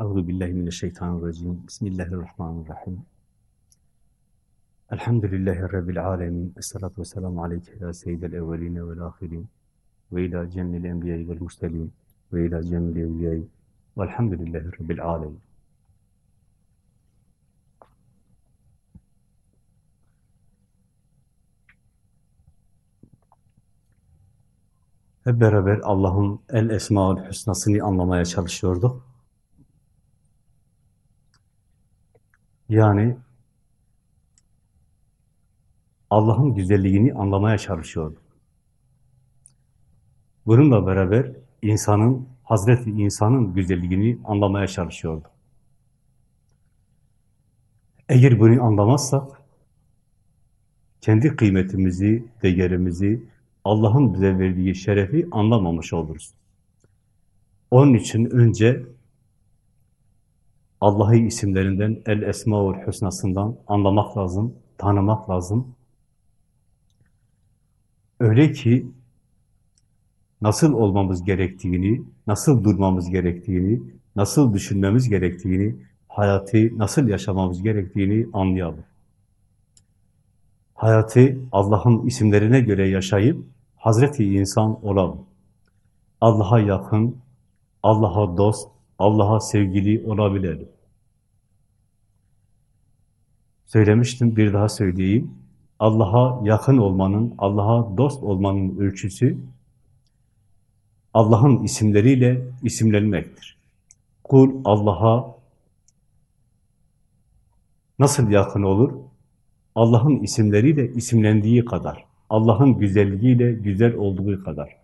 Euzu billahi mineşşeytanirracim. Bismillahirrahmanirrahim. Elhamdülillahi rabbil alamin. Essalatu vesselamu aleyke ya seyyidel evvelin ve'l ahirin ve ila cemil enbiya'i ve'l murselin ve ila cemil evliya'i ve'lhamdülillahi rabbil alamin. Hep beraber Allah'ın el esmaül hüsnasını anlamaya çalışıyorduk. Yani Allah'ın güzelliğini anlamaya çalışıyorduk. Bununla beraber insanın, Hazreti insanın güzelliğini anlamaya çalışıyorduk. Eğer bunu anlamazsak, kendi kıymetimizi, değerimizi, Allah'ın bize verdiği şerefi anlamamış oluruz. Onun için önce Allah'ı isimlerinden, El Esmaül Hüsna'sından anlamak lazım, tanımak lazım. Öyle ki nasıl olmamız gerektiğini, nasıl durmamız gerektiğini, nasıl düşünmemiz gerektiğini, hayatı nasıl yaşamamız gerektiğini anlayalım. Hayatı Allah'ın isimlerine göre yaşayıp Hazreti insan olalım. Allah'a yakın, Allah'a dost, Allah'a sevgili olabilelim. Söylemiştim, bir daha söyleyeyim. Allah'a yakın olmanın, Allah'a dost olmanın ölçüsü, Allah'ın isimleriyle isimlenmektir. Kul Allah'a nasıl yakın olur? Allah'ın isimleriyle isimlendiği kadar, Allah'ın güzelliğiyle güzel olduğu kadar.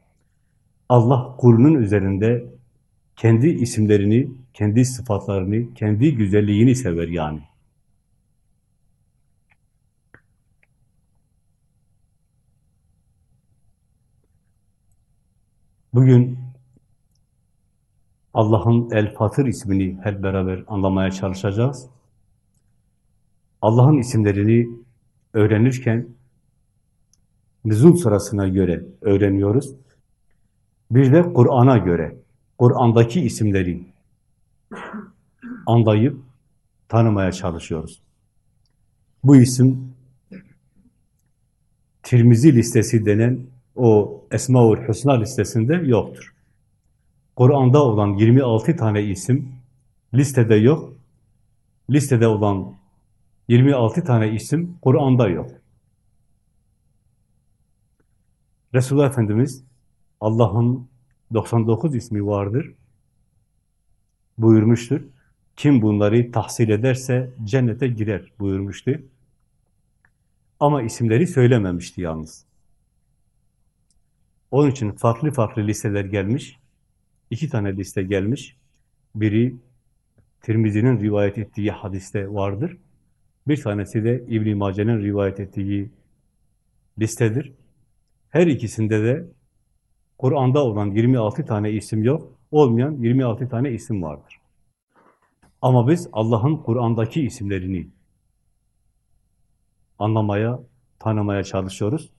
Allah kulunun üzerinde kendi isimlerini, kendi sıfatlarını, kendi güzelliğini sever yani. Bugün Allah'ın El-Fatır ismini hep beraber anlamaya çalışacağız. Allah'ın isimlerini öğrenirken nüzul sırasına göre öğreniyoruz. Bir de Kur'an'a göre, Kur'an'daki isimleri anlayıp tanımaya çalışıyoruz. Bu isim Tirmizi listesi denen o Esma-ül Hüsna listesinde yoktur. Kur'an'da olan 26 tane isim listede yok. Listede olan 26 tane isim Kur'an'da yok. Resulullah Efendimiz Allah'ın 99 ismi vardır buyurmuştur. Kim bunları tahsil ederse cennete girer buyurmuştu. Ama isimleri söylememişti yalnız. Onun için farklı farklı listeler gelmiş. İki tane liste gelmiş. Biri Tirmizi'nin rivayet ettiği hadiste vardır. Bir tanesi de İbn-i Mace'nin rivayet ettiği listedir. Her ikisinde de Kur'an'da olan 26 tane isim yok, olmayan 26 tane isim vardır. Ama biz Allah'ın Kur'an'daki isimlerini anlamaya, tanımaya çalışıyoruz.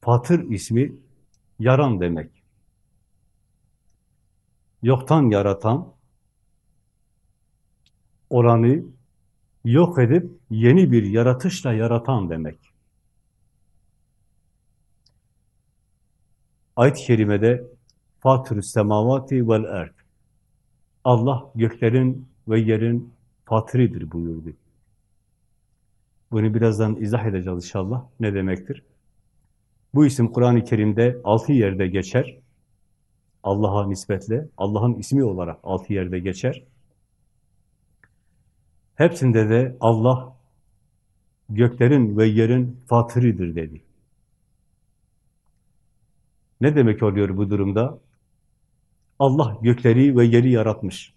Fatır ismi yaran demek. Yoktan yaratan, oranı yok edip yeni bir yaratışla yaratan demek. Ayet-i kerimede Fatır semavati vel erd. Allah göklerin ve yerin fatridir buyurdu. Bunu birazdan izah edeceğiz inşallah. Ne demektir? Bu isim Kur'an-ı Kerim'de altı yerde geçer. Allah'a nispetle, Allah'ın ismi olarak altı yerde geçer. Hepsinde de Allah göklerin ve yerin fatridir dedi. Ne demek oluyor bu durumda? Allah gökleri ve yeri yaratmış.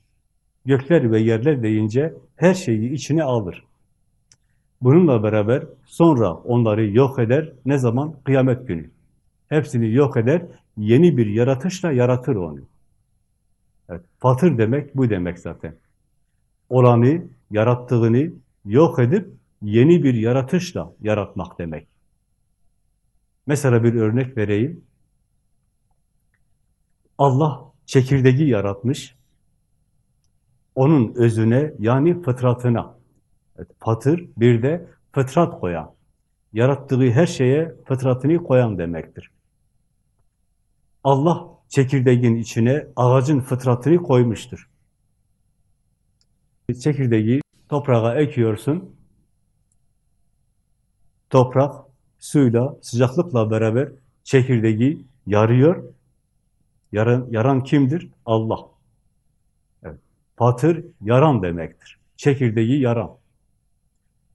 Gökler ve yerler deyince her şeyi içine alır. Bununla beraber sonra onları yok eder. Ne zaman? Kıyamet günü. Hepsini yok eder. Yeni bir yaratışla yaratır onu. Evet, fatır demek bu demek zaten. Olanı, yarattığını yok edip yeni bir yaratışla yaratmak demek. Mesela bir örnek vereyim. Allah çekirdeği yaratmış. Onun özüne yani fıtratına. Evet, fatır bir de fıtrat koyan. Yarattığı her şeye fıtratını koyan demektir. Allah çekirdeğin içine ağacın fıtratını koymuştur. Çekirdeği toprağa ekiyorsun. Toprak suyla, sıcaklıkla beraber çekirdeği yarıyor. Yaran, yaran kimdir? Allah. Evet. Fatır, yaran demektir. Çekirdeği yaran.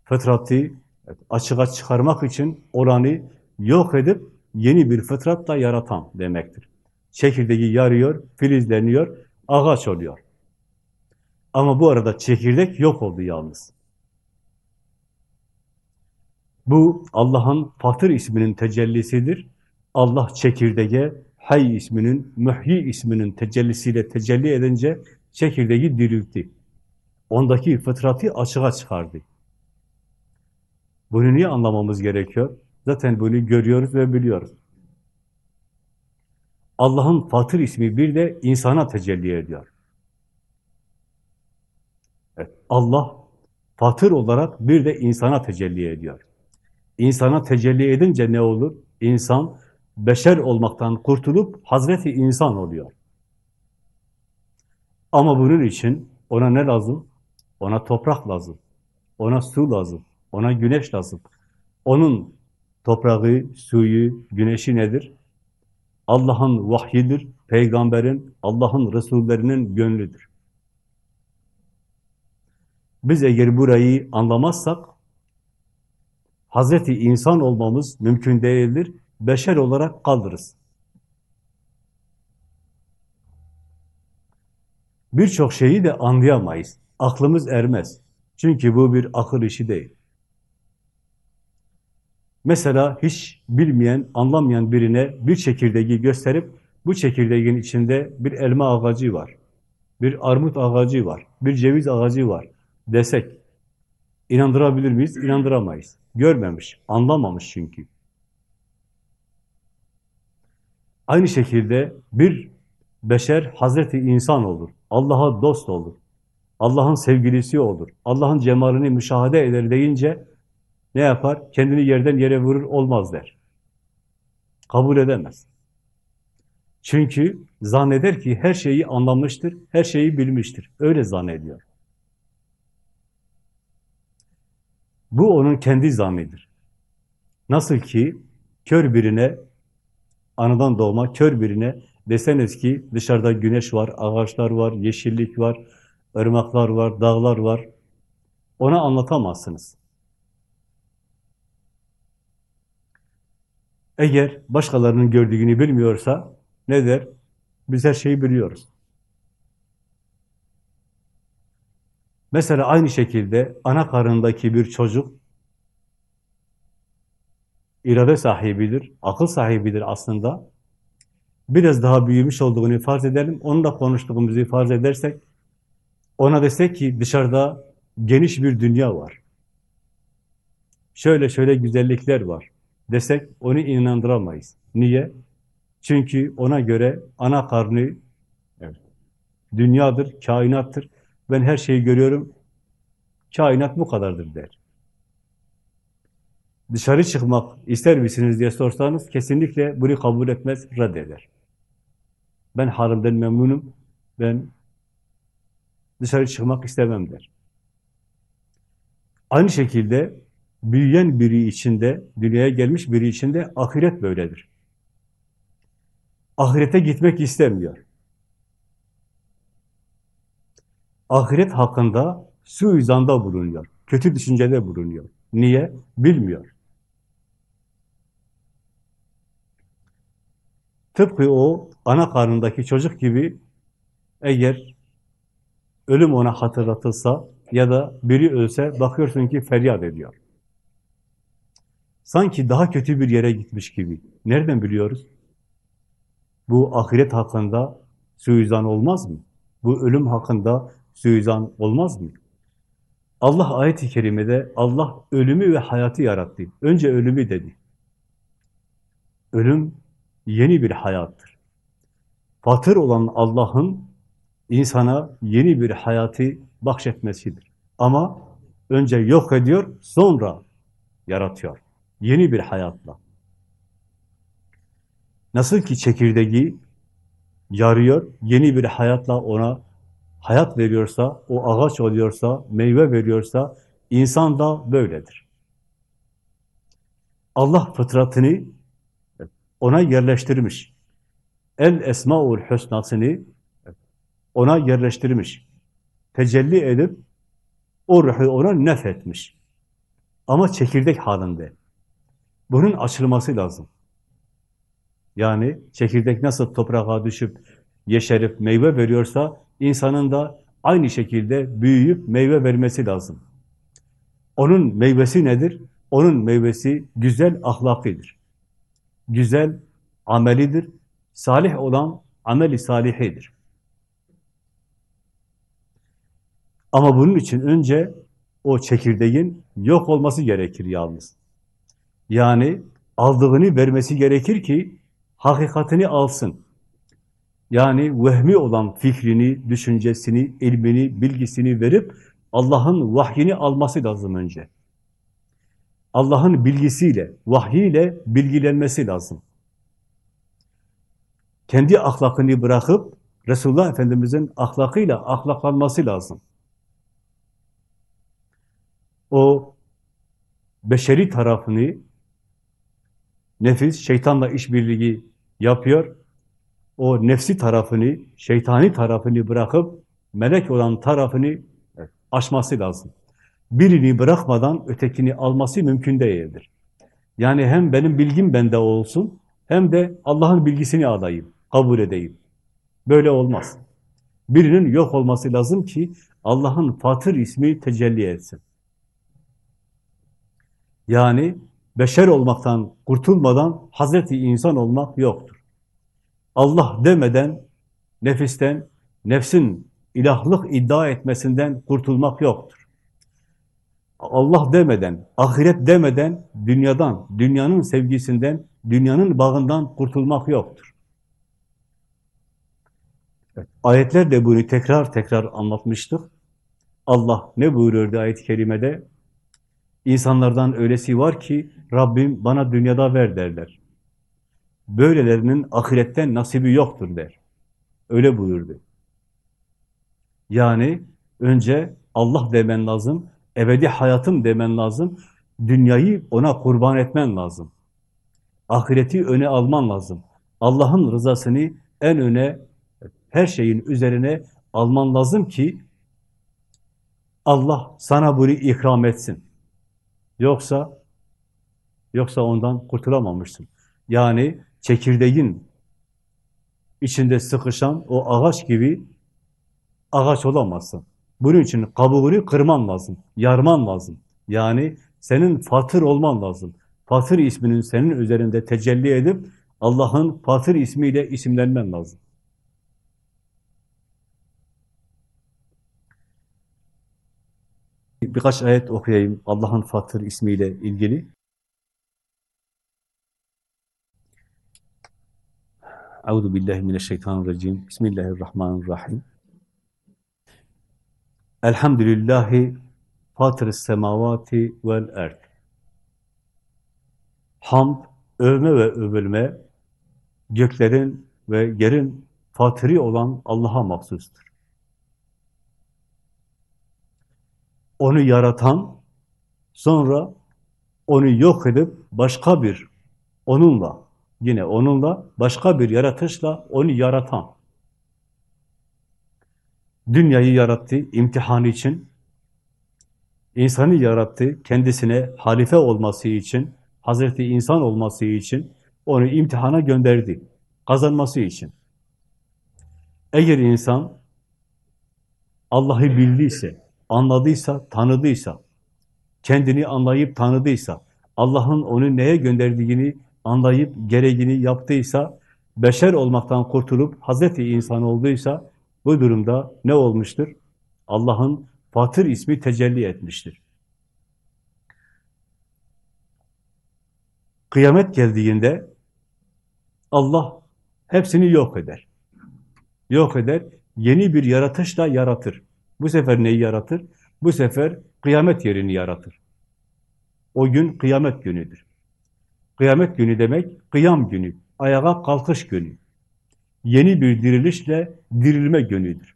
Fıtratı evet, açığa çıkarmak için oranı yok edip yeni bir fıtratla yaratan demektir. Çekirdeği yarıyor, filizleniyor, ağaç oluyor. Ama bu arada çekirdek yok oldu yalnız. Bu Allah'ın Fatır isminin tecellisidir. Allah çekirdeğe Hay isminin, Mühyi isminin tecellisiyle tecelli edince çekirdeği diriltti. Ondaki fıtratı açığa çıkardı. Bunu niye anlamamız gerekiyor? Zaten bunu görüyoruz ve biliyoruz. Allah'ın Fatır ismi bir de insana tecelli ediyor. Evet, Allah Fatır olarak bir de insana tecelli ediyor. İnsana tecelli edince ne olur? İnsan beşer olmaktan kurtulup Hazreti insan oluyor. Ama bunun için ona ne lazım? Ona toprak lazım. Ona su lazım. Ona güneş lazım. Onun toprağı, suyu, güneşi nedir? Allah'ın vahyidir, peygamberin, Allah'ın Resullerinin gönlüdür. Biz eğer burayı anlamazsak, Hazreti insan olmamız mümkün değildir. Beşer olarak kalırız. Birçok şeyi de anlayamayız. Aklımız ermez. Çünkü bu bir akıl işi değil. Mesela hiç bilmeyen, anlamayan birine bir çekirdeği gösterip bu çekirdeğin içinde bir elma ağacı var, bir armut ağacı var, bir ceviz ağacı var desek inandırabilir miyiz? İnandıramayız. Görmemiş, anlamamış çünkü. Aynı şekilde bir beşer Hazreti insan olur. Allah'a dost olur. Allah'ın sevgilisi olur. Allah'ın cemalini müşahede eder deyince ne yapar? Kendini yerden yere vurur, olmaz der. Kabul edemez. Çünkü zanneder ki her şeyi anlamıştır, her şeyi bilmiştir. Öyle zannediyor. Bu onun kendi zannidir. Nasıl ki kör birine, anadan doğma kör birine deseniz ki dışarıda güneş var, ağaçlar var, yeşillik var, ırmaklar var, dağlar var. Ona anlatamazsınız. Eğer başkalarının gördüğünü bilmiyorsa ne der? Biz her şeyi biliyoruz. Mesela aynı şekilde ana karnındaki bir çocuk irade sahibidir, akıl sahibidir aslında. Biraz daha büyümüş olduğunu farz edelim, onunla konuştuğumuzu farz edersek, ona desek ki dışarıda geniş bir dünya var. Şöyle şöyle güzellikler var desek onu inandıramayız. Niye? Çünkü ona göre ana karnı evet, dünyadır, kainattır. Ben her şeyi görüyorum, kainat bu kadardır der. Dışarı çıkmak ister misiniz diye sorsanız kesinlikle bunu kabul etmez, reddeder. Ben halimden memnunum, ben dışarı çıkmak istemem der. Aynı şekilde büyüyen biri içinde, dünyaya gelmiş biri içinde ahiret böyledir. Ahirete gitmek istemiyor. Ahiret hakkında suizanda bulunuyor. Kötü düşüncede bulunuyor. Niye? Bilmiyor. Tıpkı o ana karnındaki çocuk gibi eğer ölüm ona hatırlatılsa ya da biri ölse bakıyorsun ki feryat ediyor. Sanki daha kötü bir yere gitmiş gibi. Nereden biliyoruz? Bu ahiret hakkında suizan olmaz mı? Bu ölüm hakkında suizan olmaz mı? Allah ayet-i kerimede Allah ölümü ve hayatı yarattı. Önce ölümü dedi. Ölüm yeni bir hayattır. Fatır olan Allah'ın insana yeni bir hayatı bahşetmesidir. Ama önce yok ediyor, sonra yaratıyor. Yeni bir hayatla. Nasıl ki çekirdeği yarıyor, yeni bir hayatla ona hayat veriyorsa, o ağaç oluyorsa, meyve veriyorsa, insan da böyledir. Allah fıtratını ona yerleştirmiş. El Esmaül Hüsna'sını ona yerleştirmiş. Tecelli edip o ruhu ona nefetmiş. Ama çekirdek halinde. Bunun açılması lazım. Yani çekirdek nasıl toprağa düşüp yeşerip meyve veriyorsa insanın da aynı şekilde büyüyüp meyve vermesi lazım. Onun meyvesi nedir? Onun meyvesi güzel ahlakidir. Güzel amelidir. Salih olan ameli salihidir. Ama bunun için önce o çekirdeğin yok olması gerekir yalnız. Yani aldığını vermesi gerekir ki hakikatini alsın. Yani vehmi olan fikrini, düşüncesini, ilmini, bilgisini verip Allah'ın vahyini alması lazım önce. Allah'ın bilgisiyle, vahyiyle bilgilenmesi lazım. Kendi ahlakını bırakıp Resulullah Efendimiz'in ahlakıyla ahlaklanması lazım. O beşeri tarafını nefis, şeytanla işbirliği yapıyor. O nefsi tarafını, şeytani tarafını bırakıp melek olan tarafını aşması lazım. Birini bırakmadan ötekini alması mümkün değildir. Yani hem benim bilgim bende olsun, hem de Allah'ın bilgisini alayım, kabul edeyim. Böyle olmaz. Birinin yok olması lazım ki Allah'ın Fatır ismi tecelli etsin. Yani beşer olmaktan kurtulmadan Hazreti insan olmak yoktur. Allah demeden nefisten, nefsin ilahlık iddia etmesinden kurtulmak yoktur. Allah demeden, ahiret demeden dünyadan, dünyanın sevgisinden, dünyanın bağından kurtulmak yoktur. Evet, ayetler de bunu tekrar tekrar anlatmıştık. Allah ne buyuruyordu ayet-i kerimede? İnsanlardan öylesi var ki Rabbim bana dünyada ver derler. Böylelerinin ahiretten nasibi yoktur der. Öyle buyurdu. Yani önce Allah demen lazım, ebedi hayatım demen lazım, dünyayı ona kurban etmen lazım. Ahireti öne alman lazım. Allah'ın rızasını en öne, her şeyin üzerine alman lazım ki Allah sana bunu ikram etsin. Yoksa yoksa ondan kurtulamamışsın. Yani çekirdeğin içinde sıkışan o ağaç gibi ağaç olamazsın. Bunun için kabuğunu kırman lazım, yarman lazım. Yani senin fatır olman lazım. Fatır isminin senin üzerinde tecelli edip Allah'ın fatır ismiyle isimlenmen lazım. Birkaç ayet okuyayım Allah'ın Fatır ismiyle ilgili. Euzu billahi mineşşeytanirracim. Bismillahirrahmanirrahim. Elhamdülillahi Fatır-ı semavati vel erd. Hamd, övme ve övülme göklerin ve yerin fatiri olan Allah'a mahsustur. onu yaratan, sonra onu yok edip başka bir, onunla, yine onunla, başka bir yaratışla onu yaratan. Dünyayı yarattı imtihan için, insanı yarattı kendisine halife olması için, Hazreti insan olması için, onu imtihana gönderdi, kazanması için. Eğer insan Allah'ı bildiyse, anladıysa, tanıdıysa, kendini anlayıp tanıdıysa, Allah'ın onu neye gönderdiğini anlayıp gereğini yaptıysa, beşer olmaktan kurtulup Hazreti insan olduysa, bu durumda ne olmuştur? Allah'ın Fatır ismi tecelli etmiştir. Kıyamet geldiğinde Allah hepsini yok eder. yok eder, yeni bir yaratışla yaratır. Bu sefer neyi yaratır? Bu sefer kıyamet yerini yaratır. O gün kıyamet günüdür. Kıyamet günü demek, kıyam günü, ayağa kalkış günü. Yeni bir dirilişle dirilme günüdür.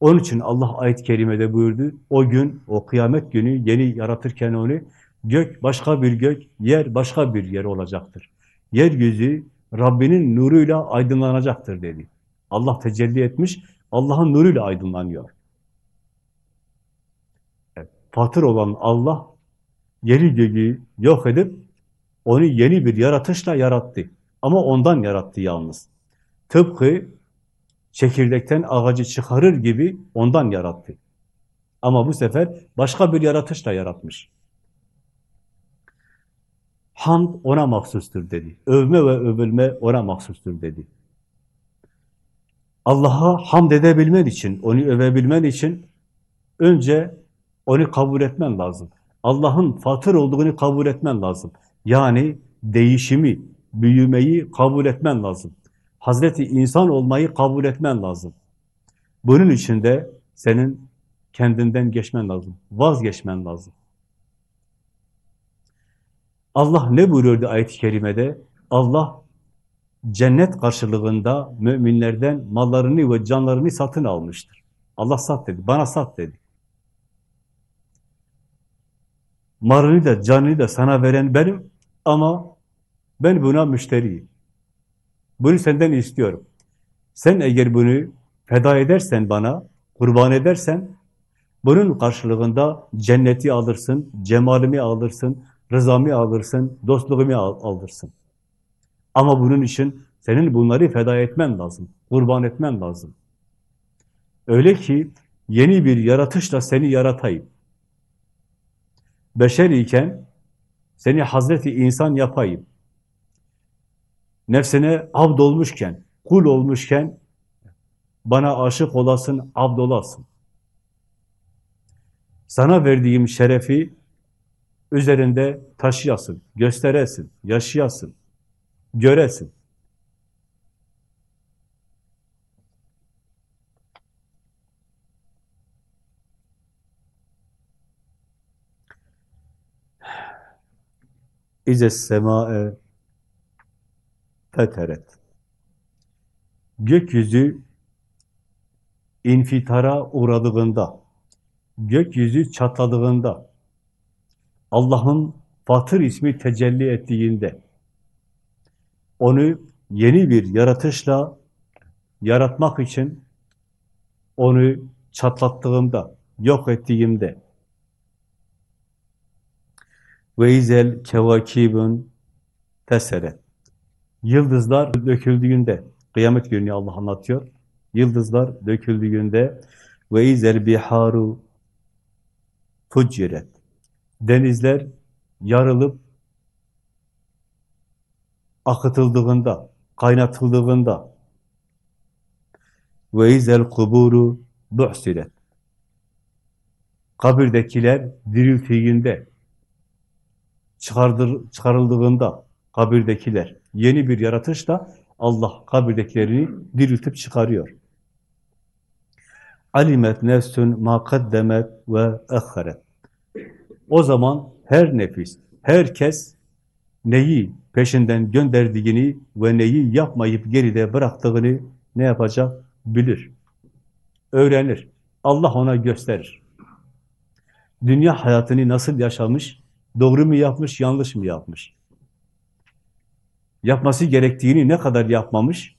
Onun için Allah ayet-i kerimede buyurdu, o gün, o kıyamet günü yeni yaratırken onu, gök başka bir gök, yer başka bir yer olacaktır. Yeryüzü Rabbinin nuruyla aydınlanacaktır dedi. Allah tecelli etmiş, Allah'ın nuruyla aydınlanıyor. Evet, fatır olan Allah, yeri göğü yok edip, onu yeni bir yaratışla yarattı. Ama ondan yarattı yalnız. Tıpkı çekirdekten ağacı çıkarır gibi ondan yarattı. Ama bu sefer başka bir yaratışla yaratmış. Hamd ona mahsustur dedi. Övme ve övülme ona mahsustur dedi. Allah'a hamd edebilmen için, onu övebilmen için önce onu kabul etmen lazım. Allah'ın fatır olduğunu kabul etmen lazım. Yani değişimi, büyümeyi kabul etmen lazım. Hazreti insan olmayı kabul etmen lazım. Bunun için de senin kendinden geçmen lazım. Vazgeçmen lazım. Allah ne buyuruyordu ayet-i kerimede? Allah cennet karşılığında müminlerden mallarını ve canlarını satın almıştır. Allah sat dedi, bana sat dedi. Malını da canını da sana veren benim ama ben buna müşteriyim. Bunu senden istiyorum. Sen eğer bunu feda edersen bana, kurban edersen, bunun karşılığında cenneti alırsın, cemalimi alırsın, rızamı alırsın, dostluğumu alırsın. Ama bunun için senin bunları feda etmen lazım, kurban etmen lazım. Öyle ki yeni bir yaratışla seni yaratayım. Beşer iken seni Hazreti insan yapayım. Nefsine abd olmuşken, kul olmuşken bana aşık olasın, abd olasın. Sana verdiğim şerefi üzerinde taşıyasın, gösteresin, yaşayasın, göresin. İze sema'e feteret. Gökyüzü infitara uğradığında, gökyüzü çatladığında, Allah'ın Fatır ismi tecelli ettiğinde, onu yeni bir yaratışla yaratmak için onu çatlattığımda, yok ettiğimde, ve izel kevakibun teseret. Yıldızlar döküldüğünde, kıyamet günü Allah anlatıyor. Yıldızlar döküldüğünde ve izel biharu fuciret. Denizler yarılıp akıtıldığında, kaynatıldığında ve izel kuburu bu'siret. Kabirdekiler diriltildiğinde, çıkardır, çıkarıldığında kabirdekiler yeni bir yaratışla Allah kabirdekilerini diriltip çıkarıyor. Alimet nefsün ma kaddemet ve ehharet. O zaman her nefis, herkes neyi peşinden gönderdiğini ve neyi yapmayıp geride bıraktığını ne yapacak? Bilir. Öğrenir. Allah ona gösterir. Dünya hayatını nasıl yaşamış? Doğru mu yapmış, yanlış mı yapmış? Yapması gerektiğini ne kadar yapmamış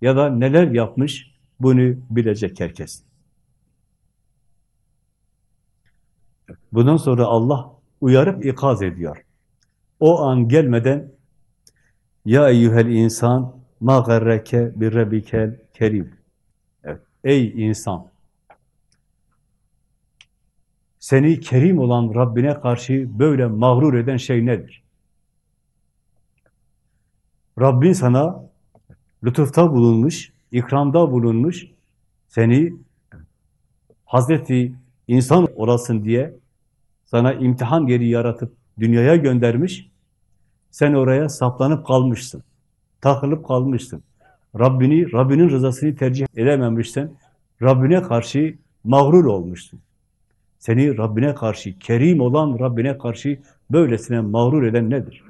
ya da neler yapmış bunu bilecek herkes. Bundan sonra Allah uyarıp ikaz ediyor. O an gelmeden ya eyyuhel insan ma garreke bir rabbikel kerim. Evet, ey insan seni kerim olan Rabbine karşı böyle mağrur eden şey nedir? Rabbin sana lütufta bulunmuş, ikramda bulunmuş, seni Hazreti insan olasın diye sana imtihan yeri yaratıp dünyaya göndermiş, sen oraya saplanıp kalmışsın, takılıp kalmışsın. Rabbini, Rabbinin rızasını tercih edememişsen, Rabbine karşı mağrur olmuşsun. Seni Rabbine karşı, kerim olan Rabbine karşı böylesine mağrur eden nedir?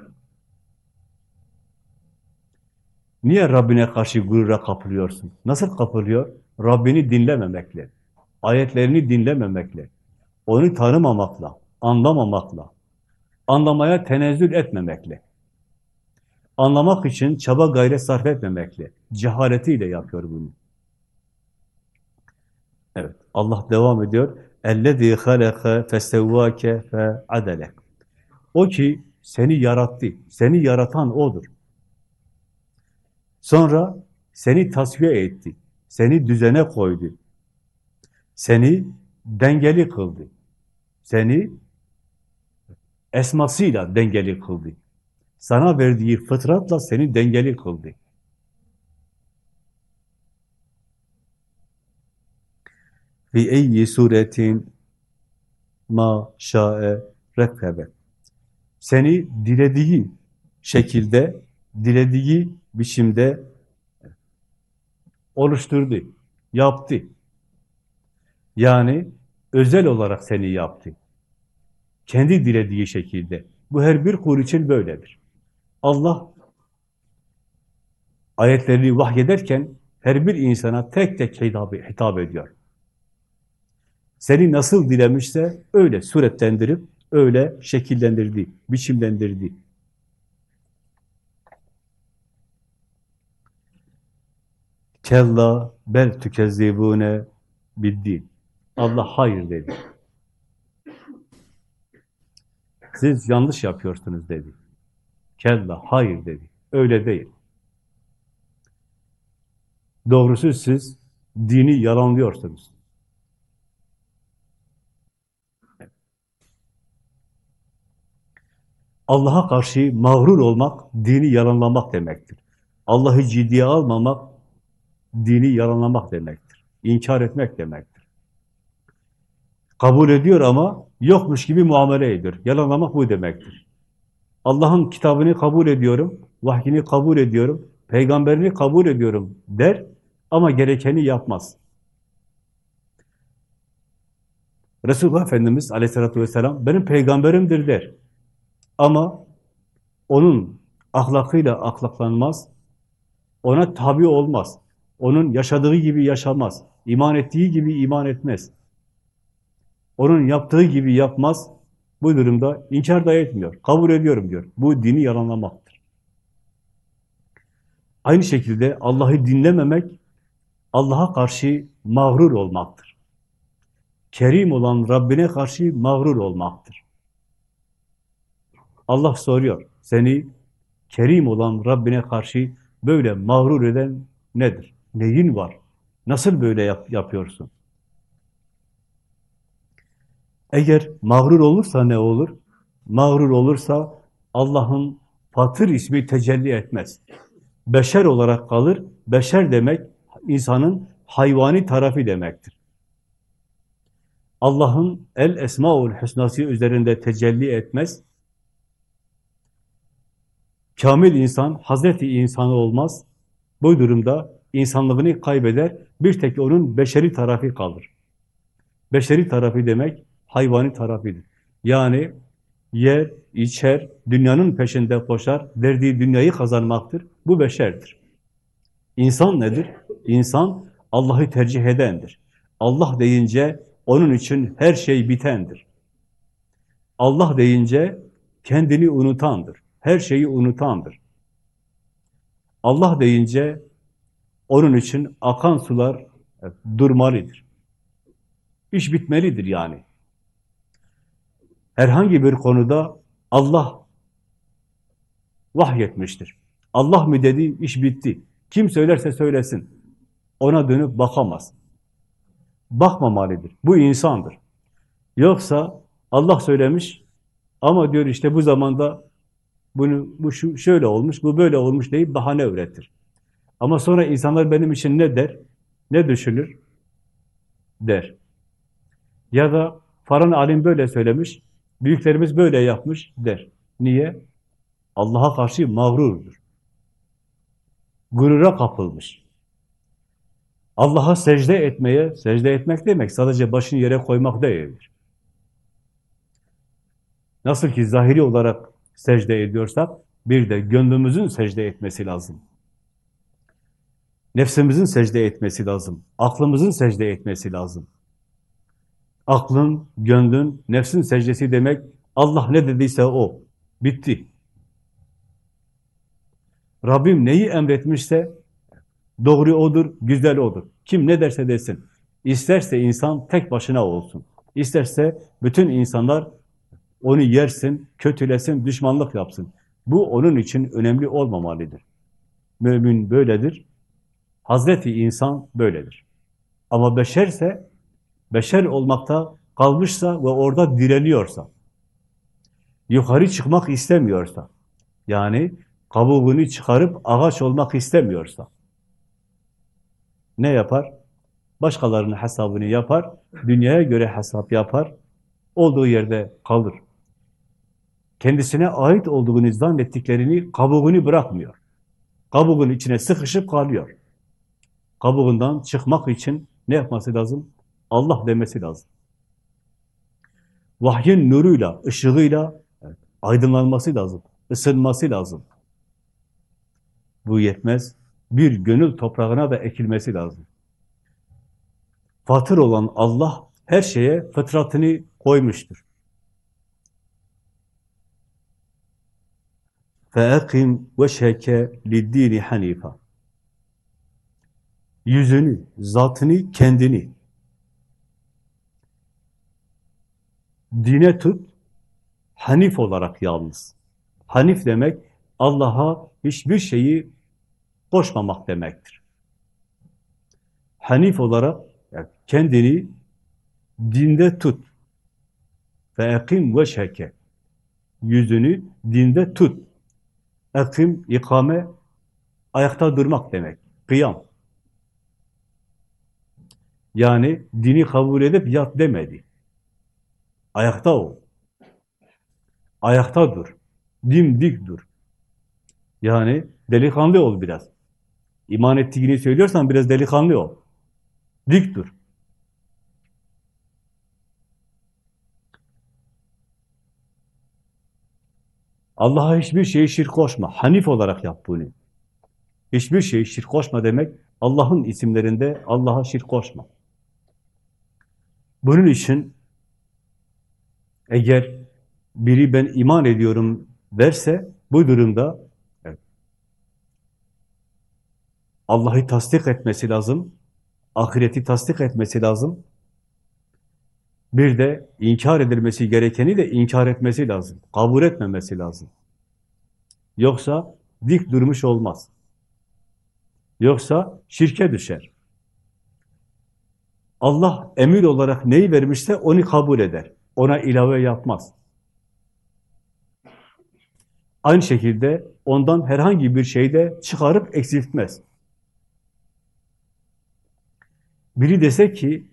Niye Rabbine karşı gurura kapılıyorsun? Nasıl kapılıyor? Rabbini dinlememekle, ayetlerini dinlememekle, onu tanımamakla, anlamamakla, anlamaya tenezzül etmemekle, anlamak için çaba gayret sarf etmemekle, cehaletiyle yapıyor bunu. Evet, Allah devam ediyor. اَلَّذ۪ي خَلَقَ فَسَوَّاكَ فَعَدَلَكَ O ki seni yarattı, seni yaratan O'dur. Sonra seni tasfiye etti, seni düzene koydu, seni dengeli kıldı, seni esmasıyla dengeli kıldı. Sana verdiği fıtratla seni dengeli kıldı. Fi eyyi suretin ma şa'e rekkebe. Seni dilediği şekilde, dilediği biçimde oluşturdu, yaptı. Yani özel olarak seni yaptı. Kendi dilediği şekilde. Bu her bir kul için böyledir. Allah ayetlerini vahyederken her bir insana tek tek hitap, ediyor. Seni nasıl dilemişse öyle suretlendirip, öyle şekillendirdi, biçimlendirdi. Kella bel tükezzibune biddin. Allah hayır dedi. Siz yanlış yapıyorsunuz dedi. Kella hayır dedi. Öyle değil. Doğrusu siz dini yalanlıyorsunuz. Allah'a karşı mağrur olmak, dini yalanlamak demektir. Allah'ı ciddiye almamak, dini yalanlamak demektir. İnkar etmek demektir. Kabul ediyor ama yokmuş gibi muamele ediyor. Yalanlamak bu demektir. Allah'ın kitabını kabul ediyorum, vahyini kabul ediyorum, peygamberini kabul ediyorum der ama gerekeni yapmaz. Resulullah Efendimiz aleyhissalatü vesselam benim peygamberimdir der. Ama onun ahlakıyla ahlaklanmaz, ona tabi olmaz. Onun yaşadığı gibi yaşamaz. iman ettiği gibi iman etmez. Onun yaptığı gibi yapmaz. Bu durumda inkar da etmiyor. Kabul ediyorum diyor. Bu dini yalanlamaktır. Aynı şekilde Allah'ı dinlememek, Allah'a karşı mağrur olmaktır. Kerim olan Rabbine karşı mağrur olmaktır. Allah soruyor, seni kerim olan Rabbine karşı böyle mağrur eden nedir? Neyin var? Nasıl böyle yap yapıyorsun? Eğer mağrur olursa ne olur? Mağrur olursa Allah'ın Fatır ismi tecelli etmez. Beşer olarak kalır. Beşer demek insanın hayvani tarafı demektir. Allah'ın el esmaul husnası üzerinde tecelli etmez. Kamil insan, Hazreti insanı olmaz. Bu durumda insanlığını kaybeder, bir tek onun beşeri tarafı kalır. Beşeri tarafı demek hayvani tarafıdır. Yani yer, içer, dünyanın peşinde koşar, derdi dünyayı kazanmaktır. Bu beşerdir. İnsan nedir? İnsan Allah'ı tercih edendir. Allah deyince onun için her şey bitendir. Allah deyince kendini unutandır. Her şeyi unutandır. Allah deyince onun için akan sular durmalıdır. İş bitmelidir yani. Herhangi bir konuda Allah vahyetmiştir. Allah mı dedi, iş bitti. Kim söylerse söylesin. Ona dönüp bakamaz. Bakmamalıdır. Bu insandır. Yoksa Allah söylemiş ama diyor işte bu zamanda bunu bu şu şöyle olmuş, bu böyle olmuş deyip bahane üretir. Ama sonra insanlar benim için ne der? Ne düşünür? Der. Ya da Faran alim böyle söylemiş, büyüklerimiz böyle yapmış der. Niye? Allah'a karşı mağrurdur. gurura kapılmış. Allah'a secde etmeye, secde etmek demek sadece başını yere koymak değildir. Nasıl ki zahiri olarak secde ediyorsak, bir de gönlümüzün secde etmesi lazım. Nefsimizin secde etmesi lazım. Aklımızın secde etmesi lazım. Aklın, gönlün, nefsin secdesi demek Allah ne dediyse o. Bitti. Rabbim neyi emretmişse doğru odur, güzel odur. Kim ne derse desin. İsterse insan tek başına olsun. İsterse bütün insanlar onu yersin, kötülesin, düşmanlık yapsın. Bu onun için önemli olmamalıdır. Mümin böyledir. Hazreti insan böyledir. Ama beşerse, beşer olmakta kalmışsa ve orada direniyorsa, yukarı çıkmak istemiyorsa, yani kabuğunu çıkarıp ağaç olmak istemiyorsa, ne yapar? Başkalarının hesabını yapar, dünyaya göre hesap yapar, olduğu yerde kalır. Kendisine ait olduğunu zannettiklerini, kabuğunu bırakmıyor. Kabuğun içine sıkışıp kalıyor. Kabuğundan çıkmak için ne yapması lazım? Allah demesi lazım. Vahyin nuruyla, ışığıyla aydınlanması lazım, ısınması lazım. Bu yetmez. Bir gönül toprağına da ekilmesi lazım. Fatır olan Allah her şeye fıtratını koymuştur. فَاَقِمْ وَشَكَ لِدِّينِ حَن۪يفًا Yüzünü, zatını, kendini dine tut, hanif olarak yalnız. Hanif demek Allah'a hiçbir şeyi koşmamak demektir. Hanif olarak yani kendini dinde tut. Ve ekim ve şeke. Yüzünü dinde tut. Ekim, ikame, ayakta durmak demek. Kıyam. Yani dini kabul edip yat demedi. Ayakta ol. Ayakta dur. Dimdik dur. Yani delikanlı ol biraz. İman ettiğini söylüyorsan biraz delikanlı ol. Dik dur. Allah'a hiçbir şeyi şirk koşma. Hanif olarak yap bunu. Hiçbir şeyi şirk koşma demek, Allah'ın isimlerinde Allah'a şirk koşma. Bunun için eğer biri ben iman ediyorum derse, bu durumda Allah'ı tasdik etmesi lazım, ahireti tasdik etmesi lazım, bir de inkar edilmesi gerekeni de inkar etmesi lazım. Kabul etmemesi lazım. Yoksa dik durmuş olmaz. Yoksa şirke düşer. Allah emir olarak neyi vermişse onu kabul eder. Ona ilave yapmaz. Aynı şekilde ondan herhangi bir şeyde çıkarıp eksiltmez. Biri dese ki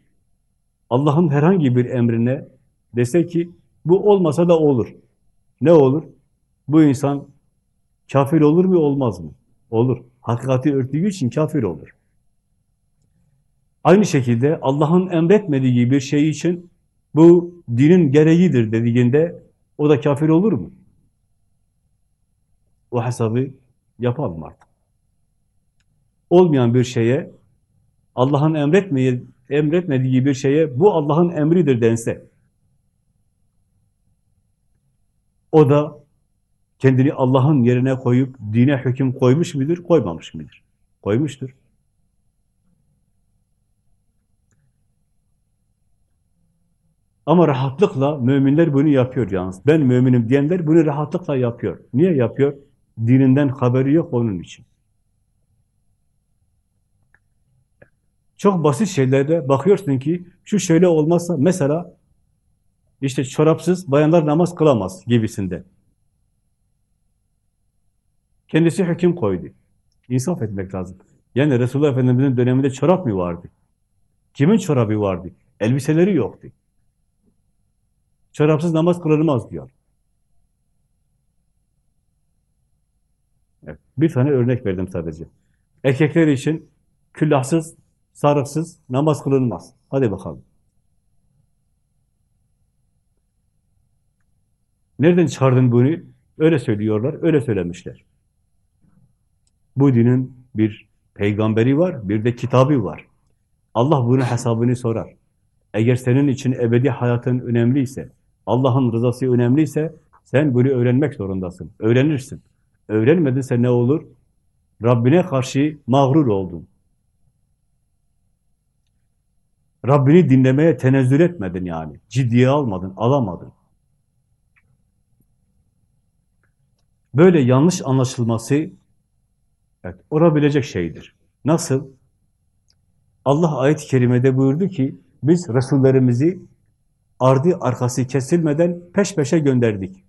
Allah'ın herhangi bir emrine dese ki bu olmasa da olur. Ne olur? Bu insan kafir olur mu olmaz mı? Olur. Hakikati örtüğü için kafir olur. Aynı şekilde Allah'ın emretmediği bir şey için bu dinin gereğidir dediğinde o da kafir olur mu? O hesabı yapalım artık. Olmayan bir şeye Allah'ın emretmediği emretmediği bir şeye bu Allah'ın emridir dense o da kendini Allah'ın yerine koyup dine hüküm koymuş mudur, koymamış mıdır? Koymuştur. Ama rahatlıkla müminler bunu yapıyor yalnız. Ben müminim diyenler bunu rahatlıkla yapıyor. Niye yapıyor? Dininden haberi yok onun için. Çok basit şeylerde bakıyorsun ki şu şöyle olmazsa mesela işte çorapsız bayanlar namaz kılamaz gibisinde. Kendisi hüküm koydu. İnsaf etmek lazım. Yani Resulullah Efendimiz'in döneminde çorap mı vardı? Kimin çorabı vardı? Elbiseleri yoktu. Çorapsız namaz kılınmaz diyor. Evet, bir tane örnek verdim sadece. Erkekler için küllahsız, sarıksız namaz kılınmaz. Hadi bakalım. Nereden çıkardın bunu? Öyle söylüyorlar, öyle söylemişler. Bu dinin bir peygamberi var, bir de kitabı var. Allah bunun hesabını sorar. Eğer senin için ebedi hayatın önemliyse, Allah'ın rızası önemliyse, sen bunu öğrenmek zorundasın. Öğrenirsin. Öğrenmedinse ne olur? Rabbine karşı mağrur oldun. Rabbini dinlemeye tenezzül etmedin yani. Ciddiye almadın, alamadın. Böyle yanlış anlaşılması evet, olabilecek şeydir. Nasıl? Allah ayet-i kerimede buyurdu ki, biz Resullerimizi ardı arkası kesilmeden peş peşe gönderdik.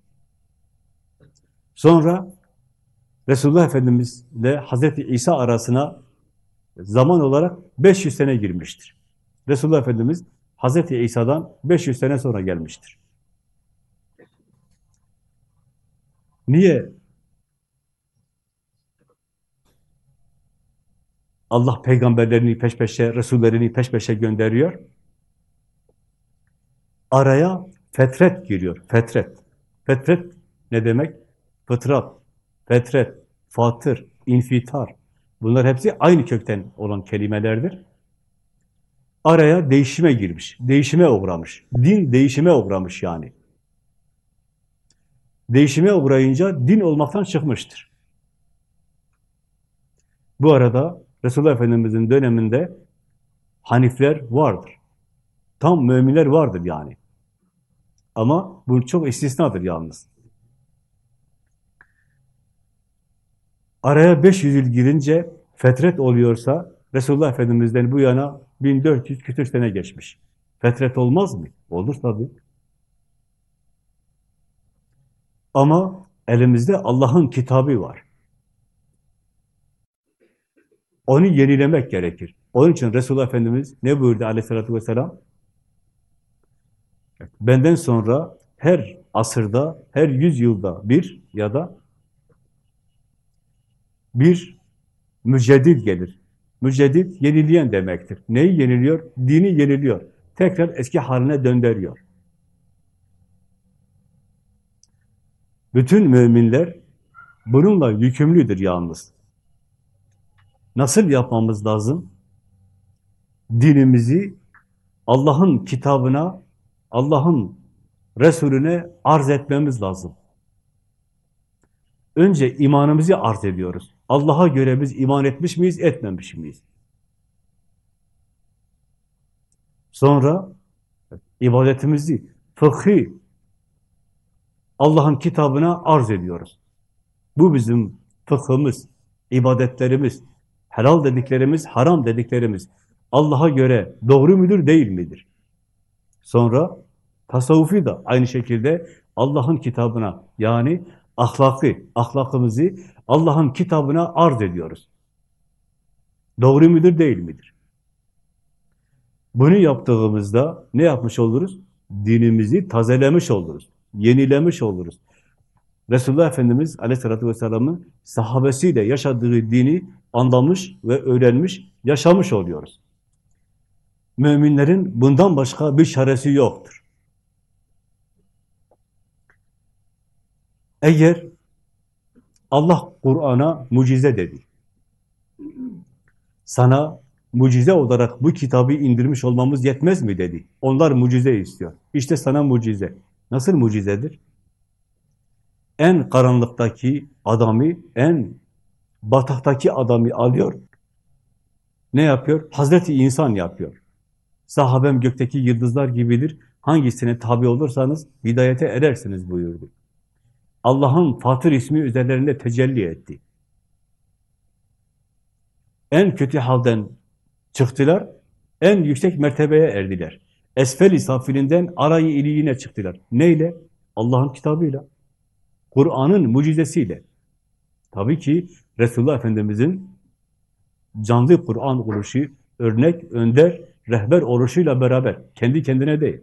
Sonra Resulullah Efendimiz ile Hazreti İsa arasına zaman olarak 500 sene girmiştir. Resulullah Efendimiz Hazreti İsa'dan 500 sene sonra gelmiştir. Niye? Allah peygamberlerini peş peşe, Resullerini peş peşe gönderiyor. Araya fetret giriyor, fetret. Fetret ne demek? Fıtrat, fetret, fatır, infitar. Bunlar hepsi aynı kökten olan kelimelerdir. Araya değişime girmiş, değişime uğramış. Din değişime uğramış yani. Değişime uğrayınca din olmaktan çıkmıştır. Bu arada Resulullah Efendimiz'in döneminde Hanifler vardır. Tam müminler vardır yani. Ama bu çok istisnadır yalnız. Araya 500 yıl girince fetret oluyorsa Resulullah Efendimiz'den bu yana 1400 küsür sene geçmiş. Fetret olmaz mı? Olur tabii. Ama elimizde Allah'ın kitabı var. Onu yenilemek gerekir. Onun için Resulullah Efendimiz ne buyurdu aleyhissalatü vesselam? Benden sonra her asırda, her yüz yılda bir ya da bir müceddit gelir. Müceddit yenileyen demektir. Neyi yeniliyor? Dini yeniliyor. Tekrar eski haline döndürüyor. Bütün müminler bununla yükümlüdür yalnız. Nasıl yapmamız lazım? Dinimizi Allah'ın kitabına, Allah'ın Resulüne arz etmemiz lazım. Önce imanımızı arz ediyoruz. Allah'a göre biz iman etmiş miyiz, etmemiş miyiz? Sonra ibadetimizi, fıkhı Allah'ın kitabına arz ediyoruz. Bu bizim fıkhımız, ibadetlerimiz, helal dediklerimiz, haram dediklerimiz Allah'a göre doğru müdür, değil midir? Sonra tasavvufi da aynı şekilde Allah'ın kitabına yani ahlakı, ahlakımızı Allah'ın kitabına arz ediyoruz. Doğru müdür, değil midir? Bunu yaptığımızda ne yapmış oluruz? Dinimizi tazelemiş oluruz, yenilemiş oluruz. Resulullah Efendimiz Aleyhisselatü Vesselam'ın sahabesiyle yaşadığı dini anlamış ve öğrenmiş, yaşamış oluyoruz. Müminlerin bundan başka bir çaresi yoktur. Eğer Allah Kur'an'a mucize dedi, sana mucize olarak bu kitabı indirmiş olmamız yetmez mi dedi. Onlar mucize istiyor. İşte sana mucize. Nasıl mucizedir? En karanlıktaki adamı, en bataktaki adamı alıyor. Ne yapıyor? Hazreti insan yapıyor. Sahabem gökteki yıldızlar gibidir. Hangisine tabi olursanız hidayete erersiniz buyurdu. Allah'ın Fatır ismi üzerlerinde tecelli etti. En kötü halden çıktılar, en yüksek mertebeye erdiler. Esfel-i safilinden arayı iliğine çıktılar. Neyle? Allah'ın kitabıyla. Kur'an'ın mucizesiyle. Tabii ki Resulullah Efendimiz'in canlı Kur'an oluşu, örnek, önder, rehber oluşuyla beraber, kendi kendine değil.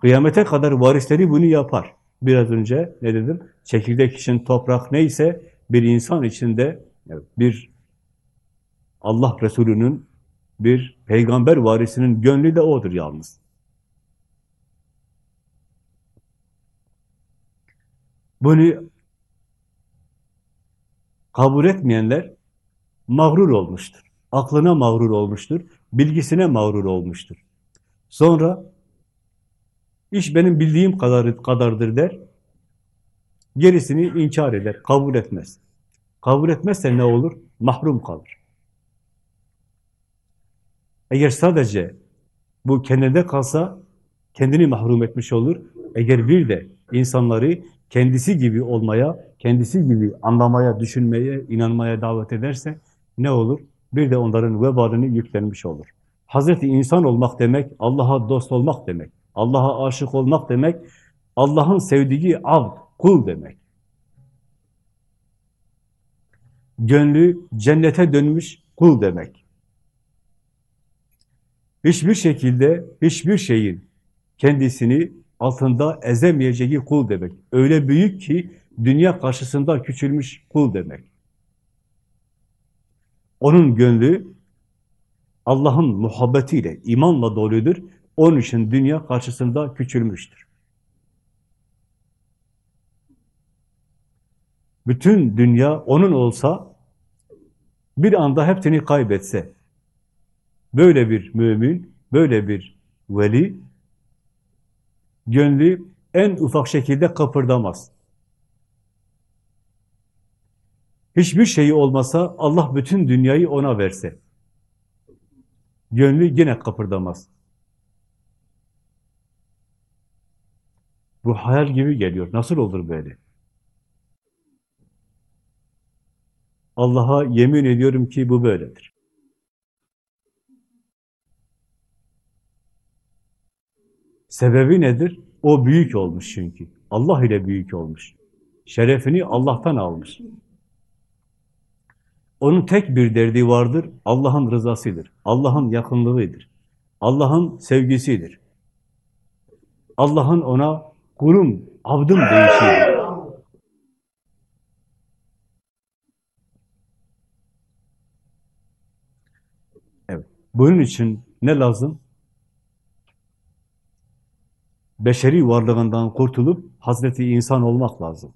Kıyamete kadar varisleri bunu yapar. Biraz önce ne dedim? Çekirdek için toprak neyse bir insan içinde Evet, bir Allah Resulü'nün, bir peygamber varisinin gönlü de odur yalnız. Bunu kabul etmeyenler mağrur olmuştur. Aklına mağrur olmuştur, bilgisine mağrur olmuştur. Sonra iş benim bildiğim kadar, kadardır der, gerisini inkar eder, kabul etmez. Kabul etmezse ne olur? Mahrum kalır. Eğer sadece bu kendinde kalsa kendini mahrum etmiş olur. Eğer bir de insanları kendisi gibi olmaya, kendisi gibi anlamaya, düşünmeye, inanmaya davet ederse ne olur? Bir de onların vebalini yüklenmiş olur. Hazreti insan olmak demek, Allah'a dost olmak demek. Allah'a aşık olmak demek, Allah'ın sevdiği abd, kul demek. Gönlü cennete dönmüş kul demek. Hiçbir şekilde, hiçbir şeyin kendisini altında ezemeyeceği kul demek. Öyle büyük ki dünya karşısında küçülmüş kul demek. Onun gönlü Allah'ın muhabbetiyle, imanla doludur. Onun için dünya karşısında küçülmüştür. Bütün dünya onun olsa, bir anda hepsini kaybetse, böyle bir mümin, böyle bir veli, gönlü en ufak şekilde kıpırdamaz. Hiçbir şeyi olmasa Allah bütün dünyayı ona verse. Gönlü yine kıpırdamaz. Bu hayal gibi geliyor. Nasıl olur böyle? Allah'a yemin ediyorum ki bu böyledir. Sebebi nedir? O büyük olmuş çünkü. Allah ile büyük olmuş. Şerefini Allah'tan almış. Onun tek bir derdi vardır, Allah'ın rızasıdır, Allah'ın yakınlığıdır, Allah'ın sevgisidir. Allah'ın ona kurum, abdım deyişidir. Evet. Bunun için ne lazım? Beşeri varlığından kurtulup Hazreti insan olmak lazım.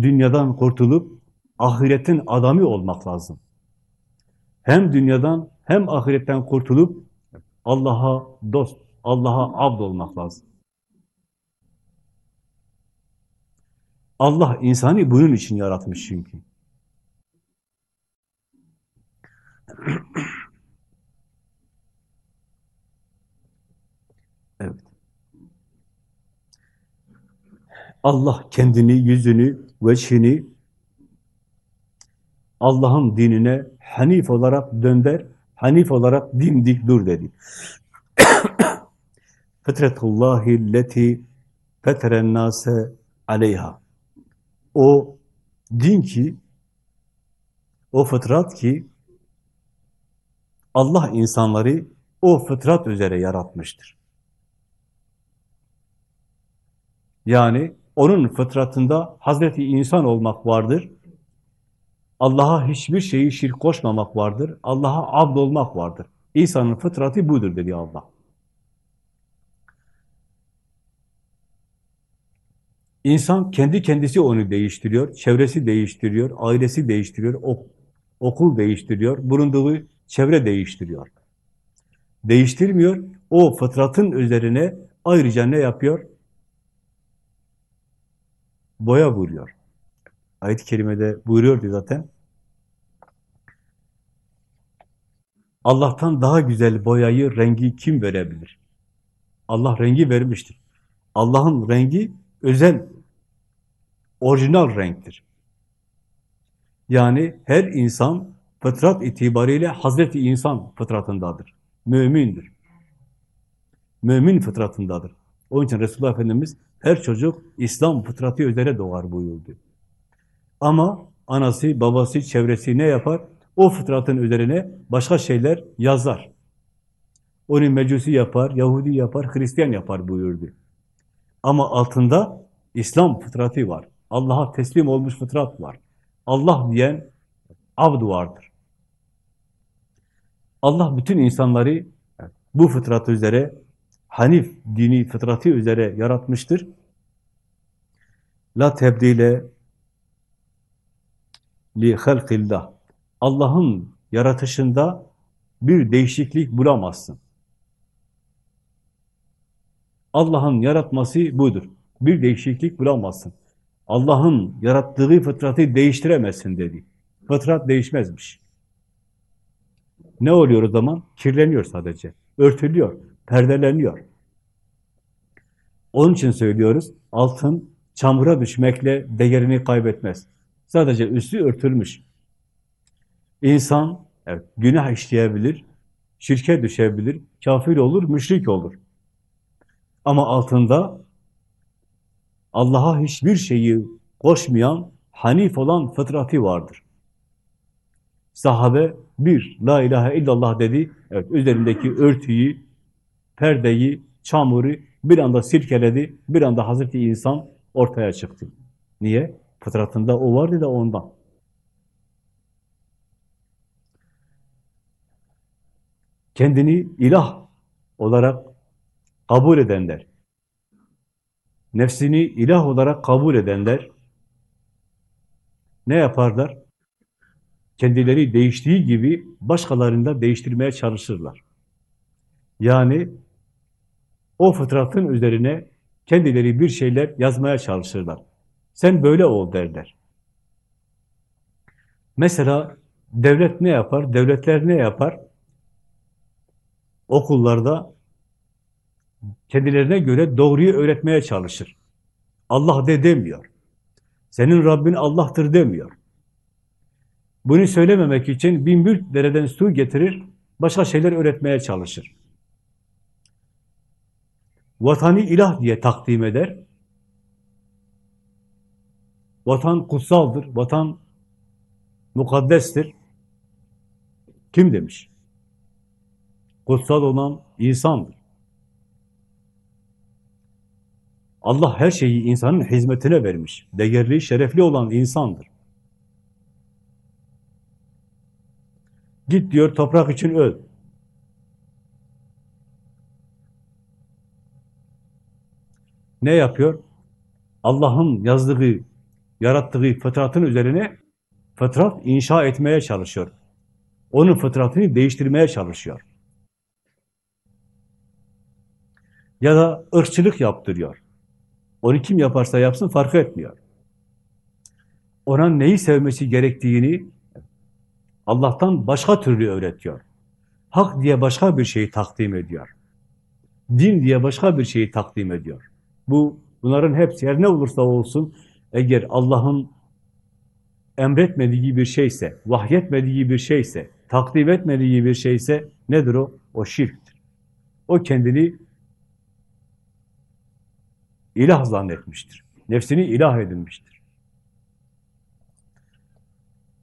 Dünyadan kurtulup ahiretin adamı olmak lazım. Hem dünyadan hem ahiretten kurtulup Allah'a dost, Allah'a abd olmak lazım. Allah insanı bunun için yaratmış çünkü. Evet. Allah kendini, yüzünü, veçhini Allah'ın dinine hanif olarak dönder, hanif olarak dimdik dur dedi. Fetretullahi leti feteren nase aleyha. O din ki, o fıtrat ki, Allah insanları o fıtrat üzere yaratmıştır. Yani onun fıtratında Hazreti insan olmak vardır. Allah'a hiçbir şeyi şirk koşmamak vardır. Allah'a abd olmak vardır. İnsanın fıtratı budur dedi Allah. İnsan kendi kendisi onu değiştiriyor, çevresi değiştiriyor, ailesi değiştiriyor, ok okul değiştiriyor, bulunduğu çevre değiştiriyor. Değiştirmiyor, o fıtratın üzerine ayrıca ne yapıyor? Boya vuruyor. Ayet-i kerimede buyuruyordu zaten. Allah'tan daha güzel boyayı, rengi kim verebilir? Allah rengi vermiştir. Allah'ın rengi özel, orijinal renktir. Yani her insan fıtrat itibariyle Hazreti insan fıtratındadır. Mümindir. Mümin fıtratındadır. Onun için Resulullah Efendimiz her çocuk İslam fıtratı üzere doğar buyurdu. Ama anası, babası, çevresi ne yapar? O fıtratın üzerine başka şeyler yazar. Onu mecusi yapar, Yahudi yapar, Hristiyan yapar buyurdu. Ama altında İslam fıtratı var. Allah'a teslim olmuş fıtrat var. Allah diyen abd vardır. Allah bütün insanları bu fıtratı üzere, Hanif dini fıtratı üzere yaratmıştır. La tebdile li halqillah. Allah'ın yaratışında bir değişiklik bulamazsın. Allah'ın yaratması budur. Bir değişiklik bulamazsın. Allah'ın yarattığı fıtratı değiştiremezsin dedi. Fıtrat değişmezmiş. Ne oluyor o zaman? Kirleniyor sadece. Örtülüyor, perdeleniyor. Onun için söylüyoruz, altın çamura düşmekle değerini kaybetmez. Sadece üstü örtülmüş. İnsan evet, günah işleyebilir, şirke düşebilir, kafir olur, müşrik olur. Ama altında Allah'a hiçbir şeyi koşmayan, hanif olan fıtratı vardır. Sahabe bir, la ilahe illallah dedi, evet, üzerindeki örtüyü, perdeyi, çamuru bir anda sirkeledi, bir anda Hazreti insan ortaya çıktı. Niye? Fıtratında o vardı da ondan. Kendini ilah olarak kabul edenler, nefsini ilah olarak kabul edenler ne yaparlar? Kendileri değiştiği gibi başkalarını da değiştirmeye çalışırlar. Yani o fıtratın üzerine kendileri bir şeyler yazmaya çalışırlar. Sen böyle ol derler. Mesela devlet ne yapar? Devletler ne yapar? Okullarda kendilerine göre doğruyu öğretmeye çalışır. Allah de demiyor. Senin Rabbin Allah'tır demiyor. Bunu söylememek için bin bir dereden su getirir, başka şeyler öğretmeye çalışır. Vatanı ilah diye takdim eder. Vatan kutsaldır, vatan mukaddestir. Kim demiş? Kutsal olan insandır. Allah her şeyi insanın hizmetine vermiş. Değerli, şerefli olan insandır. Git diyor toprak için öl. Ne yapıyor? Allah'ın yazdığı, yarattığı fıtratın üzerine fıtrat inşa etmeye çalışıyor. Onun fıtratını değiştirmeye çalışıyor. Ya da ırkçılık yaptırıyor. Onu kim yaparsa yapsın fark etmiyor. Ona neyi sevmesi gerektiğini Allah'tan başka türlü öğretiyor. Hak diye başka bir şeyi takdim ediyor. Din diye başka bir şeyi takdim ediyor. Bu bunların hepsi her ne olursa olsun eğer Allah'ın emretmediği bir şeyse, vahyetmediği bir şeyse, takdim etmediği bir şeyse nedir o? O şirktir. O kendini ilah zannetmiştir. Nefsini ilah edinmiştir.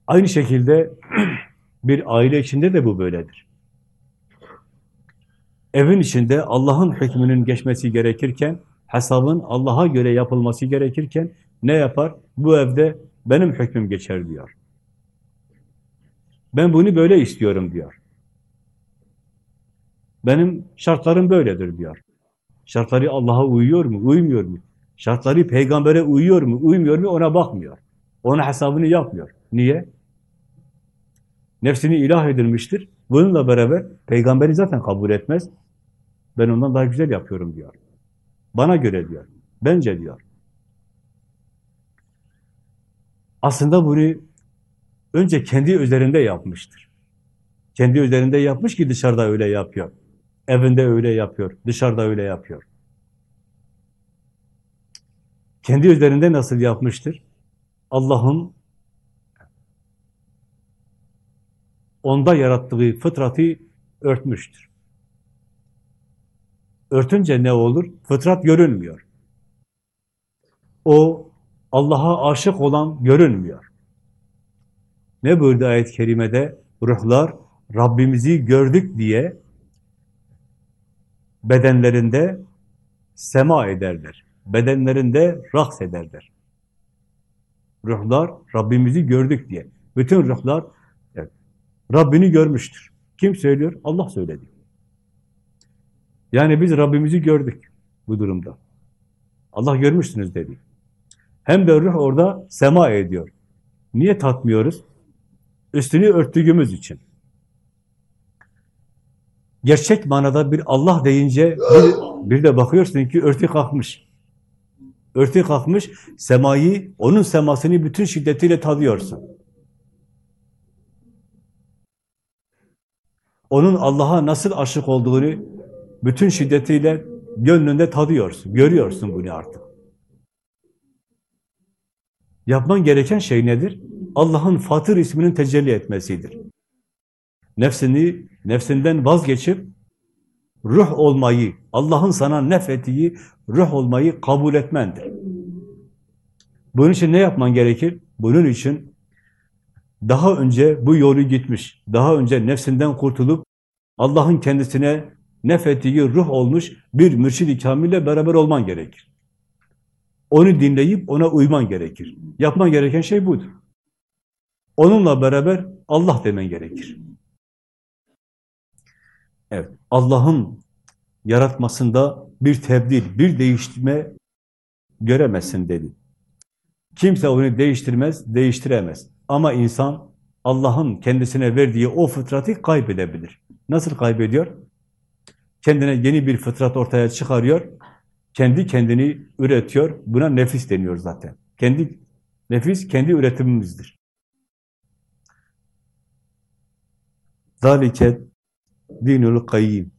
Aynı şekilde bir aile içinde de bu böyledir. Evin içinde Allah'ın hükmünün geçmesi gerekirken, hesabın Allah'a göre yapılması gerekirken ne yapar? Bu evde benim hükmüm geçer diyor. Ben bunu böyle istiyorum diyor. Benim şartlarım böyledir diyor. Şartları Allah'a uyuyor mu, uymuyor mu? Şartları peygambere uyuyor mu, uymuyor mu ona bakmıyor. Ona hesabını yapmıyor. Niye? Nefsini ilah edilmiştir. Bununla beraber peygamberi zaten kabul etmez. Ben ondan daha güzel yapıyorum diyor. Bana göre diyor. Bence diyor. Aslında bunu önce kendi üzerinde yapmıştır. Kendi üzerinde yapmış ki dışarıda öyle yapıyor. Evinde öyle yapıyor, dışarıda öyle yapıyor. Kendi üzerinde nasıl yapmıştır? Allah'ın onda yarattığı fıtratı örtmüştür. Örtünce ne olur? Fıtrat görünmüyor. O Allah'a aşık olan görünmüyor. Ne buyurdu ayet-i kerimede? Ruhlar Rabbimizi gördük diye bedenlerinde sema ederler. Bedenlerinde raks ederler. ruhlar Rabbimizi gördük diye. Bütün ruhlar evet, Rabbini görmüştür. Kim söylüyor? Allah söyledi. Yani biz Rabbimizi gördük bu durumda. Allah görmüşsünüz dedi. Hem de ruh orada sema ediyor. Niye tatmıyoruz? Üstünü örttüğümüz için. Gerçek manada bir Allah deyince bir, bir de bakıyorsun ki örtü kalkmış. Örtü kalkmış, semayı, onun semasını bütün şiddetiyle tadıyorsun. Onun Allah'a nasıl aşık olduğunu bütün şiddetiyle gönlünde tadıyorsun, görüyorsun bunu artık. Yapman gereken şey nedir? Allah'ın Fatır isminin tecelli etmesidir. Nefsini, nefsinden vazgeçip ruh olmayı, Allah'ın sana nefettiği ruh olmayı kabul etmendir. Bunun için ne yapman gerekir? Bunun için daha önce bu yolu gitmiş, daha önce nefsinden kurtulup Allah'ın kendisine nefettiği ruh olmuş bir mürşid-i kamille beraber olman gerekir. Onu dinleyip ona uyman gerekir. Yapman gereken şey budur. Onunla beraber Allah demen gerekir. Evet, Allah'ın yaratmasında bir tebdil, bir değiştirme göremezsin dedi. Kimse onu değiştirmez, değiştiremez. Ama insan Allah'ın kendisine verdiği o fıtratı kaybedebilir. Nasıl kaybediyor? Kendine yeni bir fıtrat ortaya çıkarıyor. Kendi kendini üretiyor. Buna nefis deniyor zaten. Kendi nefis kendi üretimimizdir. Zalike dinul kayyim.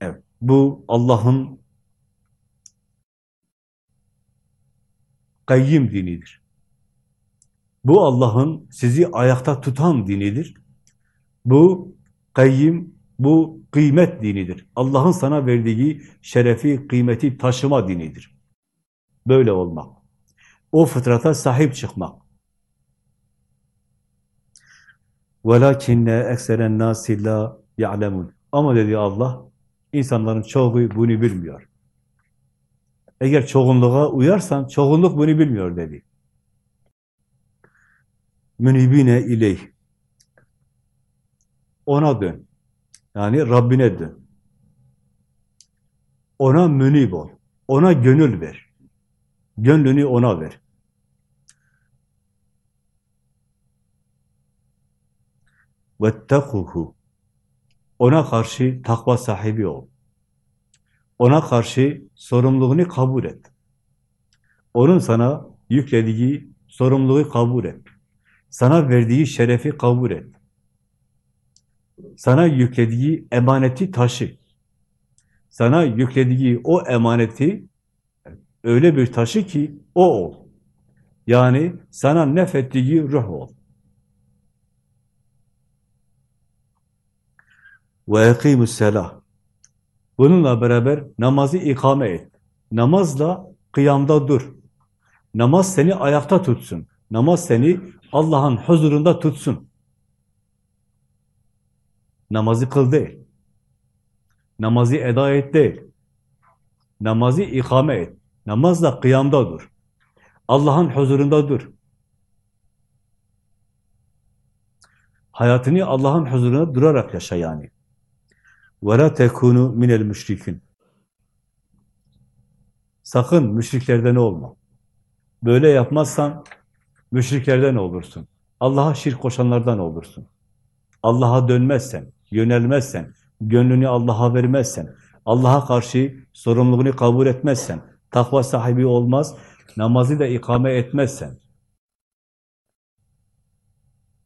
Evet. Bu Allah'ın kayyim dinidir. Bu Allah'ın sizi ayakta tutan dinidir. Bu kayyim, bu kıymet dinidir. Allah'ın sana verdiği şerefi, kıymeti taşıma dinidir. Böyle olmak. O fıtrata sahip çıkmak. وَلَكِنَّ اَكْسَرَ النَّاسِ لَا يَعْلَمُونَ Ama dedi Allah, insanların çoğu bunu bilmiyor. Eğer çoğunluğa uyarsan, çoğunluk bunu bilmiyor dedi. Münibine ileyh. Ona dön. Yani Rabbine dön. Ona münib ol. Ona gönül ver. Gönlünü ona ver. وَاتَّقُهُ ona karşı takva sahibi ol. Ona karşı sorumluluğunu kabul et. Onun sana yüklediği sorumluluğu kabul et. Sana verdiği şerefi kabul et. Sana yüklediği emaneti taşı. Sana yüklediği o emaneti öyle bir taşı ki o ol. Yani sana nefettiği ruh ol. Ve ekimus selah. Bununla beraber namazı ikame et. Namazla kıyamda dur. Namaz seni ayakta tutsun. Namaz seni Allah'ın huzurunda tutsun. Namazı kıl değil. Namazı eda et değil. Namazı ikame et. Namazla kıyamda dur. Allah'ın huzurunda dur. Hayatını Allah'ın huzurunda durarak yaşa yani. وَلَا تَكُونُوا مِنَ الْمُشْرِكِينَ Sakın müşriklerden olma. Böyle yapmazsan müşriklerden olursun. Allah'a şirk koşanlardan olursun. Allah'a dönmezsen, yönelmezsen, gönlünü Allah'a vermezsen, Allah'a karşı sorumluluğunu kabul etmezsen, takva sahibi olmaz, namazı da ikame etmezsen,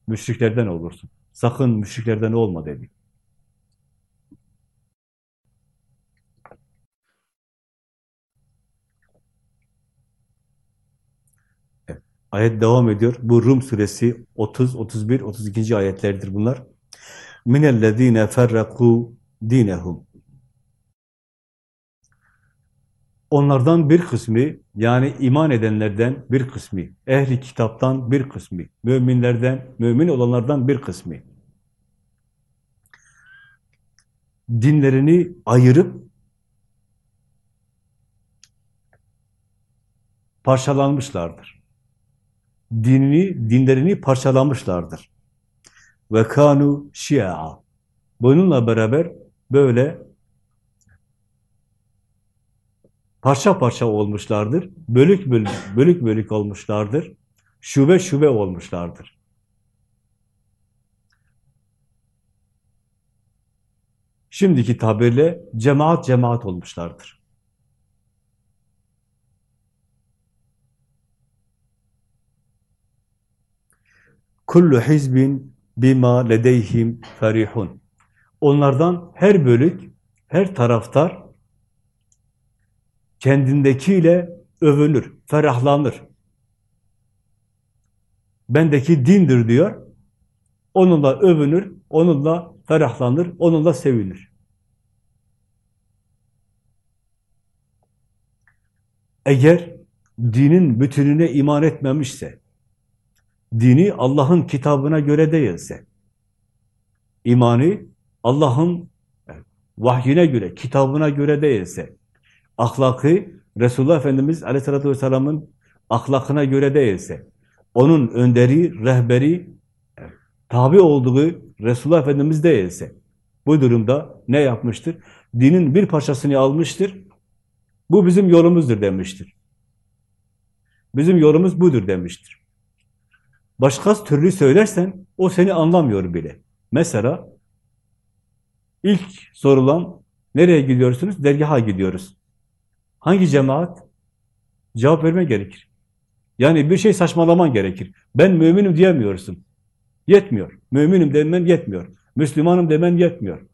müşriklerden olursun. Sakın müşriklerden olma dedi. Ayet devam ediyor. Bu Rum suresi 30, 31, 32. ayetlerdir bunlar. Minellezine ferraku dinehum. Onlardan bir kısmı, yani iman edenlerden bir kısmı, ehli kitaptan bir kısmı, müminlerden, mümin olanlardan bir kısmı, dinlerini ayırıp parçalanmışlardır. Dinini, dinlerini parçalamışlardır. Ve kanu şia. Bununla beraber böyle parça parça olmuşlardır. Bölük bölük, bölük bölük olmuşlardır. Şube şube olmuşlardır. Şimdiki tabirle cemaat cemaat olmuşlardır. Kullu hizbin bima ledeyhim ferihun. Onlardan her bölük, her taraftar kendindekiyle övünür, ferahlanır. Bendeki dindir diyor. Onunla övünür, onunla ferahlanır, onunla sevinir. Eğer dinin bütününe iman etmemişse, dini Allah'ın kitabına göre değilse, imanı Allah'ın vahyine göre, kitabına göre değilse, ahlakı Resulullah Efendimiz Aleyhisselatü Vesselam'ın ahlakına göre değilse, onun önderi, rehberi, tabi olduğu Resulullah Efendimiz değilse, bu durumda ne yapmıştır? Dinin bir parçasını almıştır, bu bizim yolumuzdur demiştir. Bizim yolumuz budur demiştir. Başka türlü söylersen, o seni anlamıyor bile. Mesela, ilk sorulan, nereye gidiyorsunuz? Dergaha gidiyoruz. Hangi cemaat? Cevap verme gerekir. Yani bir şey saçmalaman gerekir. Ben müminim diyemiyorsun. Yetmiyor. Müminim demen yetmiyor. Müslümanım demen yetmiyor.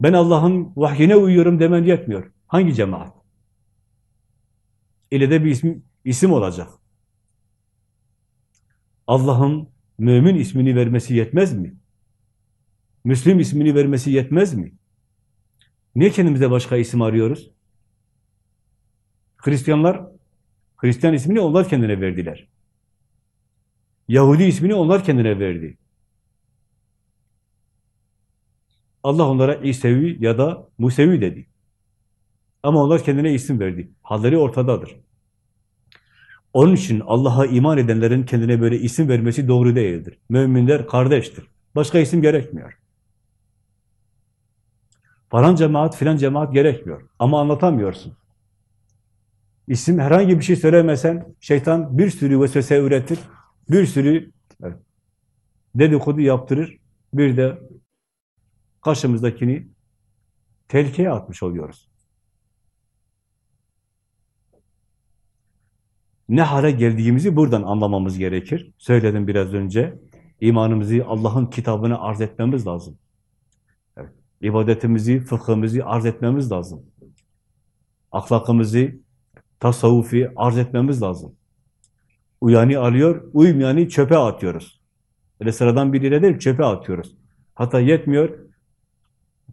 Ben Allah'ın vahyine uyuyorum demen yetmiyor. Hangi cemaat? İle de bir isim, isim olacak. Allah'ın mümin ismini vermesi yetmez mi? Müslim ismini vermesi yetmez mi? Niye kendimize başka isim arıyoruz? Hristiyanlar, Hristiyan ismini onlar kendine verdiler. Yahudi ismini onlar kendine verdi. Allah onlara İsevi ya da Musevi dedi. Ama onlar kendine isim verdi. Halleri ortadadır. Onun için Allah'a iman edenlerin kendine böyle isim vermesi doğru değildir. Müminler kardeştir. Başka isim gerekmiyor. Falan cemaat, filan cemaat gerekmiyor. Ama anlatamıyorsun. İsim herhangi bir şey söylemesen şeytan bir sürü vesvese üretir. Bir sürü dedikodu yaptırır. Bir de karşımızdakini tehlikeye atmış oluyoruz. Ne hale geldiğimizi buradan anlamamız gerekir. Söyledim biraz önce. İmanımızı Allah'ın kitabına arz etmemiz lazım. Evet. İbadetimizi, fıkhımızı arz etmemiz lazım. Ahlakımızı, tasavvufi arz etmemiz lazım. Uyanı alıyor, uymayanı çöpe atıyoruz. Öyle sıradan bir yere değil, çöpe atıyoruz. Hatta yetmiyor,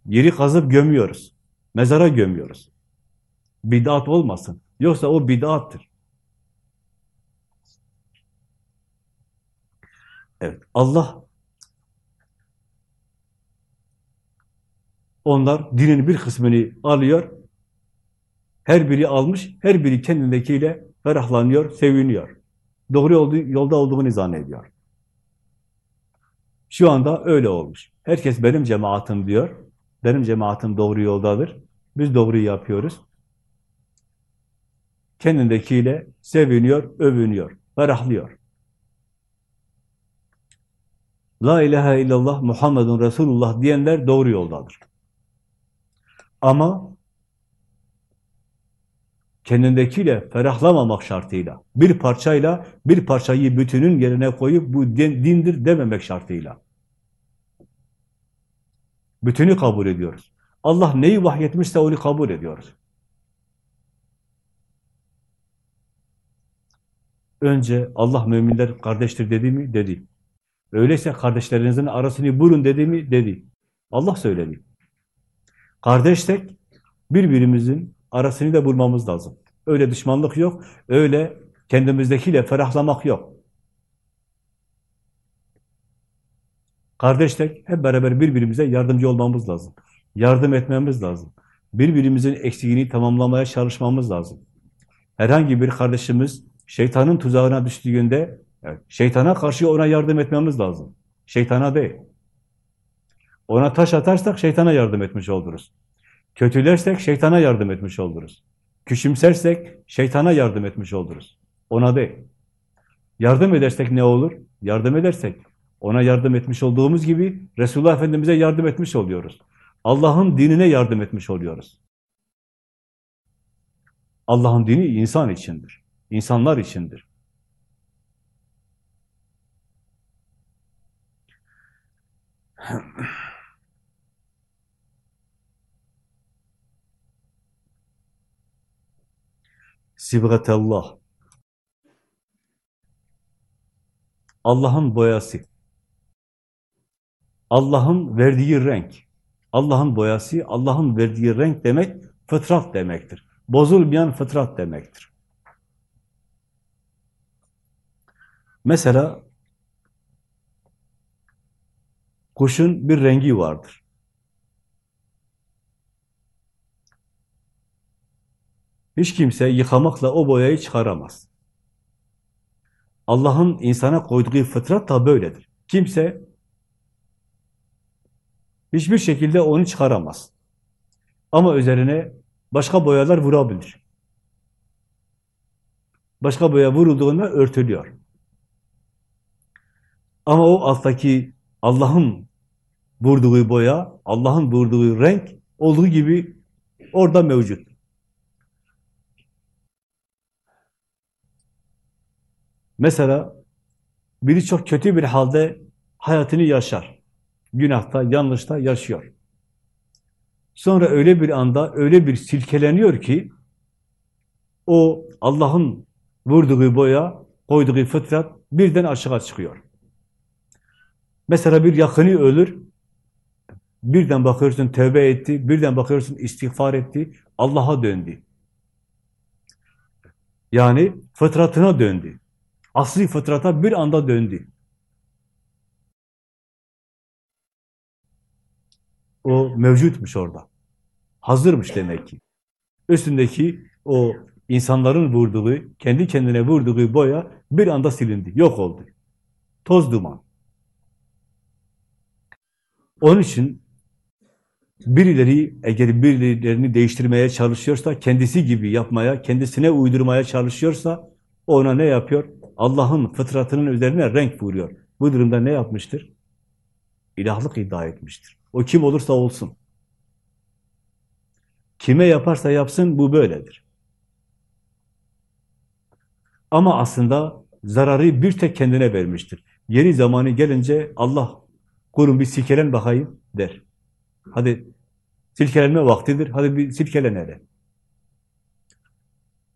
yeri kazıp gömüyoruz. Mezara gömüyoruz. Bid'at olmasın. Yoksa o bid'attır. Evet, Allah onlar dinin bir kısmını alıyor, her biri almış, her biri kendindekiyle ferahlanıyor, seviniyor. Doğru olduğu, yolda olduğunu zannediyor. Şu anda öyle olmuş. Herkes benim cemaatim diyor. Benim cemaatim doğru yoldadır. Biz doğruyu yapıyoruz. Kendindekiyle seviniyor, övünüyor, ferahlıyor. La ilahe illallah Muhammedun Resulullah diyenler doğru yoldadır. Ama kendindekiyle ferahlamamak şartıyla, bir parçayla bir parçayı bütünün yerine koyup bu dindir dememek şartıyla. Bütünü kabul ediyoruz. Allah neyi vahyetmişse onu kabul ediyoruz. Önce Allah müminler kardeştir dedi mi? Dedi. Öyleyse kardeşlerinizin arasını bulun dedi mi? Dedi. Allah söyledi. Kardeşsek birbirimizin arasını da bulmamız lazım. Öyle düşmanlık yok, öyle kendimizdekiyle ferahlamak yok. Kardeşlik hep beraber birbirimize yardımcı olmamız lazım. Yardım etmemiz lazım. Birbirimizin eksiğini tamamlamaya çalışmamız lazım. Herhangi bir kardeşimiz şeytanın tuzağına düştüğünde Evet, şeytana karşı ona yardım etmemiz lazım. Şeytana değil. Ona taş atarsak şeytana yardım etmiş oluruz. Kötülersek şeytana yardım etmiş oluruz. Küçümsersek şeytana yardım etmiş oluruz. Ona değil. Yardım edersek ne olur? Yardım edersek ona yardım etmiş olduğumuz gibi Resulullah Efendimiz'e yardım etmiş oluyoruz. Allah'ın dinine yardım etmiş oluyoruz. Allah'ın dini insan içindir. İnsanlar içindir. Sibgatellah. Allah'ın boyası. Allah'ın verdiği renk. Allah'ın boyası, Allah'ın verdiği renk demek fıtrat demektir. Bozulmayan fıtrat demektir. Mesela kuşun bir rengi vardır. Hiç kimse yıkamakla o boyayı çıkaramaz. Allah'ın insana koyduğu fıtrat da böyledir. Kimse hiçbir şekilde onu çıkaramaz. Ama üzerine başka boyalar vurabilir. Başka boya vurulduğunda örtülüyor. Ama o alttaki Allah'ın vurduğu boya, Allah'ın vurduğu renk olduğu gibi orada mevcut. Mesela biri çok kötü bir halde hayatını yaşar. Günahta, yanlışta yaşıyor. Sonra öyle bir anda öyle bir silkeleniyor ki o Allah'ın vurduğu boya, koyduğu fıtrat birden aşağı çıkıyor. Mesela bir yakını ölür, birden bakıyorsun tövbe etti, birden bakıyorsun istiğfar etti, Allah'a döndü. Yani fıtratına döndü. Asli fıtrata bir anda döndü. O mevcutmuş orada. Hazırmış demek ki. Üstündeki o insanların vurduğu, kendi kendine vurduğu boya bir anda silindi, yok oldu. Toz duman. Onun için birileri eğer birilerini değiştirmeye çalışıyorsa, kendisi gibi yapmaya, kendisine uydurmaya çalışıyorsa ona ne yapıyor? Allah'ın fıtratının üzerine renk vuruyor. Bu durumda ne yapmıştır? İlahlık iddia etmiştir. O kim olursa olsun. Kime yaparsa yapsın bu böyledir. Ama aslında zararı bir tek kendine vermiştir. Yeri zamanı gelince Allah kurun bir silkelen bakayım der. Hadi silkelenme vaktidir. Hadi bir silkelenelim.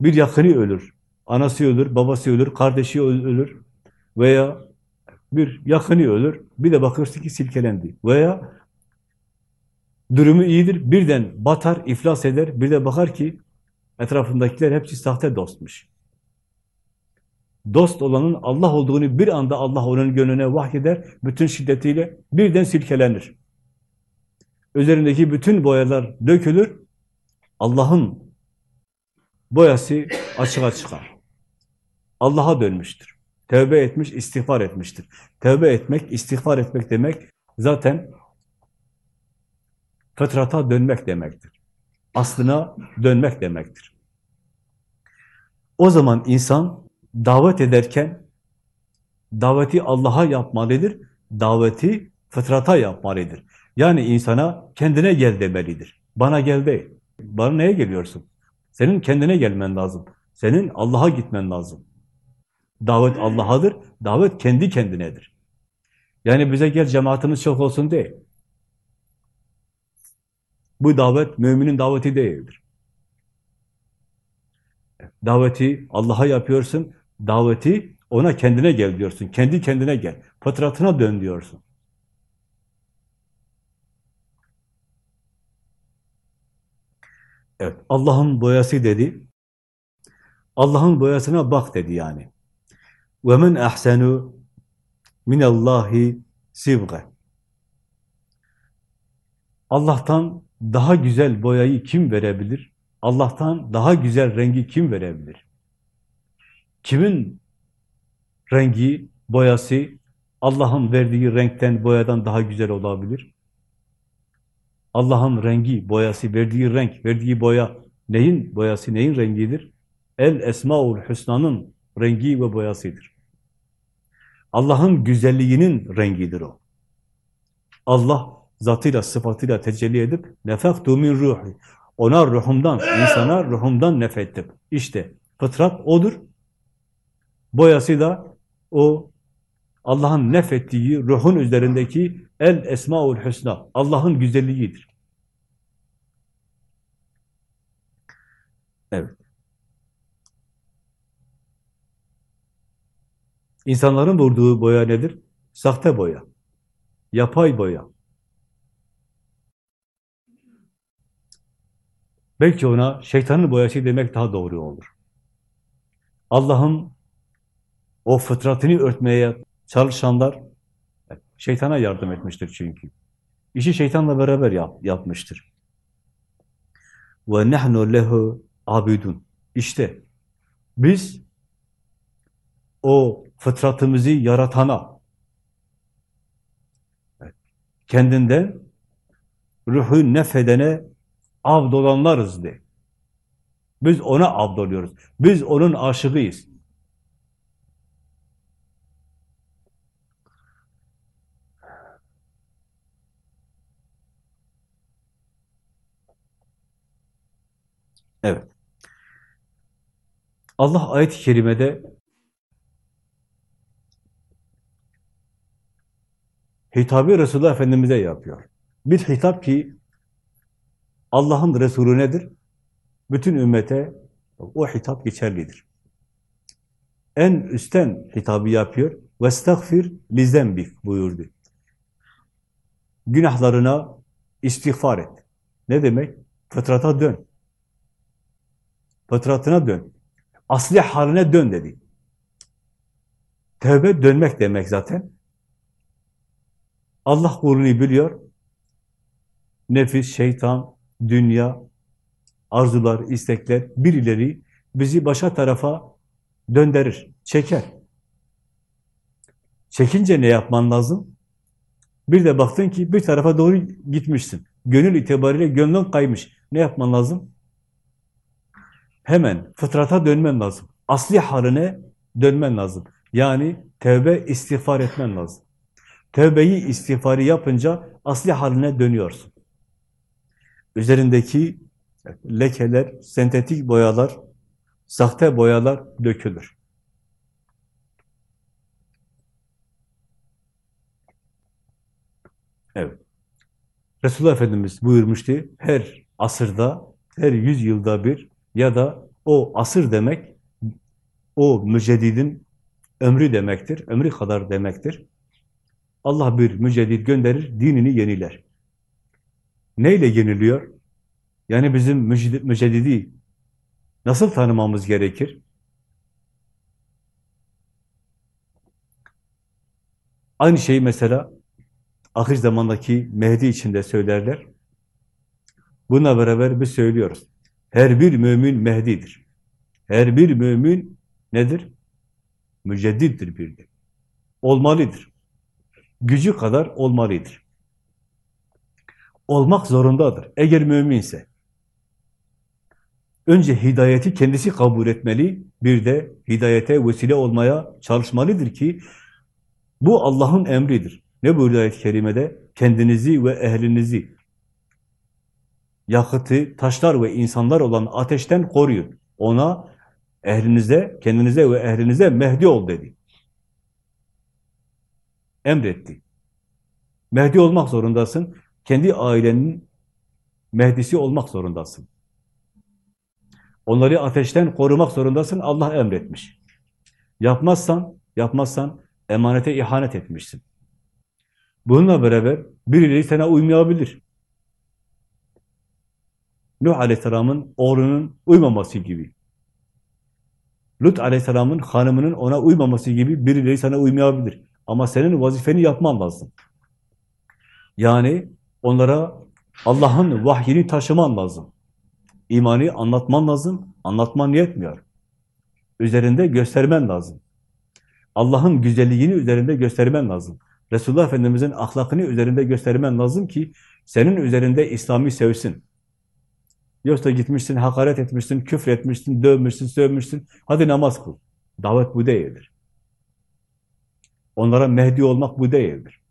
Bir yakını ölür. Anası ölür, babası ölür, kardeşi ölür veya bir yakını ölür, bir de bakırsın ki silkelendi. Veya durumu iyidir, birden batar, iflas eder, bir de bakar ki etrafındakiler hepsi sahte dostmuş. Dost olanın Allah olduğunu bir anda Allah onun gönlüne vahyeder, bütün şiddetiyle birden silkelenir. Üzerindeki bütün boyalar dökülür, Allah'ın boyası açığa çıkar. Allah'a dönmüştür. Tevbe etmiş, istiğfar etmiştir. Tevbe etmek, istiğfar etmek demek zaten fıtrata dönmek demektir. Aslına dönmek demektir. O zaman insan davet ederken daveti Allah'a yapmalıdır, daveti fıtrata yapmalıdır. Yani insana kendine gel demelidir. Bana gel değil. Bana neye geliyorsun? Senin kendine gelmen lazım. Senin Allah'a gitmen lazım. Davet Allah'adır, davet kendi kendinedir. Yani bize gel cemaatimiz çok olsun değil. Bu davet müminin daveti değildir. Daveti Allah'a yapıyorsun, daveti ona kendine gel diyorsun, kendi kendine gel, fıtratına dön diyorsun. Evet, Allah'ın boyası dedi. Allah'ın boyasına bak dedi yani. وَمَنْ اَحْسَنُ مِنَ اللّٰهِ سِبْغَ Allah'tan daha güzel boyayı kim verebilir? Allah'tan daha güzel rengi kim verebilir? Kimin rengi, boyası Allah'ın verdiği renkten, boyadan daha güzel olabilir. Allah'ın rengi, boyası, verdiği renk, verdiği boya neyin boyası, neyin rengidir? El Esmaül Hüsna'nın rengi ve boyasıdır. Allah'ın güzelliğinin rengidir o. Allah zatıyla, sıfatıyla tecelli edip nefektu min ruhi. Ona ruhumdan, insana ruhumdan nefettim. İşte fıtrat odur. Boyası da o Allah'ın nefettiği ruhun üzerindeki el esmaul husna. Allah'ın güzelliğidir. Evet. İnsanların vurduğu boya nedir? Sahte boya. Yapay boya. Belki ona şeytanın boyası demek daha doğru olur. Allah'ın o fıtratını örtmeye çalışanlar şeytana yardım etmiştir çünkü. İşi şeytanla beraber yap, yapmıştır. Ve nahnu lehu abidun. İşte biz o fıtratımızı yaratana kendinden ruhu nefedene abd de. Biz ona abd oluyoruz. Biz onun aşığıyız. Evet. Allah ayet-i kerimede hitabı Resulullah Efendimiz'e yapıyor. Bir hitap ki Allah'ın Resulü nedir? Bütün ümmete o hitap geçerlidir. En üstten hitabı yapıyor. وَاسْتَغْفِرْ لِزَنْبِكْ buyurdu. Günahlarına istiğfar et. Ne demek? Fıtrata dön. Fıtratına dön. Asli haline dön dedi. Tevbe dönmek demek zaten. Allah kulunu biliyor. Nefis, şeytan, dünya, arzular, istekler, birileri bizi başa tarafa döndürür, çeker. Çekince ne yapman lazım? Bir de baktın ki bir tarafa doğru gitmişsin. Gönül itibariyle gönlün kaymış. Ne yapman lazım? Hemen fıtrata dönmen lazım. Asli haline dönmen lazım. Yani tevbe istiğfar etmen lazım. Tevbeyi istiğfarı yapınca asli haline dönüyorsun. Üzerindeki lekeler, sentetik boyalar, sahte boyalar dökülür. Evet. Resulullah Efendimiz buyurmuştu, her asırda, her yüz yılda bir ya da o asır demek, o müceddidin ömrü demektir, ömrü kadar demektir. Allah bir müceddit gönderir, dinini yeniler. Neyle yeniliyor? Yani bizim müceddidi nasıl tanımamız gerekir? Aynı şeyi mesela ahir zamandaki Mehdi içinde söylerler. Bununla beraber biz söylüyoruz. Her bir mümin Mehdi'dir. Her bir mümin nedir? Müceddittir bir. Olmalıdır. Gücü kadar olmalıdır. Olmak zorundadır. Eğer müminse. Önce hidayeti kendisi kabul etmeli, bir de hidayete vesile olmaya çalışmalıdır ki bu Allah'ın emridir. Ne buyurdu ayet-i kerimede? Kendinizi ve ehlinizi yakıtı, taşlar ve insanlar olan ateşten koruyun. Ona ehlinize, kendinize ve ehlinize Mehdi ol dedi. Emretti. Mehdi olmak zorundasın. Kendi ailenin Mehdisi olmak zorundasın. Onları ateşten korumak zorundasın. Allah emretmiş. Yapmazsan, yapmazsan emanete ihanet etmişsin. Bununla beraber birileri sana uymayabilir. Nuh Aleyhisselam'ın oğlunun uymaması gibi. Lut Aleyhisselam'ın hanımının ona uymaması gibi birileri sana uymayabilir. Ama senin vazifeni yapman lazım. Yani onlara Allah'ın vahyini taşıman lazım. İmanı anlatman lazım. Anlatman yetmiyor. Üzerinde göstermen lazım. Allah'ın güzelliğini üzerinde göstermen lazım. Resulullah Efendimiz'in ahlakını üzerinde göstermen lazım ki senin üzerinde İslam'ı sevsin. Yoksa gitmişsin, hakaret etmişsin, küfür etmişsin, dövmüşsün, sövmüşsün. Hadi namaz kıl. Davet bu değildir. Onlara Mehdi olmak bu değildir.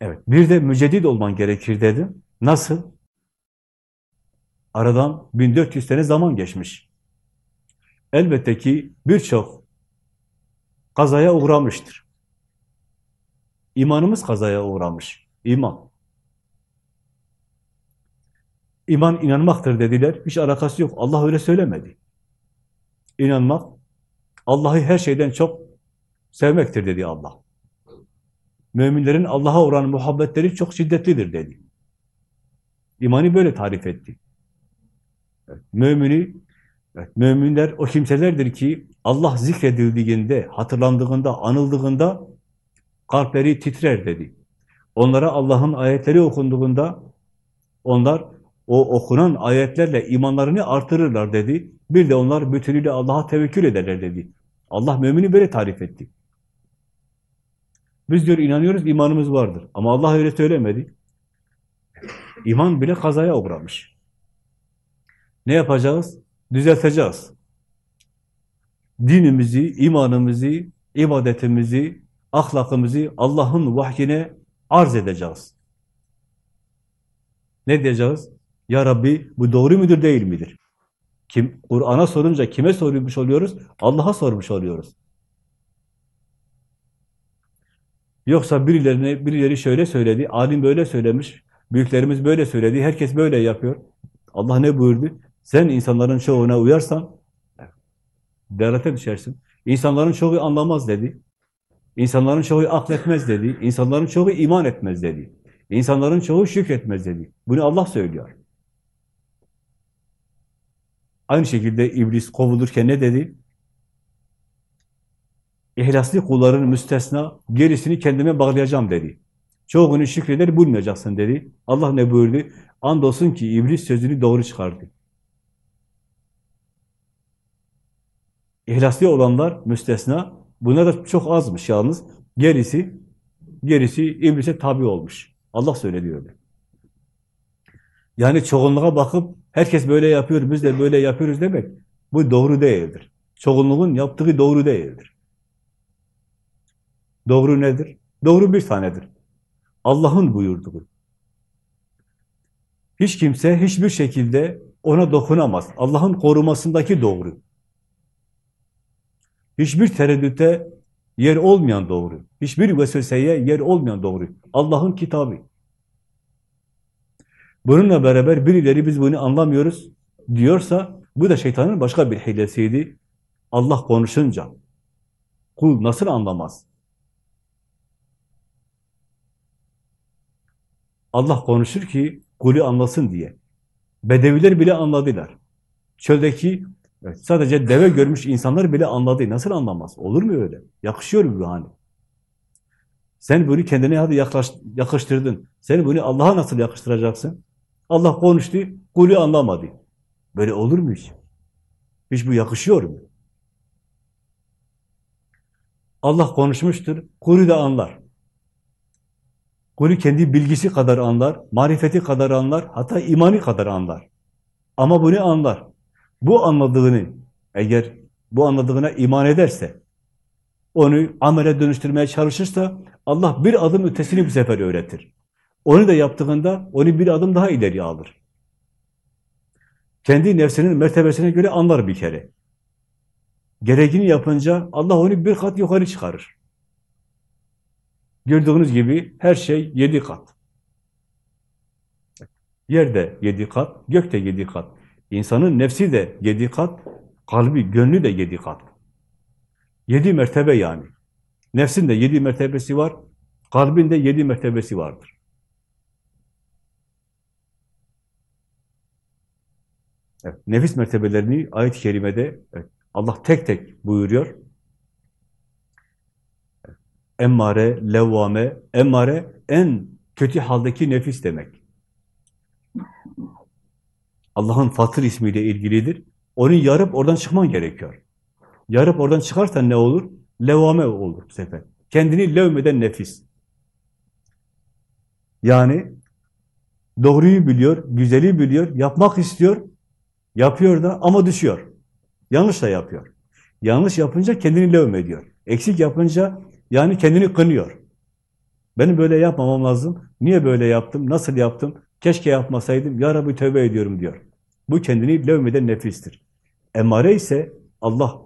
Evet, bir de müceddit olman gerekir dedim. Nasıl? Aradan 1400 sene zaman geçmiş. Elbette ki birçok kazaya uğramıştır. İmanımız kazaya uğramış. İman. İman inanmaktır dediler. Hiç alakası yok. Allah öyle söylemedi. İnanmak, Allah'ı her şeyden çok sevmektir dedi Allah. Müminlerin Allah'a olan muhabbetleri çok şiddetlidir dedi. İmanı böyle tarif etti. Evet, mümini, evet, müminler o kimselerdir ki Allah zikredildiğinde, hatırlandığında, anıldığında kalpleri titrer dedi. Onlara Allah'ın ayetleri okunduğunda onlar o okunan ayetlerle imanlarını artırırlar dedi. Bir de onlar bütünüyle Allah'a tevekkül ederler dedi. Allah mümini böyle tarif etti. Biz diyor inanıyoruz, imanımız vardır. Ama Allah öyle söylemedi. İman bile kazaya uğramış. Ne yapacağız? Düzelteceğiz. Dinimizi, imanımızı, ibadetimizi, ahlakımızı Allah'ın vahyine arz edeceğiz. Ne diyeceğiz? Ya Rabbi bu doğru mudur değil midir? Kim Kur'an'a sorunca kime sormuş oluyoruz? Allah'a sormuş oluyoruz. Yoksa birilerine birileri şöyle söyledi, alim böyle söylemiş, büyüklerimiz böyle söyledi, herkes böyle yapıyor. Allah ne buyurdu? Sen insanların çoğuna uyarsan derlete düşersin. İnsanların çoğu anlamaz dedi. İnsanların çoğu akletmez dedi. İnsanların çoğu iman etmez dedi. İnsanların çoğu şükretmez dedi. Bunu Allah söylüyor. Aynı şekilde iblis kovulurken ne dedi? İhlaslı kulların müstesna, gerisini kendime bağlayacağım dedi. Çoğunu şükreder bulmayacaksın dedi. Allah ne buyurdu? Andolsun ki iblis sözünü doğru çıkardı. İhlaslı olanlar müstesna, buna da çok azmış yalnız. Gerisi, gerisi iblise tabi olmuş. Allah söyledi öyle. Yani çoğunluğa bakıp herkes böyle yapıyor, biz de böyle yapıyoruz demek bu doğru değildir. Çoğunluğun yaptığı doğru değildir. Doğru nedir? Doğru bir tanedir. Allah'ın buyurduğu. Hiç kimse hiçbir şekilde ona dokunamaz. Allah'ın korumasındaki doğru. Hiçbir tereddüte yer olmayan doğru. Hiçbir vesveseye yer olmayan doğru. Allah'ın kitabı. Bununla beraber birileri biz bunu anlamıyoruz diyorsa bu da şeytanın başka bir hilesiydi. Allah konuşunca kul nasıl anlamaz? Allah konuşur ki kulü anlasın diye. Bedeviler bile anladılar. Çöldeki sadece deve görmüş insanlar bile anladı. Nasıl anlamaz? Olur mu öyle? Yakışıyor mu bu hani? Sen bunu kendine hadi yaklaş, yakıştırdın. Sen bunu Allah'a nasıl yakıştıracaksın? Allah konuştu, kulü anlamadı. Böyle olur mu hiç? Hiç bu yakışıyor mu? Allah konuşmuştur, kulü de anlar. Kulü kendi bilgisi kadar anlar, marifeti kadar anlar, hatta imani kadar anlar. Ama bunu anlar. Bu anladığını, eğer bu anladığına iman ederse, onu amele dönüştürmeye çalışırsa, Allah bir adım ötesini bu sefer öğretir. Onu da yaptığında onu bir adım daha ileri alır. Kendi nefsinin mertebesine göre anlar bir kere. Gereğini yapınca Allah onu bir kat yukarı çıkarır. Gördüğünüz gibi her şey yedi kat. Yerde yedi kat, gökte yedi kat. İnsanın nefsi de yedi kat, kalbi, gönlü de yedi kat. Yedi mertebe yani. Nefsin de yedi mertebesi var, kalbin de yedi mertebesi vardır. Evet, nefis mertebelerini ayet-i kerimede evet, Allah tek tek buyuruyor. Emmare, levvame, emmare en kötü haldeki nefis demek. Allah'ın Fatır ismiyle ilgilidir. Onu yarıp oradan çıkman gerekiyor. Yarıp oradan çıkarsan ne olur? Levame olur bu sefer. Kendini levmeden nefis. Yani doğruyu biliyor, güzeli biliyor, yapmak istiyor, yapıyor da ama düşüyor. Yanlış da yapıyor. Yanlış yapınca kendini levmediyor. Eksik yapınca yani kendini kınıyor. Benim böyle yapmamam lazım. Niye böyle yaptım? Nasıl yaptım? Keşke yapmasaydım. Ya Rabbi tövbe ediyorum diyor. Bu kendini levmeden nefistir. Emmare ise Allah.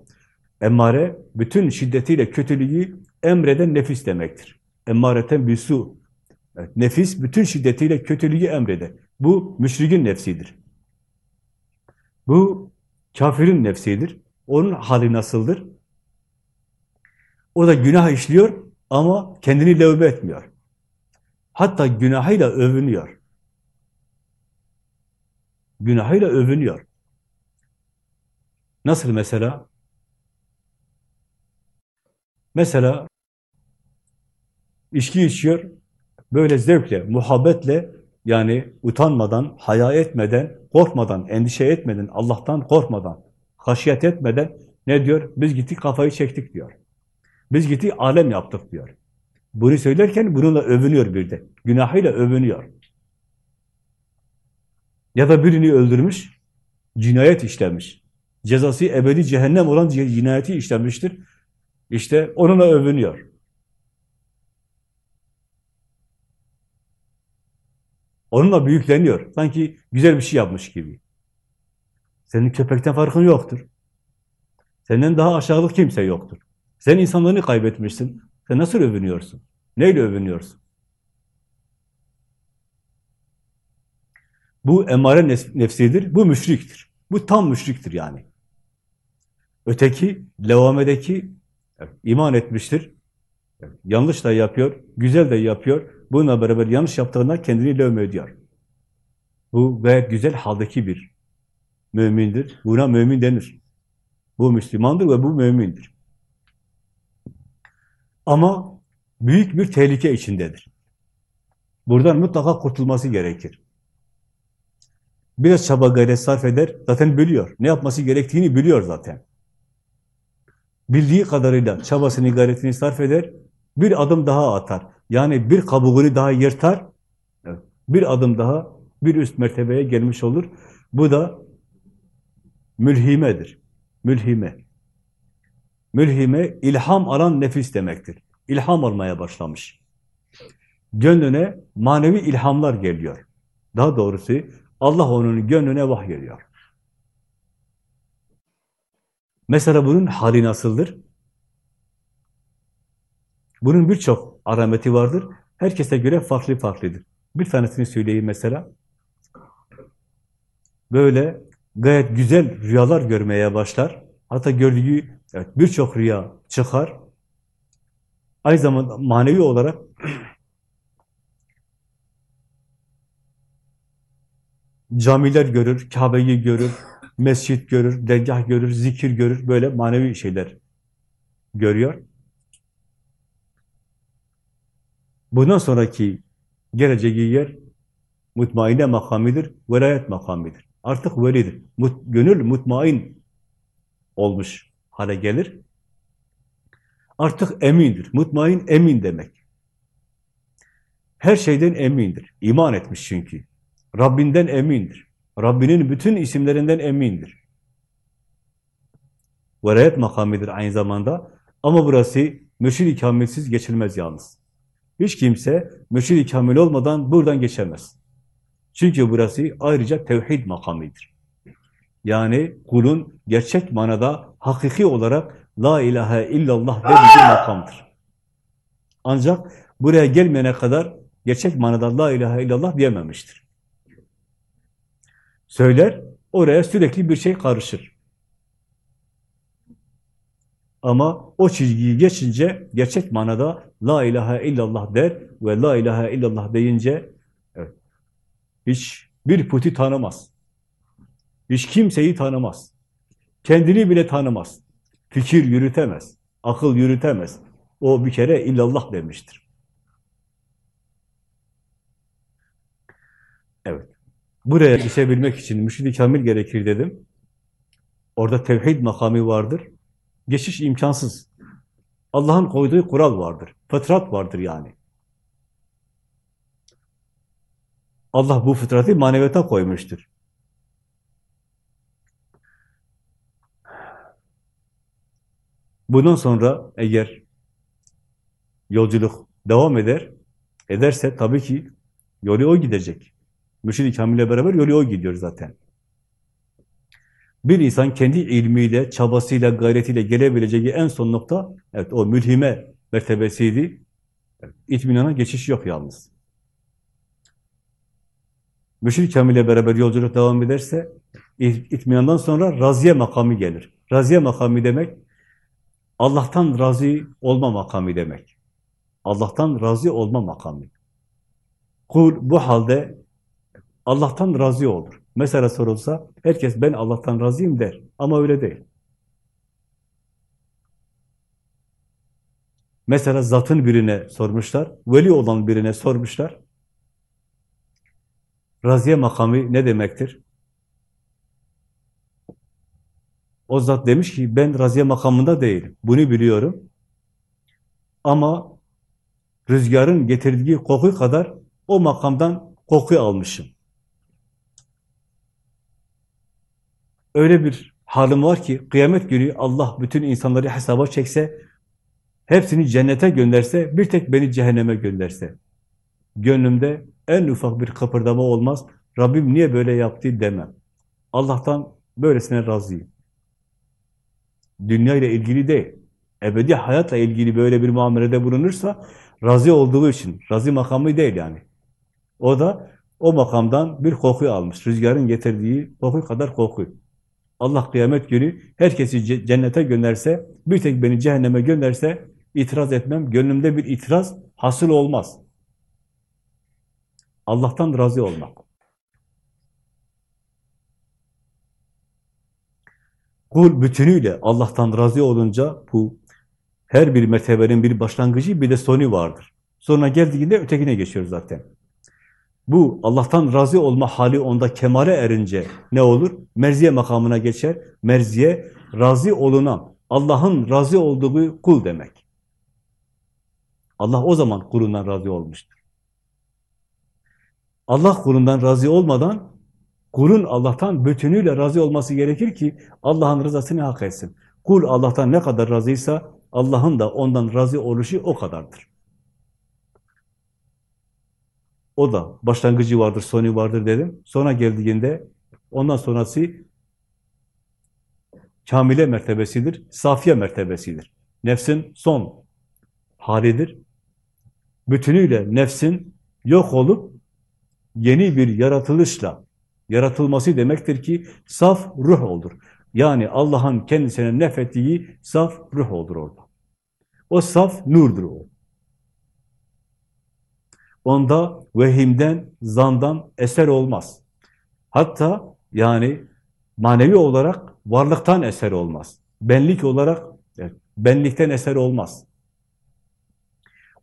Emmare bütün şiddetiyle kötülüğü emreden nefis demektir. Emmareten bir su. Evet, nefis bütün şiddetiyle kötülüğü emreder. Bu müşrikin nefsidir. Bu kafirin nefsidir. Onun hali nasıldır? O da günah işliyor ama kendini levbe etmiyor. Hatta günahıyla övünüyor. Günahıyla övünüyor. Nasıl mesela? Mesela içki içiyor, böyle zevkle, muhabbetle yani utanmadan, haya etmeden, korkmadan, endişe etmeden, Allah'tan korkmadan, haşiyet etmeden ne diyor? Biz gittik kafayı çektik diyor. Biz gittik alem yaptık diyor. Bunu söylerken bununla övünüyor bir de. Günahıyla övünüyor. Ya da birini öldürmüş, cinayet işlemiş. Cezası ebedi cehennem olan cinayeti işlemiştir. İşte onunla övünüyor. Onunla büyükleniyor. Sanki güzel bir şey yapmış gibi. Senin köpekten farkın yoktur. Senden daha aşağılık kimse yoktur. Sen insanlığını kaybetmişsin. Sen nasıl övünüyorsun? Neyle övünüyorsun? Bu emare nefsidir, bu müşriktir. Bu tam müşriktir yani. Öteki, levamedeki iman etmiştir. Yanlış da yapıyor, güzel de yapıyor. Bununla beraber yanlış yaptığında kendini levme ediyor. Bu gayet güzel haldeki bir mümindir. Buna mümin denir. Bu Müslümandır ve bu mümindir. Ama büyük bir tehlike içindedir. Buradan mutlaka kurtulması gerekir. Biraz çaba gayret sarf eder, zaten biliyor. Ne yapması gerektiğini biliyor zaten. Bildiği kadarıyla çabasını, gayretini sarf eder, bir adım daha atar. Yani bir kabuğunu daha yırtar, bir adım daha bir üst mertebeye gelmiş olur. Bu da mülhimedir. Mülhime. Mülhime, ilham alan nefis demektir. İlham almaya başlamış. Gönlüne manevi ilhamlar geliyor. Daha doğrusu Allah onun gönlüne vahyediyor. Mesela bunun hali nasıldır? Bunun birçok arameti vardır. Herkese göre farklı farklıdır. Bir tanesini söyleyeyim mesela. Böyle gayet güzel rüyalar görmeye başlar. Hatta gördüğü evet, birçok rüya çıkar. Aynı zamanda manevi olarak camiler görür, Kabe'yi görür, mescit görür, dergah görür, zikir görür, böyle manevi şeyler görüyor. Bundan sonraki geleceği yer mutmaine makamidir, velayet makamidir. Artık velidir. Mut, gönül mutmain olmuş hale gelir. Artık emindir. Mutmain emin demek. Her şeyden emindir. İman etmiş çünkü. Rabbinden emindir. Rabbinin bütün isimlerinden emindir. Velayet makamidir aynı zamanda. Ama burası mürşid-i kamilsiz geçilmez yalnız. Hiç kimse mürşid-i kamil olmadan buradan geçemez. Çünkü burası ayrıca tevhid makamidir. Yani kulun gerçek manada hakiki olarak la ilahe illallah dediği makamdır. Ancak buraya gelmeyene kadar gerçek manada la ilahe illallah diyememiştir. Söyler, oraya sürekli bir şey karışır. Ama o çizgiyi geçince gerçek manada la ilahe illallah der ve la ilahe illallah deyince evet, hiç bir puti tanımaz. Hiç kimseyi tanımaz. Kendini bile tanımaz. Fikir yürütemez. Akıl yürütemez. O bir kere illallah demiştir. Evet. Buraya geçebilmek için müşid-i kamil gerekir dedim. Orada tevhid makamı vardır. Geçiş imkansız. Allah'ın koyduğu kural vardır. Fıtrat vardır yani. Allah bu fıtratı maneviyata koymuştur. Bundan sonra eğer yolculuk devam eder, ederse tabii ki yolu o gidecek. Mürşid-i Kamil'le beraber yolu o gidiyor zaten. Bir insan kendi ilmiyle, çabasıyla, gayretiyle gelebileceği en son nokta, evet o mülhime mertebesiydi. Evet, geçiş yok yalnız. Mürşid-i Kamil'le beraber yolculuk devam ederse, itminandan sonra raziye makamı gelir. Raziye makamı demek, Allah'tan razı olma makamı demek. Allah'tan razı olma makamı. Kul bu halde Allah'tan razı olur. Mesela sorulsa herkes ben Allah'tan razıyım der. Ama öyle değil. Mesela zatın birine sormuşlar, veli olan birine sormuşlar. Raziye makamı ne demektir? O zat demiş ki ben raziye makamında değilim. Bunu biliyorum. Ama rüzgarın getirdiği koku kadar o makamdan koku almışım. Öyle bir halim var ki kıyamet günü Allah bütün insanları hesaba çekse, hepsini cennete gönderse, bir tek beni cehenneme gönderse, gönlümde en ufak bir kıpırdama olmaz, Rabbim niye böyle yaptı demem. Allah'tan böylesine razıyım. Dünya ile ilgili değil, ebedi hayatla ilgili böyle bir muamelede bulunursa, razı olduğu için, razı makamı değil yani. O da o makamdan bir koku almış, rüzgarın getirdiği koku kadar koku. Allah kıyamet günü herkesi cennete gönderse, bir tek beni cehenneme gönderse itiraz etmem. Gönlümde bir itiraz hasıl olmaz. Allah'tan razı olmak. Kul bütünüyle Allah'tan razı olunca bu her bir mertebenin bir başlangıcı bir de sonu vardır. Sonra geldiğinde ötekine geçiyor zaten. Bu Allah'tan razı olma hali onda kemale erince ne olur? Merziye makamına geçer. Merziye razı olunan, Allah'ın razı olduğu kul demek. Allah o zaman kulundan razı olmuştur. Allah kulundan razı olmadan kulun Allah'tan bütünüyle razı olması gerekir ki Allah'ın rızasını hak etsin. Kul Allah'tan ne kadar razıysa Allah'ın da ondan razı oluşu o kadardır. O da başlangıcı vardır, sonu vardır dedim. Sonra geldiğinde ondan sonrası kamile mertebesidir, safiye mertebesidir. Nefsin son halidir. Bütünüyle nefsin yok olup yeni bir yaratılışla yaratılması demektir ki saf ruh olur. Yani Allah'ın kendisine nefettiği saf ruh olur orada. O saf nurdur o. Onda vehimden, zandan eser olmaz. Hatta yani manevi olarak varlıktan eser olmaz. Benlik olarak benlikten eser olmaz.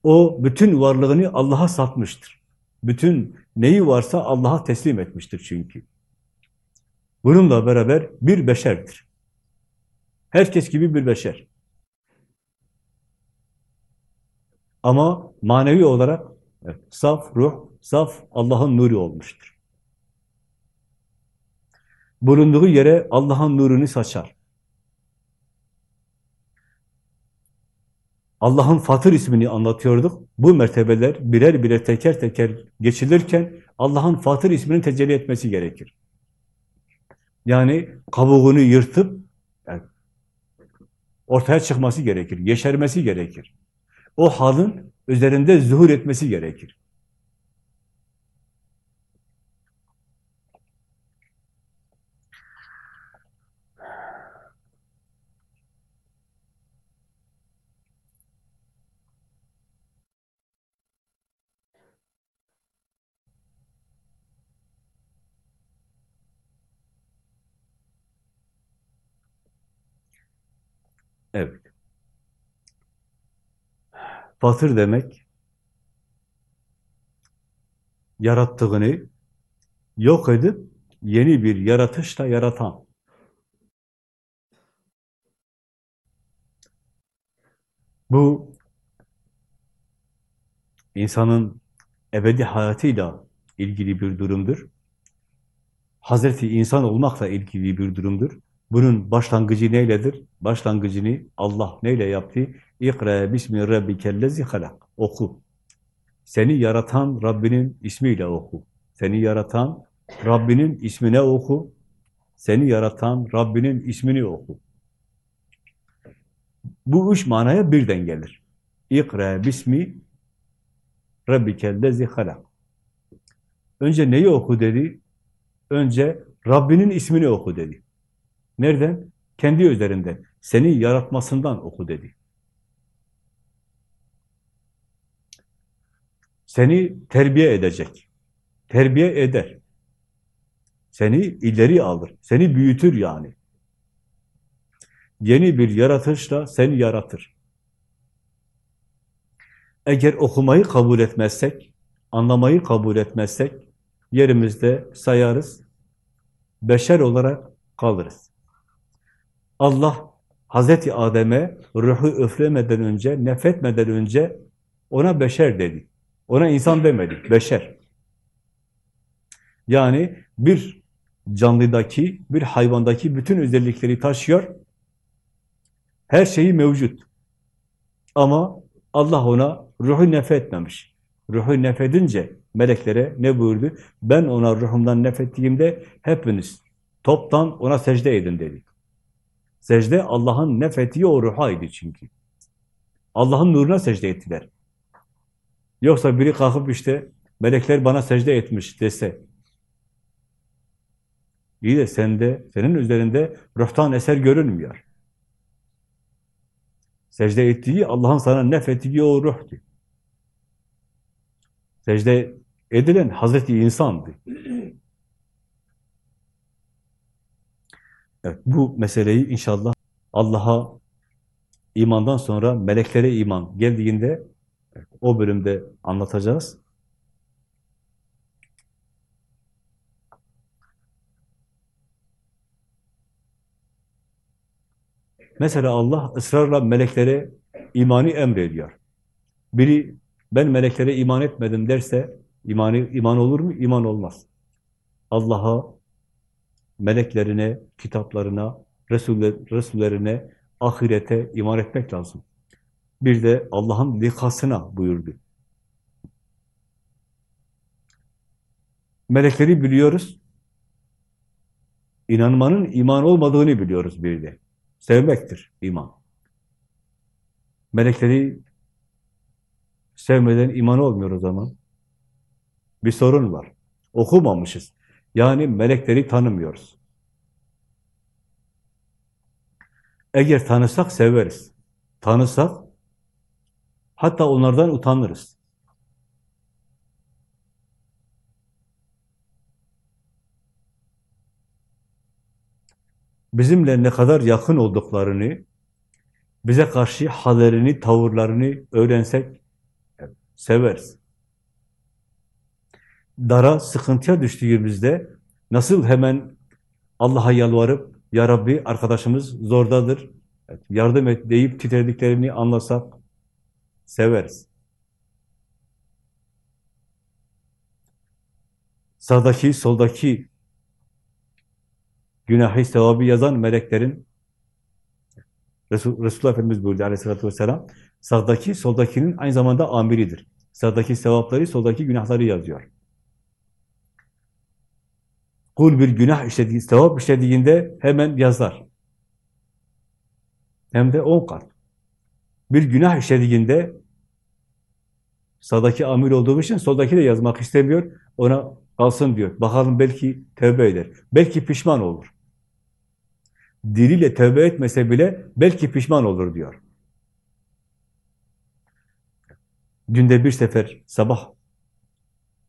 O bütün varlığını Allah'a satmıştır. Bütün neyi varsa Allah'a teslim etmiştir çünkü. Bununla beraber bir beşerdir. Herkes gibi bir beşer. Ama manevi olarak Evet, saf ruh, saf Allah'ın nuru olmuştur. Bulunduğu yere Allah'ın nurunu saçar. Allah'ın Fatır ismini anlatıyorduk. Bu mertebeler birer birer teker teker geçilirken Allah'ın Fatır isminin tecelli etmesi gerekir. Yani kabuğunu yırtıp yani ortaya çıkması gerekir, yeşermesi gerekir. O halın üzerinde zuhur etmesi gerekir. Evet. Fatır demek, yarattığını yok edip yeni bir yaratışla yaratan. Bu insanın ebedi hayatıyla ilgili bir durumdur. Hazreti insan olmakla ilgili bir durumdur. Bunun başlangıcı neyledir? Başlangıcını Allah neyle yaptı? İkra bismi rabbikellezi halak. Oku. Seni yaratan Rabbinin ismiyle oku. Seni yaratan Rabbinin ismine oku. Seni yaratan Rabbinin ismini oku. Bu üç manaya birden gelir. İkra bismi rabbikellezi halak. Önce neyi oku dedi? Önce Rabbinin ismini oku dedi. Nereden? Kendi üzerinden. Seni yaratmasından oku dedi. Seni terbiye edecek. Terbiye eder. Seni ileri alır. Seni büyütür yani. Yeni bir yaratışla seni yaratır. Eğer okumayı kabul etmezsek, anlamayı kabul etmezsek, yerimizde sayarız, beşer olarak kalırız. Allah Hazreti Adem'e ruhu üflemeden önce, nefretmeden önce ona beşer dedi. Ona insan demedi, beşer. Yani bir canlıdaki, bir hayvandaki bütün özellikleri taşıyor. Her şeyi mevcut. Ama Allah ona ruhu nefretmemiş. Ruhu nefedince meleklere ne buyurdu? Ben ona ruhumdan nefettiğimde hepiniz toptan ona secde edin dedi. Secde Allah'ın nefettiği o ruhaydı çünkü. Allah'ın nuruna secde ettiler. Yoksa biri kalkıp işte melekler bana secde etmiş dese iyi de sende, senin üzerinde ruhtan eser görünmüyor. Secde ettiği Allah'ın sana nefettiği o ruhtu. Secde edilen Hazreti insandı. Evet, bu meseleyi inşallah Allah'a imandan sonra meleklere iman geldiğinde o bölümde anlatacağız. Mesela Allah ısrarla meleklere imanı emrediyor. Biri ben meleklere iman etmedim derse imanı iman olur mu? İman olmaz. Allah'a, meleklerine, kitaplarına, Resuller, Resullerine, ahirete iman etmek lazım. Bir de Allah'ın likasına buyurdu. Melekleri biliyoruz. İnanmanın iman olmadığını biliyoruz bir de. Sevmektir iman. Melekleri sevmeden iman olmuyor o zaman. Bir sorun var. Okumamışız. Yani melekleri tanımıyoruz. Eğer tanısak severiz. Tanısak hatta onlardan utanırız. bizimle ne kadar yakın olduklarını, bize karşı hallerini, tavırlarını öğrensek severiz. Dara, sıkıntıya düştüğümüzde nasıl hemen Allah'a yalvarıp Ya Rabbi arkadaşımız zordadır, yardım et deyip titrediklerini anlasak severiz. Sağdaki, soldaki günahı, sevabı yazan meleklerin Resul, Resulullah Efendimiz buyurdu aleyhissalatü vesselam sağdaki, soldakinin aynı zamanda amiridir. Sağdaki sevapları, soldaki günahları yazıyor. Kul bir günah işlediği, sevap işlediğinde hemen yazar. Hem de on kat. Bir günah işlediğinde sağdaki amir olduğu için soldaki de yazmak istemiyor. Ona kalsın diyor. Bakalım belki tövbe eder. Belki pişman olur diliyle tövbe etmese bile belki pişman olur diyor. Günde bir sefer sabah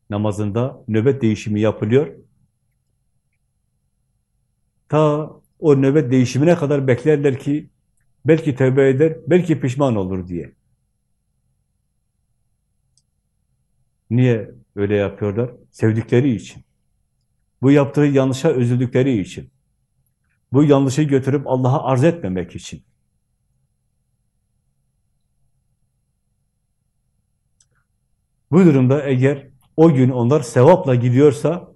namazında nöbet değişimi yapılıyor. Ta o nöbet değişimine kadar beklerler ki belki tövbe eder, belki pişman olur diye. Niye öyle yapıyorlar? Sevdikleri için. Bu yaptığı yanlışa üzüldükleri için. Bu yanlışı götürüp Allah'a arz etmemek için. Bu durumda eğer o gün onlar sevapla gidiyorsa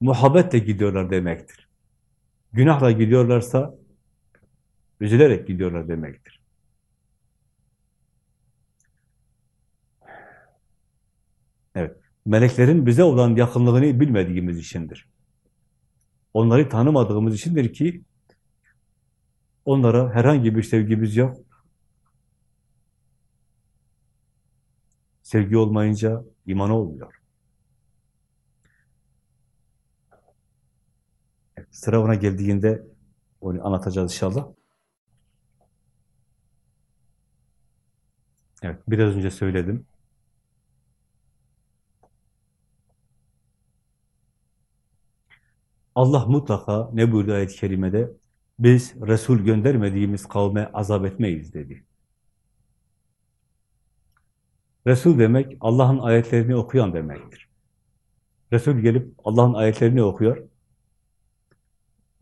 muhabbetle gidiyorlar demektir. Günahla gidiyorlarsa üzülerek gidiyorlar demektir. Evet, meleklerin bize olan yakınlığını bilmediğimiz içindir. Onları tanımadığımız içindir ki onlara herhangi bir sevgimiz yok. Sevgi olmayınca iman olmuyor. Sıra ona geldiğinde onu anlatacağız inşallah. Evet, biraz önce söyledim. Allah mutlaka ne buyurdu ayet-i kerimede? Biz Resul göndermediğimiz kavme azap etmeyiz dedi. Resul demek Allah'ın ayetlerini okuyan demektir. Resul gelip Allah'ın ayetlerini okuyor.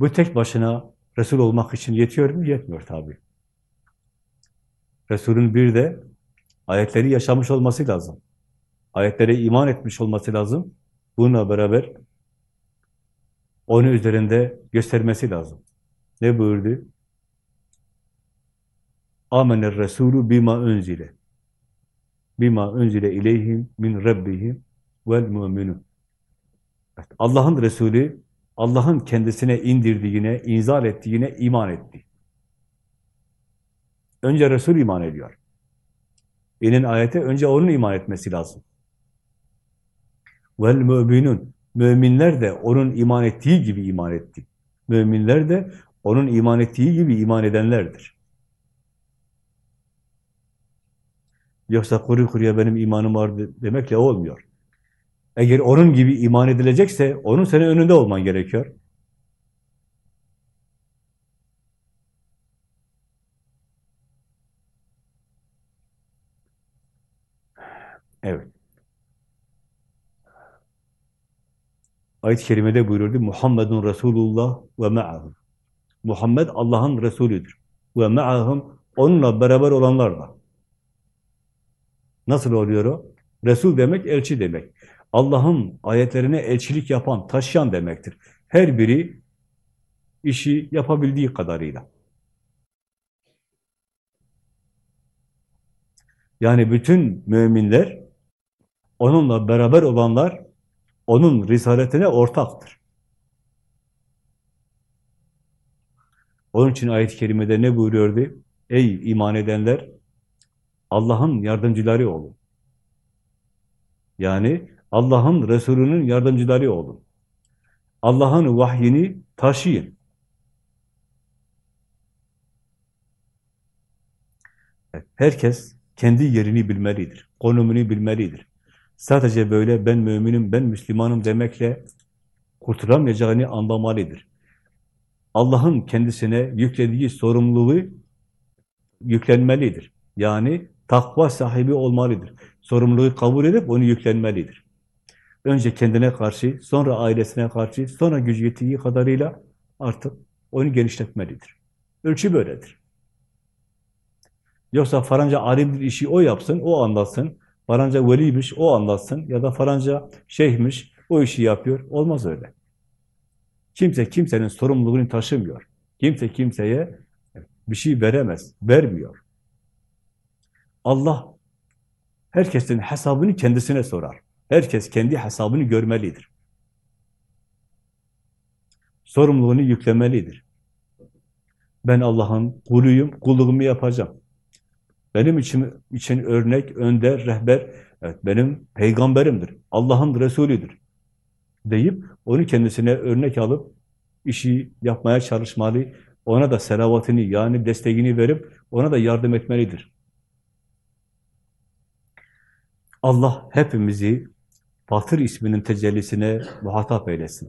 Bu tek başına Resul olmak için yetiyor mu? Yetmiyor tabi. Resulün bir de ayetleri yaşamış olması lazım. Ayetlere iman etmiş olması lazım. Bununla beraber onu üzerinde göstermesi lazım. Ne buyurdu? Amener Resulü bima önzile. Bima önzile ileyhim min rabbihim vel mu'minun. Allah'ın Resulü Allah'ın kendisine indirdiğine, inzal ettiğine iman etti. Önce Resul iman ediyor. İnin ayete önce onun iman etmesi lazım. Vel müminun. Müminler de onun iman ettiği gibi iman etti. Müminler de onun iman ettiği gibi iman edenlerdir. Yoksa kuru kuruya benim imanım var demekle olmuyor. Eğer onun gibi iman edilecekse, onun senin önünde olman gerekiyor. Evet. Ayet-i kerimede buyurdu Muhammedun Resulullah ve ma'ahum. Muhammed Allah'ın Resulüdür. Ve ma'ahum onunla beraber olanlar da. Nasıl oluyor o? Resul demek elçi demek. Allah'ın ayetlerine elçilik yapan, taşıyan demektir. Her biri işi yapabildiği kadarıyla. Yani bütün müminler, onunla beraber olanlar, onun risaletine ortaktır. Onun için ayet-i kerimede ne buyuruyordu? Ey iman edenler, Allah'ın yardımcıları olun. Yani Allah'ın Resulü'nün yardımcıları olun. Allah'ın vahyini taşıyın. Herkes kendi yerini bilmelidir, konumunu bilmelidir. Sadece böyle ben müminim, ben Müslümanım demekle kurtulamayacağını anlamalıdır. Allah'ın kendisine yüklediği sorumluluğu yüklenmelidir. Yani takva sahibi olmalıdır. Sorumluluğu kabul edip onu yüklenmelidir. Önce kendine karşı, sonra ailesine karşı, sonra gücü yettiği kadarıyla artık onu genişletmelidir. Ölçü böyledir. Yoksa faranca alimdir işi o yapsın, o anlatsın. Faranca veliymiş, o anlatsın. Ya da faranca şeyhmiş, o işi yapıyor. Olmaz öyle. Kimse kimsenin sorumluluğunu taşımıyor. Kimse kimseye bir şey veremez, vermiyor. Allah herkesin hesabını kendisine sorar. Herkes kendi hesabını görmelidir. Sorumluluğunu yüklemelidir. Ben Allah'ın kuluyum, kulluğumu yapacağım. Benim için, için örnek, önder, rehber, evet benim peygamberimdir, Allah'ın Resulüdür deyip onu kendisine örnek alıp işi yapmaya çalışmalı, ona da selavatını yani desteğini verip ona da yardım etmelidir. Allah hepimizi Fatır isminin tecellisine muhatap eylesin.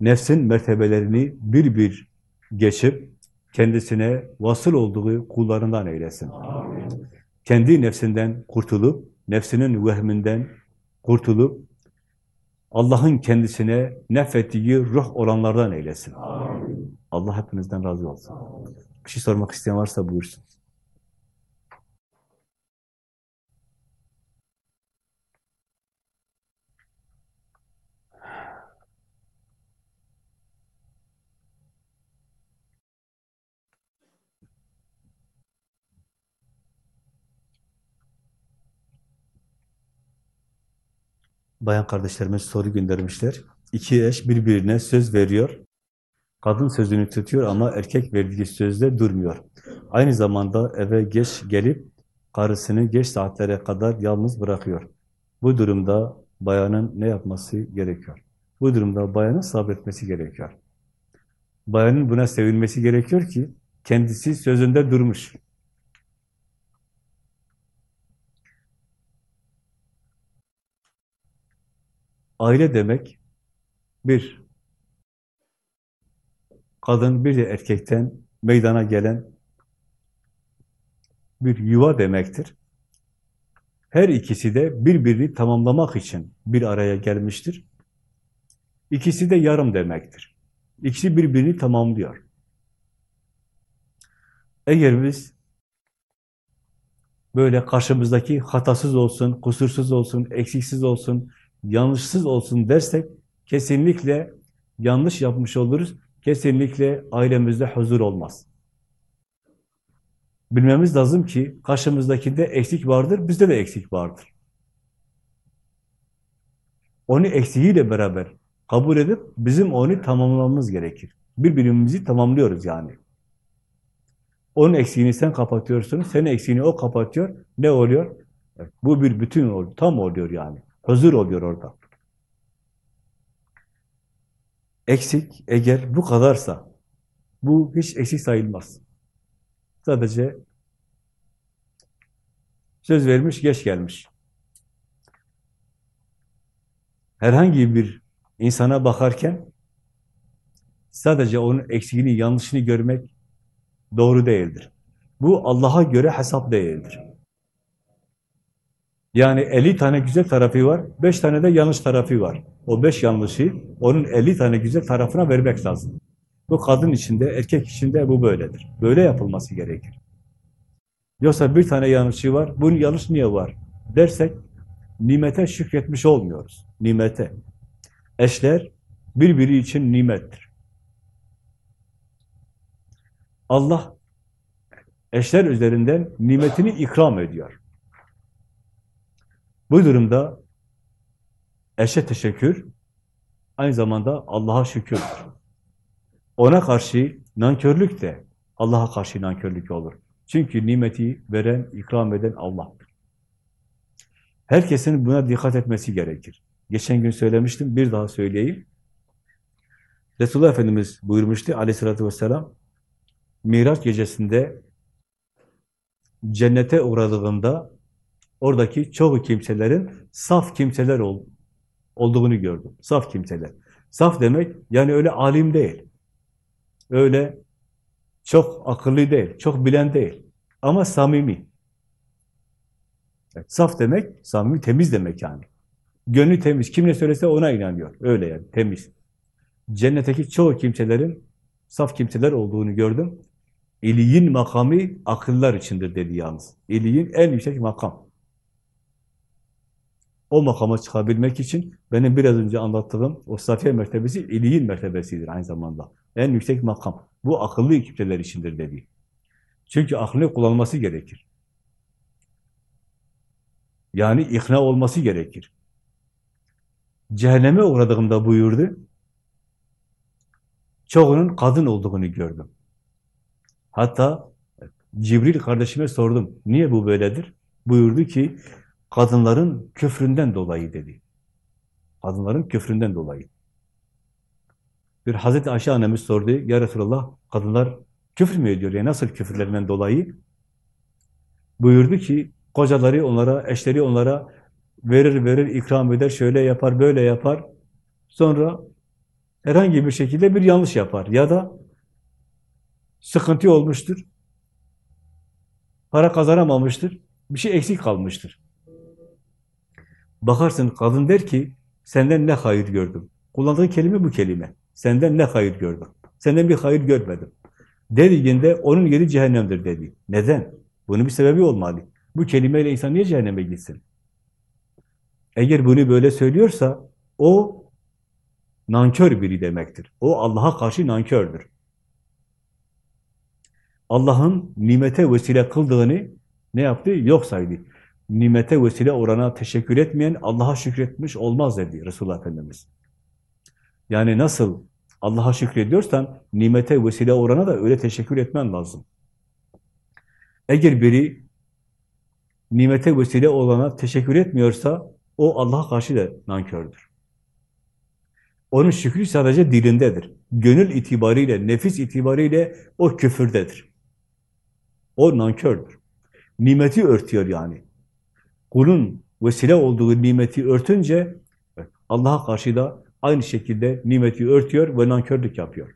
Nefsin mertebelerini bir bir geçip kendisine vasıl olduğu kullarından eylesin. Kendi nefsinden kurtulup, nefsinin vehminden kurtulup, Allah'ın kendisine nefettiği ruh olanlardan eylesin. Allah hepinizden razı olsun. Bir şey sormak isteyen varsa buyursun. Bayan kardeşlerimiz soru göndermişler. İki eş birbirine söz veriyor. Kadın sözünü tutuyor ama erkek verdiği sözde durmuyor. Aynı zamanda eve geç gelip karısını geç saatlere kadar yalnız bırakıyor. Bu durumda bayanın ne yapması gerekiyor? Bu durumda bayanın sabretmesi gerekiyor. Bayanın buna sevinmesi gerekiyor ki kendisi sözünde durmuş. Aile demek bir kadın bir de erkekten meydana gelen bir yuva demektir. Her ikisi de birbirini tamamlamak için bir araya gelmiştir. İkisi de yarım demektir. İkisi birbirini tamamlıyor. Eğer biz böyle karşımızdaki hatasız olsun, kusursuz olsun, eksiksiz olsun, yanlışsız olsun dersek kesinlikle yanlış yapmış oluruz. Kesinlikle ailemizde huzur olmaz. Bilmemiz lazım ki karşımızdakinde eksik vardır, bizde de eksik vardır. Onu eksiğiyle beraber kabul edip bizim onu tamamlamamız gerekir. Birbirimizi tamamlıyoruz yani. Onun eksiğini sen kapatıyorsun, senin eksiğini o kapatıyor. Ne oluyor? Bu bir bütün oluyor, tam oluyor yani. Huzur oluyor orada. Eksik eğer bu kadarsa, bu hiç eksik sayılmaz. Sadece söz vermiş, geç gelmiş. Herhangi bir insana bakarken sadece onun eksiğini, yanlışını görmek doğru değildir. Bu Allah'a göre hesap değildir. Yani 50 tane güzel tarafı var, 5 tane de yanlış tarafı var. O 5 yanlışı onun 50 tane güzel tarafına vermek lazım. Bu kadın içinde, erkek içinde bu böyledir. Böyle yapılması gerekir. Yoksa bir tane yanlışı var, bunun yanlış niye var dersek nimete şükretmiş olmuyoruz. Nimete. Eşler birbiri için nimettir. Allah eşler üzerinden nimetini ikram ediyor. Bu durumda eşe teşekkür, aynı zamanda Allah'a şükürdür. Ona karşı nankörlük de Allah'a karşı nankörlük olur. Çünkü nimeti veren, ikram eden Allah'tır. Herkesin buna dikkat etmesi gerekir. Geçen gün söylemiştim, bir daha söyleyeyim. Resulullah Efendimiz buyurmuştu aleyhissalatü vesselam, Miraç gecesinde cennete uğradığında oradaki çoğu kimselerin saf kimseler ol, olduğunu gördüm. Saf kimseler. Saf demek yani öyle alim değil. Öyle çok akıllı değil, çok bilen değil. Ama samimi. Evet, saf demek, samimi, temiz demek yani. Gönlü temiz. Kim ne söylese ona inanıyor. Öyle yani, temiz. Cennetteki çoğu kimselerin saf kimseler olduğunu gördüm. İliyin makamı akıllar içindir dedi yalnız. İliyin en yüksek makam. O makama çıkabilmek için benim biraz önce anlattığım o safiye mertebesi iliyin mertebesidir aynı zamanda. En yüksek makam. Bu akıllı kimseler içindir dedi. Çünkü aklını kullanması gerekir. Yani ikna olması gerekir. Cehenneme uğradığımda buyurdu, çoğunun kadın olduğunu gördüm. Hatta Cibril kardeşime sordum, niye bu böyledir? Buyurdu ki, kadınların küfründen dolayı dedi. Kadınların küfründen dolayı. Bir Hazreti Ayşe annemiz sordu, ya Resulallah, kadınlar küfür mü ediyor? Ya nasıl küfürlerinden dolayı? Buyurdu ki, kocaları onlara, eşleri onlara verir verir, ikram eder, şöyle yapar, böyle yapar. Sonra herhangi bir şekilde bir yanlış yapar ya da sıkıntı olmuştur. Para kazanamamıştır. Bir şey eksik kalmıştır. Bakarsın kadın der ki senden ne hayır gördüm. Kullandığı kelime bu kelime. Senden ne hayır gördüm. Senden bir hayır görmedim. Dediğinde onun yeri cehennemdir dedi. Neden? Bunun bir sebebi olmalı. Bu kelimeyle insan niye cehenneme gitsin? Eğer bunu böyle söylüyorsa o nankör biri demektir. O Allah'a karşı nankördür. Allah'ın nimete vesile kıldığını ne yaptı? Yok saydı. Nimete vesile orana teşekkür etmeyen Allah'a şükretmiş olmaz dedi Resulullah Efendimiz. Yani nasıl Allah'a şükrediyorsan nimete vesile orana da öyle teşekkür etmen lazım. Eğer biri nimete vesile olana teşekkür etmiyorsa o Allah'a karşı da nankördür. Onun şükrü sadece dilindedir. Gönül itibariyle, nefis itibariyle o küfürdedir. O nankördür. Nimeti örtüyor yani. Kulun vesile olduğu nimeti örtünce Allah'a karşı da aynı şekilde nimeti örtüyor ve nankörlük yapıyor.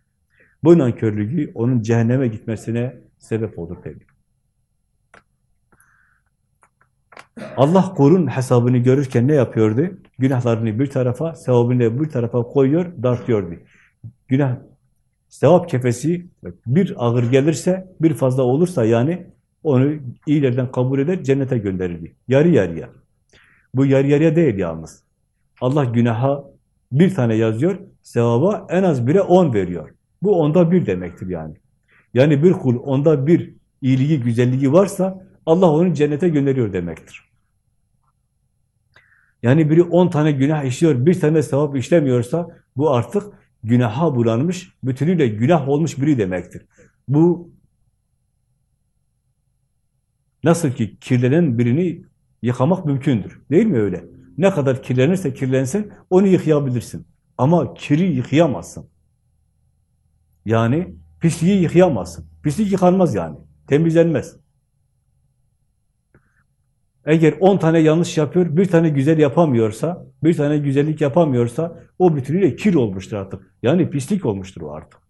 Bu nankörlüğü onun cehenneme gitmesine sebep olur tabii. Allah kulun hesabını görürken ne yapıyordu? Günahlarını bir tarafa, sevabını bir tarafa koyuyor, dartıyordu. Günah, sevap kefesi bir ağır gelirse, bir fazla olursa yani onu iyilerden kabul eder, cennete gönderirdi. Yarı yarıya. Bu yarı yarıya değil yalnız. Allah günaha bir tane yazıyor, sevaba en az bire on veriyor. Bu onda bir demektir yani. Yani bir kul onda bir iyiliği, güzelliği varsa Allah onu cennete gönderiyor demektir. Yani biri on tane günah işliyor, bir tane sevap işlemiyorsa bu artık günaha bulanmış, bütünüyle günah olmuş biri demektir. Bu nasıl ki kirlenen birini yıkamak mümkündür. Değil mi öyle? Ne kadar kirlenirse kirlensin onu yıkayabilirsin. Ama kiri yıkayamazsın. Yani pisliği yıkayamazsın. Pislik yıkanmaz yani. Temizlenmez. Eğer on tane yanlış yapıyor, bir tane güzel yapamıyorsa, bir tane güzellik yapamıyorsa, o bütünüyle kir olmuştur artık. Yani pislik olmuştur o artık.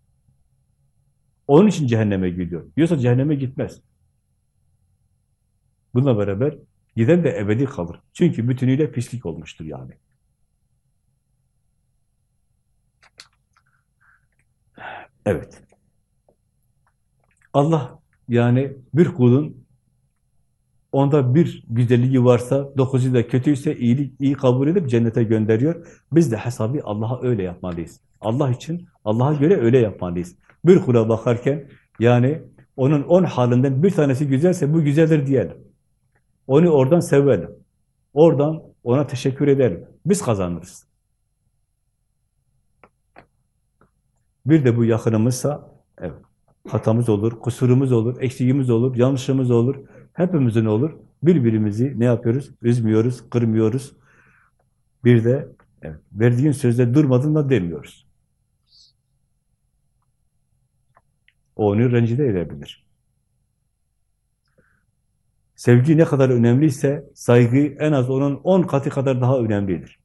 Onun için cehenneme gidiyor. Yoksa cehenneme gitmez. Bununla beraber giden de ebedi kalır. Çünkü bütünüyle pislik olmuştur yani. Evet. Allah yani bir kulun onda bir güzelliği varsa, dokuzu da kötüyse iyilik iyi kabul edip cennete gönderiyor. Biz de hesabı Allah'a öyle yapmalıyız. Allah için, Allah'a göre öyle yapmalıyız. Bir kula bakarken yani onun on halinden bir tanesi güzelse bu güzeldir diyelim. Onu oradan sevelim. Oradan ona teşekkür edelim. Biz kazanırız. Bir de bu yakınımızsa evet, hatamız olur, kusurumuz olur, eksiğimiz olur, yanlışımız olur. Hepimizin olur. Birbirimizi ne yapıyoruz? Üzmüyoruz, kırmıyoruz. Bir de evet, verdiğin sözde durmadın da demiyoruz. O onu rencide edebilir. Sevgi ne kadar önemliyse saygı en az onun on katı kadar daha önemlidir.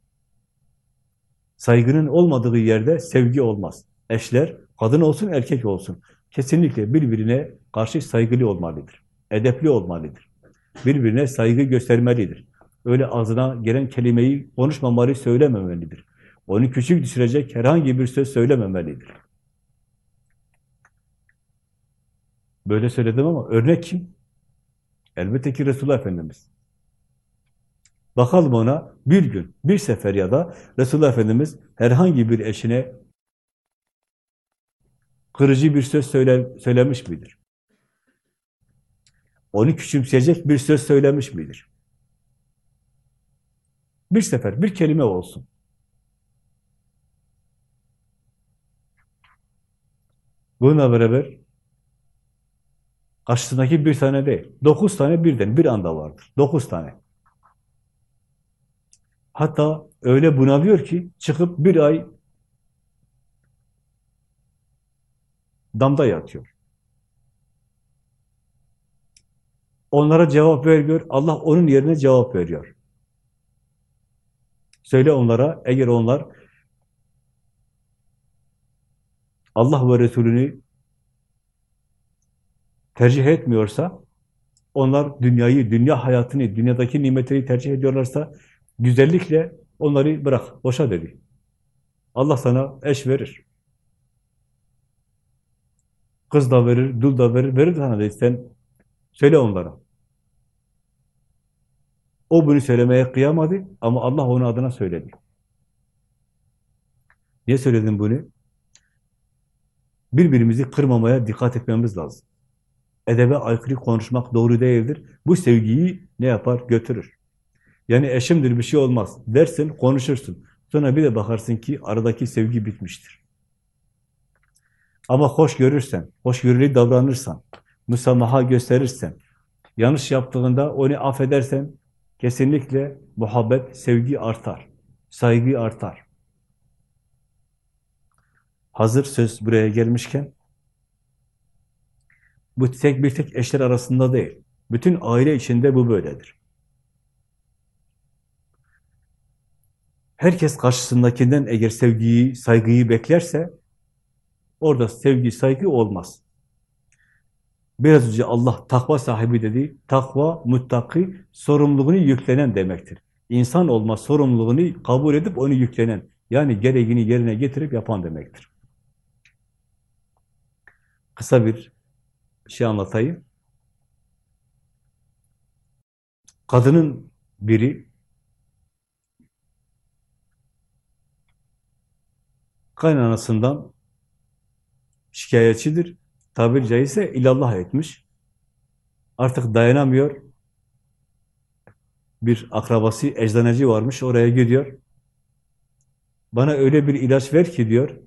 Saygının olmadığı yerde sevgi olmaz. Eşler, kadın olsun erkek olsun, kesinlikle birbirine karşı saygılı olmalıdır. Edepli olmalıdır. Birbirine saygı göstermelidir. Öyle ağzına gelen kelimeyi konuşmamalı, söylememelidir. Onu küçük düşürecek herhangi bir söz söylememelidir. Böyle söyledim ama örnek kim? Elbette ki Resulullah Efendimiz. Bakalım ona bir gün, bir sefer ya da Resulullah Efendimiz herhangi bir eşine kırıcı bir söz söyle, söylemiş midir? Onu küçümseyecek bir söz söylemiş midir? Bir sefer, bir kelime olsun. Bununla beraber karşısındaki bir tane değil, dokuz tane birden bir anda vardır. Dokuz tane. Hatta öyle bunalıyor ki çıkıp bir ay damda yatıyor. Onlara cevap vermiyor, Allah onun yerine cevap veriyor. Söyle onlara, eğer onlar Allah ve Resulünü tercih etmiyorsa, onlar dünyayı, dünya hayatını, dünyadaki nimetleri tercih ediyorlarsa, güzellikle onları bırak, boşa dedi. Allah sana eş verir. Kız da verir, dul da verir, verir sana dedi. Sen söyle onlara. O bunu söylemeye kıyamadı ama Allah onun adına söyledi. Niye söyledin bunu? Birbirimizi kırmamaya dikkat etmemiz lazım. Edebe aykırı konuşmak doğru değildir. Bu sevgiyi ne yapar? Götürür. Yani eşimdir bir şey olmaz. Dersin, konuşursun. Sonra bir de bakarsın ki aradaki sevgi bitmiştir. Ama hoş görürsen, hoşgörülü davranırsan, müsamaha gösterirsen, yanlış yaptığında onu affedersen, kesinlikle muhabbet, sevgi artar, saygı artar. Hazır söz buraya gelmişken, bu tek bir tek eşler arasında değil, bütün aile içinde bu böyledir. Herkes karşısındakinden eğer sevgiyi, saygıyı beklerse, orada sevgi, saygı olmaz. Biraz önce Allah takva sahibi dedi. Takva, muttaki, sorumluluğunu yüklenen demektir. İnsan olma sorumluluğunu kabul edip onu yüklenen, yani gereğini yerine getirip yapan demektir. Kısa bir şey anlatayım. Kadının biri kaynanasından şikayetçidir. Tabiri caizse ilallah etmiş. Artık dayanamıyor. Bir akrabası, eczaneci varmış, oraya gidiyor. Bana öyle bir ilaç ver ki diyor,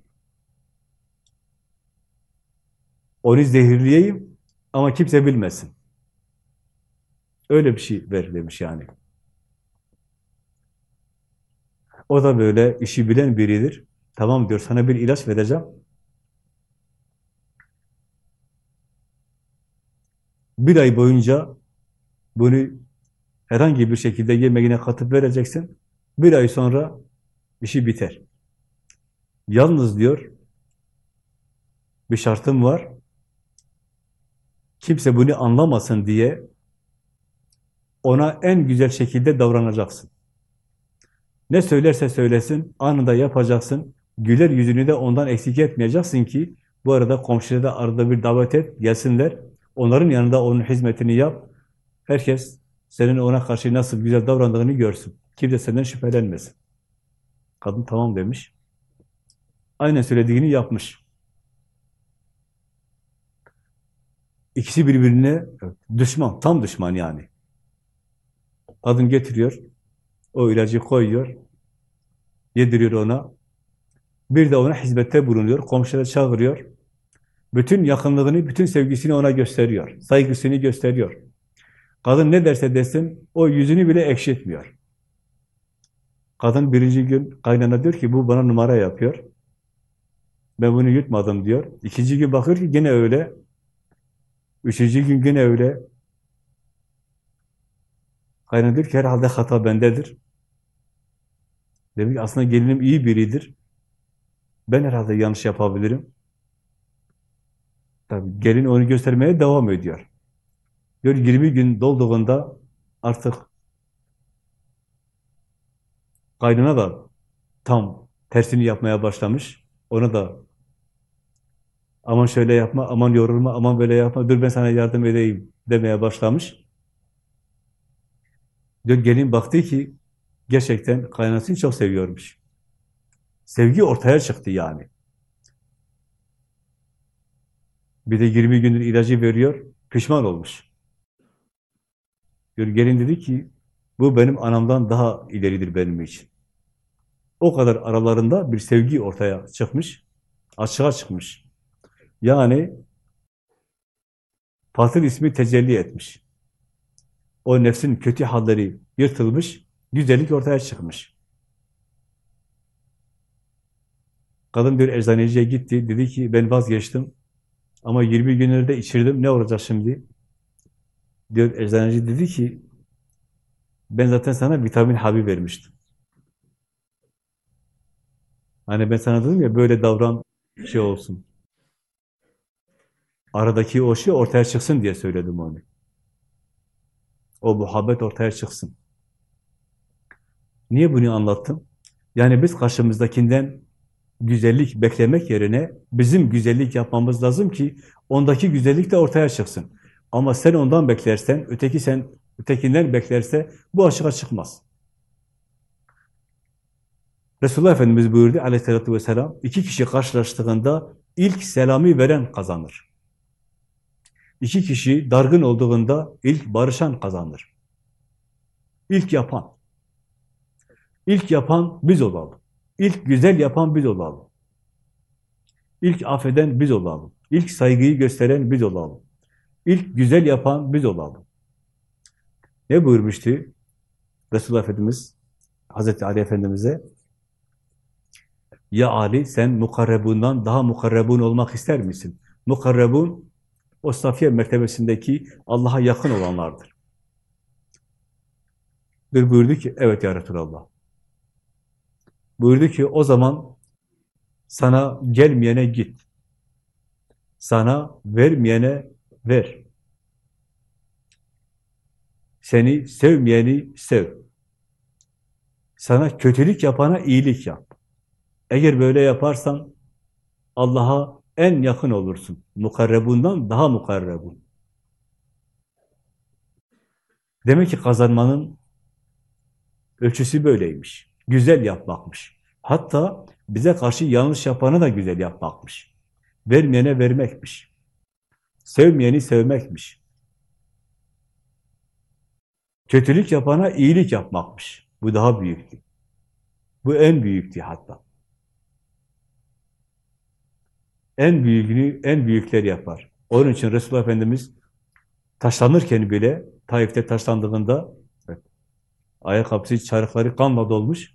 onu zehirleyeyim ama kimse bilmesin. Öyle bir şey ver demiş yani. O da böyle işi bilen biridir. Tamam diyor, sana bir ilaç vereceğim. Bir ay boyunca bunu herhangi bir şekilde yemeğine katıp vereceksin. Bir ay sonra işi biter. Yalnız diyor, bir şartım var. Kimse bunu anlamasın diye ona en güzel şekilde davranacaksın. Ne söylerse söylesin, anında yapacaksın. Güler yüzünü de ondan eksik etmeyeceksin ki bu arada komşuya da arada bir davet et, gelsinler. Onların yanında onun hizmetini yap. Herkes senin ona karşı nasıl güzel davrandığını görsün. Kimse senden şüphelenmesin. Kadın tamam demiş. Aynen söylediğini yapmış. İkisi birbirine düşman, tam düşman yani. Kadın getiriyor, o ilacı koyuyor, yediriyor ona. Bir de ona hizmette bulunuyor, komşuları çağırıyor. Bütün yakınlığını, bütün sevgisini ona gösteriyor. Saygısını gösteriyor. Kadın ne derse desin, o yüzünü bile ekşitmiyor. Kadın birinci gün kaynana diyor ki, bu bana numara yapıyor. Ben bunu yutmadım diyor. İkinci gün bakıyor ki gene öyle. Üçüncü gün gene öyle. Kaynana diyor ki herhalde hata bendedir. Demek ki aslında gelinim iyi biridir. Ben herhalde yanlış yapabilirim. Tabii gelin onu göstermeye devam ediyor. Diyor 20 gün dolduğunda artık kaynına da tam tersini yapmaya başlamış. Ona da aman şöyle yapma, aman yorulma, aman böyle yapma, dur ben sana yardım edeyim demeye başlamış. Gelin baktı ki gerçekten kaynanasını çok seviyormuş. Sevgi ortaya çıktı yani. Bir de 20 gündür ilacı veriyor, pişman olmuş. Gelin dedi ki, bu benim anamdan daha ileridir benim için. O kadar aralarında bir sevgi ortaya çıkmış, açığa çıkmış. Yani, Fatır ismi tecelli etmiş. O nefsin kötü halleri yırtılmış, güzellik ortaya çıkmış. Kadın bir eczaneciye gitti, dedi ki ben vazgeçtim, ama 20 günlerde içirdim. Ne olacak şimdi? Diyor eczaneci dedi ki ben zaten sana vitamin habi vermiştim. Hani ben sana dedim ya böyle davran şey olsun. Aradaki o şey ortaya çıksın diye söyledim onu. O muhabbet ortaya çıksın. Niye bunu anlattım? Yani biz karşımızdakinden güzellik beklemek yerine bizim güzellik yapmamız lazım ki ondaki güzellik de ortaya çıksın. Ama sen ondan beklersen, öteki sen ötekinden beklerse bu açığa çıkmaz. Resulullah Efendimiz buyurdu aleyhissalatü vesselam, iki kişi karşılaştığında ilk selamı veren kazanır. İki kişi dargın olduğunda ilk barışan kazanır. İlk yapan. İlk yapan biz olalım. İlk güzel yapan biz olalım. İlk affeden biz olalım. İlk saygıyı gösteren biz olalım. İlk güzel yapan biz olalım. Ne buyurmuştu Resulullah Efendimiz Hazreti Ali Efendimiz'e? Ya Ali sen mukarrebundan daha mukarrebun olmak ister misin? Mukarrebun o safiye mertebesindeki Allah'a yakın olanlardır. Bir buyurdu ki evet ya Resulallah. Buyurdu ki o zaman sana gelmeyene git. Sana vermeyene ver. Seni sevmeyeni sev. Sana kötülük yapana iyilik yap. Eğer böyle yaparsan Allah'a en yakın olursun. Mukarrebundan daha mukarrebun. Demek ki kazanmanın ölçüsü böyleymiş. Güzel yapmakmış. Hatta bize karşı yanlış yapanı da güzel yapmakmış. Vermeyene vermekmiş. Sevmeyeni sevmekmiş. Kötülük yapana iyilik yapmakmış. Bu daha büyüktü. Bu en büyüktü hatta. En büyüğünü en büyükler yapar. Onun için Resulullah Efendimiz taşlanırken bile Taif'te taşlandığında evet, ayakkabısı, çarıkları kanla dolmuş.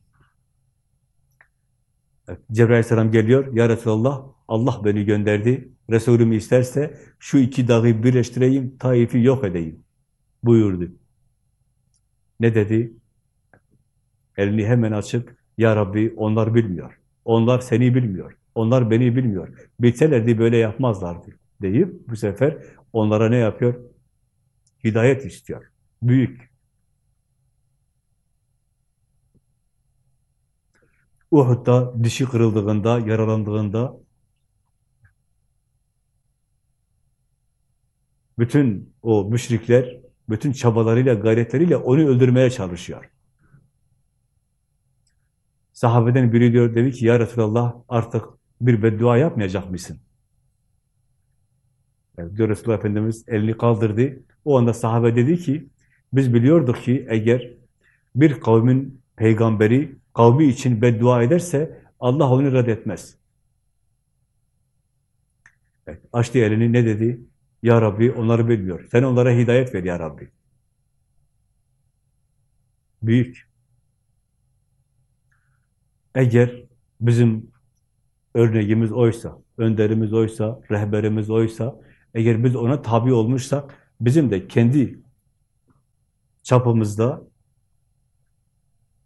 Evet, Cebrail Aleyhisselam geliyor. Ya Resulallah Allah beni gönderdi. Resulüm isterse şu iki dağı birleştireyim, Taif'i yok edeyim buyurdu. Ne dedi? Elini hemen açıp, Ya Rabbi onlar bilmiyor. Onlar seni bilmiyor. Onlar beni bilmiyor. Bilselerdi böyle yapmazlardı deyip bu sefer onlara ne yapıyor? Hidayet istiyor. Büyük. Uhud'da dişi kırıldığında, yaralandığında bütün o müşrikler, bütün çabalarıyla, gayretleriyle onu öldürmeye çalışıyor. Sahabeden biri diyor, dedi ki, Ya Resulallah artık bir beddua yapmayacak mısın? Yani Resulullah Efendimiz elini kaldırdı. O anda sahabe dedi ki, biz biliyorduk ki eğer bir kavmin peygamberi kavmi için beddua ederse Allah onu reddetmez. Evet, açtı elini ne dedi? Ya Rabbi onları bilmiyor. Sen onlara hidayet ver ya Rabbi. Büyük. Eğer bizim örneğimiz oysa, önderimiz oysa, rehberimiz oysa, eğer biz ona tabi olmuşsak, bizim de kendi çapımızda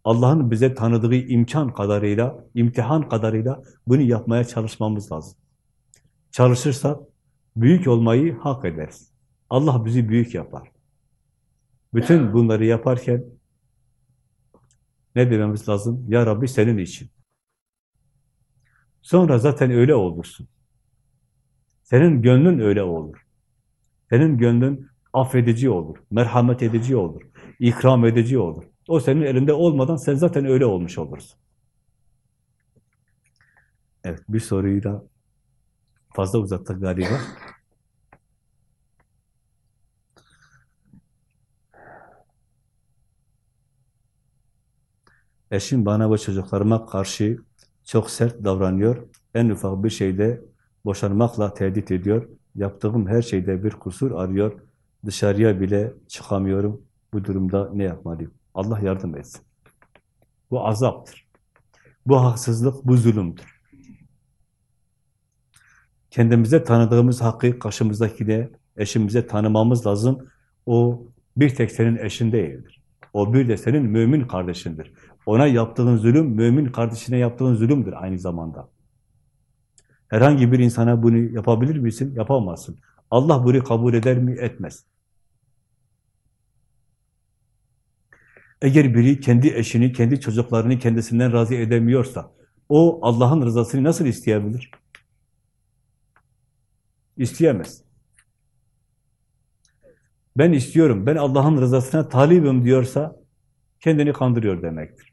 Allah'ın bize tanıdığı imkan kadarıyla, imtihan kadarıyla bunu yapmaya çalışmamız lazım. Çalışırsak büyük olmayı hak ederiz. Allah bizi büyük yapar. Bütün bunları yaparken ne dememiz lazım? Ya Rabbi senin için. Sonra zaten öyle olursun. Senin gönlün öyle olur. Senin gönlün affedici olur, merhamet edici olur, ikram edici olur. O senin elinde olmadan sen zaten öyle olmuş olursun. Evet, bir soruyu da fazla uzattık galiba. Eşim bana ve çocuklarıma karşı çok sert davranıyor. En ufak bir şeyde boşanmakla tehdit ediyor. Yaptığım her şeyde bir kusur arıyor. Dışarıya bile çıkamıyorum. Bu durumda ne yapmalıyım? Allah yardım etsin. Bu azaptır. Bu haksızlık, bu zulümdür. Kendimize tanıdığımız hakkı karşımızdakine, eşimize tanımamız lazım. O bir tek senin eşin değildir. O bir de senin mümin kardeşindir. Ona yaptığın zulüm, mümin kardeşine yaptığın zulümdür aynı zamanda. Herhangi bir insana bunu yapabilir misin? Yapamazsın. Allah bunu kabul eder mi? Etmez. Eğer biri kendi eşini, kendi çocuklarını kendisinden razı edemiyorsa, o Allah'ın rızasını nasıl isteyebilir? İsteyemez. Ben istiyorum, ben Allah'ın rızasına talibim diyorsa, kendini kandırıyor demektir.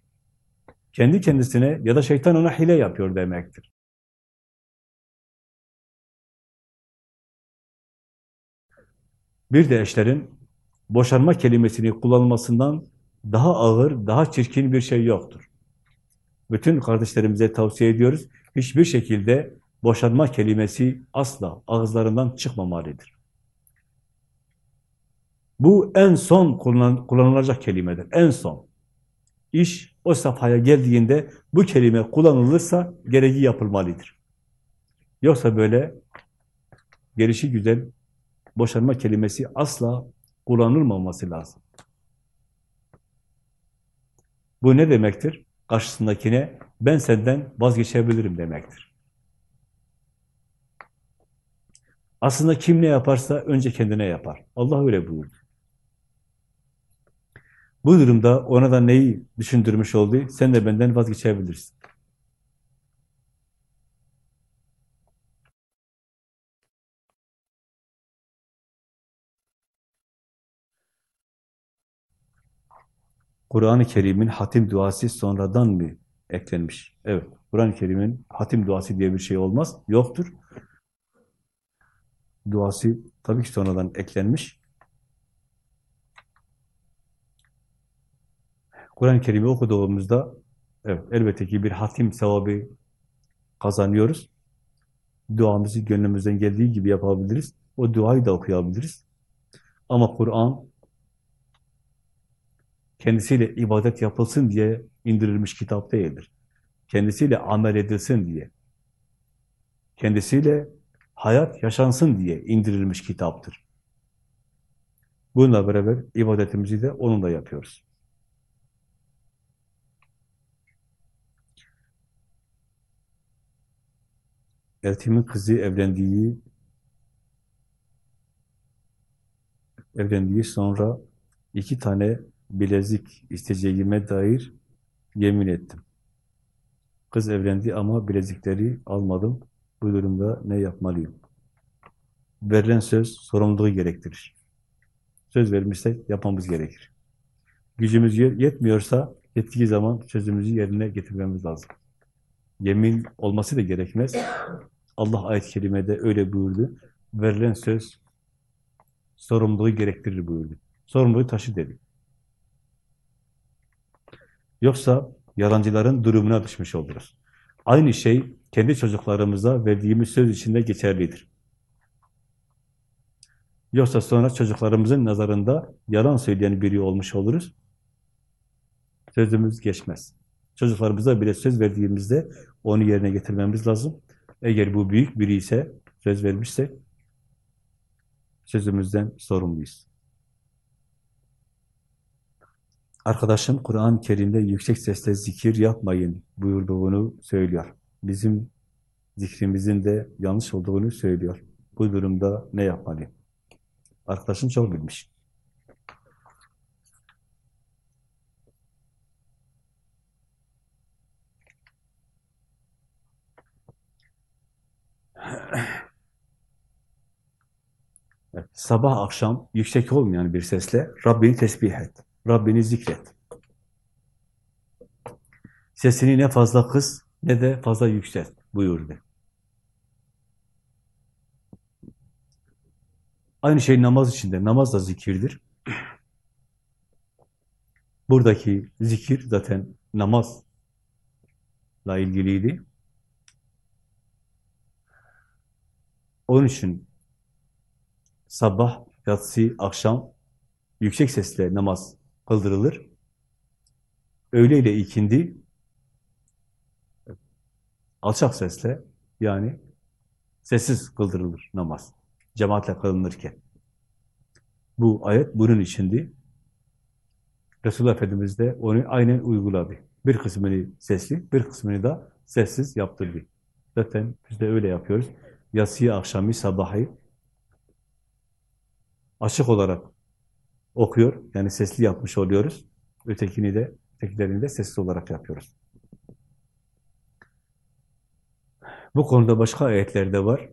Kendi kendisine ya da şeytan ona hile yapıyor demektir. Bir de eşlerin boşanma kelimesini kullanmasından daha ağır, daha çirkin bir şey yoktur. Bütün kardeşlerimize tavsiye ediyoruz. Hiçbir şekilde boşanma kelimesi asla ağızlarından çıkmamalıdır. Bu en son kullan, kullanılacak kelimedir. En son. İş o safhaya geldiğinde bu kelime kullanılırsa gereği yapılmalıdır. Yoksa böyle gelişi güzel boşanma kelimesi asla kullanılmaması lazım. Bu ne demektir? Karşısındakine ben senden vazgeçebilirim demektir. Aslında kim ne yaparsa önce kendine yapar. Allah öyle buyurdu. Bu durumda ona da neyi düşündürmüş oldu? Sen de benden vazgeçebilirsin. Kur'an-ı Kerim'in hatim duası sonradan mı eklenmiş? Evet, Kur'an-ı Kerim'in hatim duası diye bir şey olmaz, yoktur. Duası tabii ki sonradan eklenmiş. Kur'an-ı Kerim'i okuduğumuzda evet, elbette ki bir hatim sevabı kazanıyoruz. Duamızı gönlümüzden geldiği gibi yapabiliriz. O duayı da okuyabiliriz. Ama Kur'an kendisiyle ibadet yapılsın diye indirilmiş kitap değildir. Kendisiyle amel edilsin diye, kendisiyle hayat yaşansın diye indirilmiş kitaptır. Bununla beraber ibadetimizi de onunla yapıyoruz. Eltim'in kızı evlendiği evlendiği sonra iki tane bilezik isteyeceğime dair yemin ettim. Kız evlendi ama bilezikleri almadım. Bu durumda ne yapmalıyım? Verilen söz sorumluluğu gerektirir. Söz vermişsek yapmamız gerekir. Gücümüz yetmiyorsa yettiği zaman sözümüzü yerine getirmemiz lazım. Yemin olması da gerekmez. Allah ayet-i kerimede öyle buyurdu. Verilen söz sorumluluğu gerektirir buyurdu. Sorumluluğu taşı dedi. Yoksa yalancıların durumuna düşmüş oluruz. Aynı şey kendi çocuklarımıza verdiğimiz söz içinde geçerlidir. Yoksa sonra çocuklarımızın nazarında yalan söyleyen biri olmuş oluruz. Sözümüz geçmez. Çocuklarımıza bile söz verdiğimizde onu yerine getirmemiz lazım. Eğer bu büyük biri ise, söz vermişse sözümüzden sorumluyuz. Arkadaşım Kur'an-ı Kerim'de yüksek sesle zikir yapmayın buyurduğunu söylüyor. Bizim zikrimizin de yanlış olduğunu söylüyor. Bu durumda ne yapmalıyım? Arkadaşım çok bilmiş. Sabah akşam yüksek olmayan bir sesle Rabbini tesbih et. Rabbini zikret. Sesini ne fazla kıs ne de fazla yükselt buyurdu. Aynı şey namaz içinde. Namaz da zikirdir. Buradaki zikir zaten namazla ilgiliydi. Onun için sabah, yatsı, akşam yüksek sesle namaz kıldırılır. Öğle ile ikindi alçak sesle yani sessiz kıldırılır namaz. Cemaatle kılınırken. Bu ayet bunun içindi. Resulullah Efendimiz de onu aynen uyguladı. Bir kısmını sesli, bir kısmını da sessiz yaptırdı. Zaten biz de öyle yapıyoruz. Yatsıyı, akşamı, sabahı açık olarak okuyor. Yani sesli yapmış oluyoruz. Ötekini de, ötekilerini de sessiz olarak yapıyoruz. Bu konuda başka ayetler de var.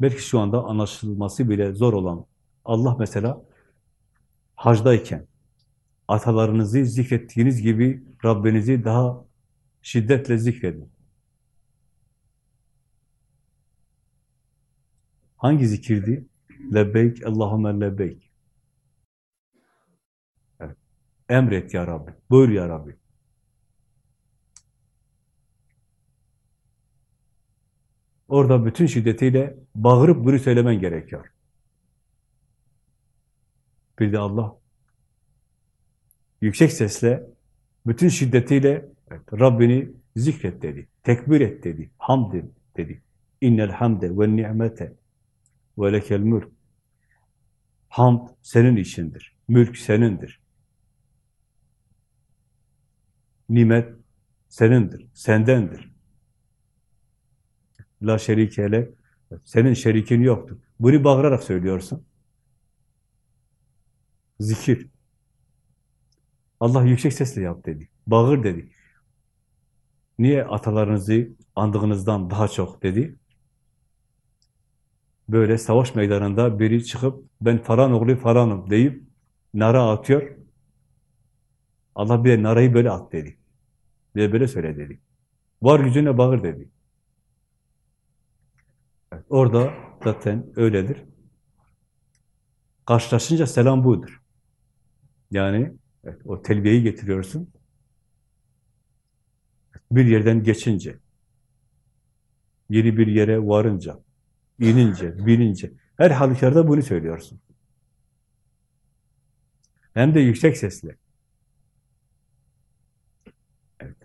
Belki şu anda anlaşılması bile zor olan Allah mesela hacdayken atalarınızı zikrettiğiniz gibi Rabbinizi daha şiddetle zikredin. Hangi zikirdi? Lebbeyk, Allahümme lebbeyk. Evet. Emret ya Rabbi, buyur ya Rabbi. Orada bütün şiddetiyle bağırıp bunu söylemen gerekiyor. Bir de Allah yüksek sesle, bütün şiddetiyle evet, Rabbini zikret dedi, tekbir et dedi, hamd dedi. İnnel hamde ve ni'mete ve lekel mülk. Hamd senin içindir, mülk senindir. Nimet senindir, sendendir. La şerikele, senin şerikin yoktur. Bunu bağırarak söylüyorsun. Zikir. Allah yüksek sesle yap dedi. Bağır dedi. Niye atalarınızı andığınızdan daha çok dedi? Böyle savaş meydanında biri çıkıp ben falan oğlu falanım deyip nara atıyor. Allah bir narayı böyle at dedi. Bir böyle söyle dedi. Var gücüne bağır dedi. Orada zaten öyledir. Karşılaşınca selam budur. Yani evet, o telbiyeyi getiriyorsun. Bir yerden geçince, yeni bir yere varınca, inince, binince, her halükarda bunu söylüyorsun. Hem de yüksek sesle. Evet.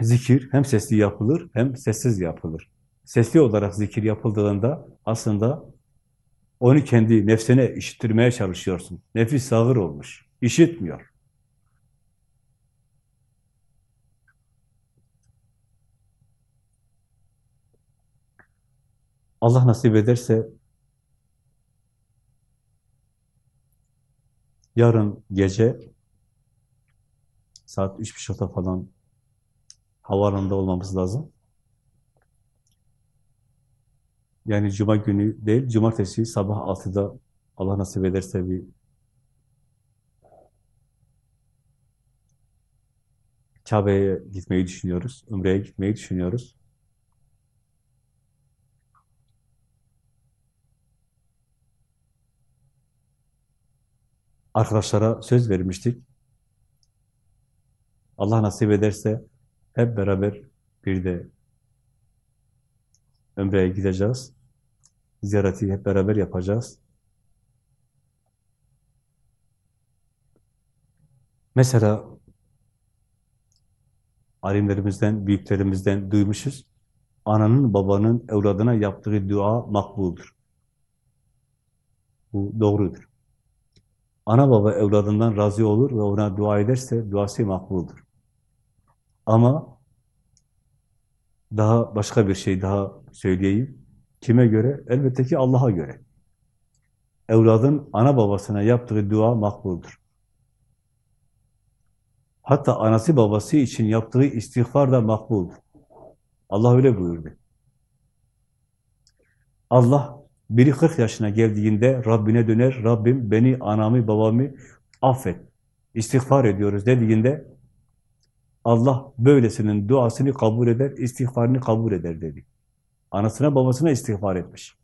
Zikir hem sesli yapılır hem sessiz yapılır. Sesli olarak zikir yapıldığında aslında onu kendi nefsine işittirmeye çalışıyorsun. Nefis sağır olmuş, işitmiyor. Allah nasip ederse yarın gece saat üç buçukta falan havaalanında olmamız lazım. Yani cuma günü değil, cumartesi sabah 6'da Allah nasip ederse bir Kabe'ye gitmeyi düşünüyoruz, Umre'ye gitmeyi düşünüyoruz. Arkadaşlara söz vermiştik. Allah nasip ederse hep beraber bir de Ömre'ye gideceğiz. Ziyareti hep beraber yapacağız. Mesela alimlerimizden, büyüklerimizden duymuşuz. Ananın, babanın evladına yaptığı dua makbuldur. Bu doğrudur. Ana baba evladından razı olur ve ona dua ederse duası makbuldur. Ama daha başka bir şey daha söyleyeyim. Kime göre? Elbette ki Allah'a göre. Evladın ana babasına yaptığı dua makbuldur. Hatta anası babası için yaptığı istiğfar da makbuldur. Allah öyle buyurdu. Allah biri 40 yaşına geldiğinde Rabbine döner, Rabbim beni, anamı, babamı affet, istiğfar ediyoruz dediğinde Allah böylesinin duasını kabul eder, istiğfarını kabul eder dedi. Anasına babasına istiğfar etmiş.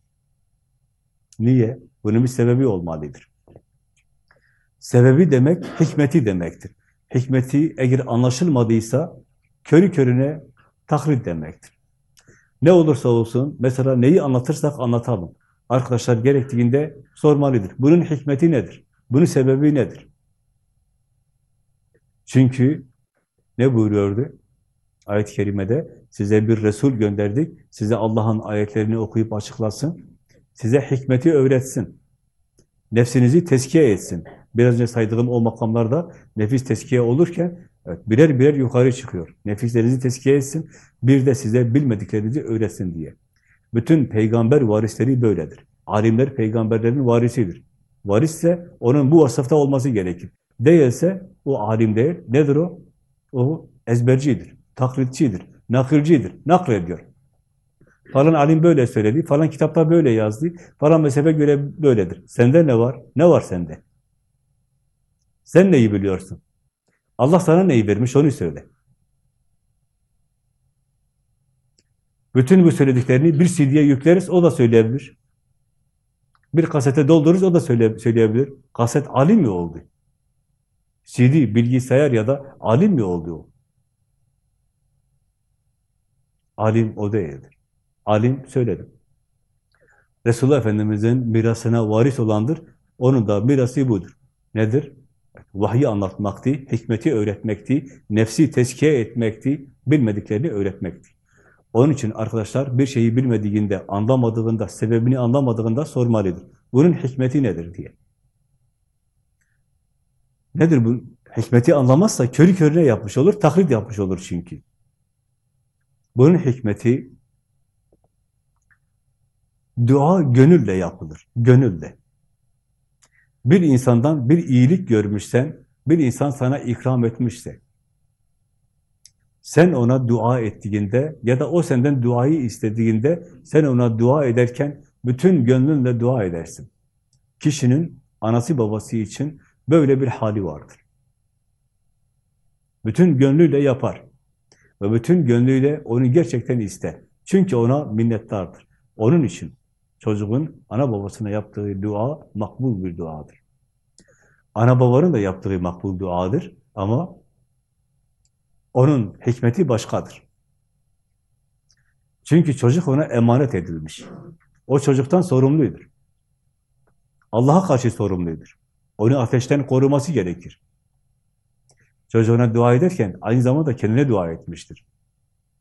Niye? Bunun bir sebebi olmalıdır. Sebebi demek, hikmeti demektir. Hikmeti eğer anlaşılmadıysa, körü körüne taklit demektir. Ne olursa olsun, mesela neyi anlatırsak anlatalım. Arkadaşlar gerektiğinde sormalıdır. Bunun hikmeti nedir? Bunun sebebi nedir? Çünkü ne buyuruyordu? Ayet-i kerimede size bir Resul gönderdik. Size Allah'ın ayetlerini okuyup açıklasın. Size hikmeti öğretsin. Nefsinizi teskiye etsin. Biraz önce saydığım o makamlarda nefis teskiye olurken evet, birer birer yukarı çıkıyor. Nefislerinizi teskiye etsin. Bir de size bilmediklerinizi öğretsin diye. Bütün peygamber varisleri böyledir. Alimler peygamberlerin varisidir. Varisse onun bu vasıfta olması gerekir. Değilse o alim değil. Nedir o? O ezbercidir, taklitçidir, nakilcidir, naklediyor. Falan alim böyle söyledi, falan kitapta böyle yazdı, falan mezhebe göre böyledir. Sende ne var? Ne var sende? Sen neyi biliyorsun? Allah sana neyi vermiş onu söyle. Bütün bu söylediklerini bir CD'ye yükleriz, o da söyleyebilir. Bir kasete doldururuz, o da söyle, söyleyebilir. Kaset alim mi oldu? CD, bilgisayar ya da alim mi oldu o? Alim o değildir. Alim söyledim. Resulullah Efendimiz'in mirasına varis olandır. Onun da mirası budur. Nedir? Vahyi anlatmaktı, hikmeti öğretmekti, nefsi tezkiye etmekti, bilmediklerini öğretmekti. Onun için arkadaşlar bir şeyi bilmediğinde, anlamadığında, sebebini anlamadığında sormalıdır. Bunun hikmeti nedir diye. Nedir bu? Hikmeti anlamazsa körü körüne yapmış olur, taklit yapmış olur çünkü. Bunun hikmeti dua gönülle yapılır, gönülle. Bir insandan bir iyilik görmüşsen, bir insan sana ikram etmişse, sen ona dua ettiğinde ya da o senden duayı istediğinde sen ona dua ederken bütün gönlünle dua edersin. Kişinin anası babası için böyle bir hali vardır. Bütün gönlüyle yapar. Ve bütün gönlüyle onu gerçekten ister. Çünkü ona minnettardır. Onun için çocuğun ana babasına yaptığı dua makbul bir duadır. Ana babanın da yaptığı makbul duadır ama onun hikmeti başkadır. Çünkü çocuk ona emanet edilmiş. O çocuktan sorumludur. Allah'a karşı sorumludur. Onu ateşten koruması gerekir. Çocuğuna dua ederken aynı zamanda kendine dua etmiştir.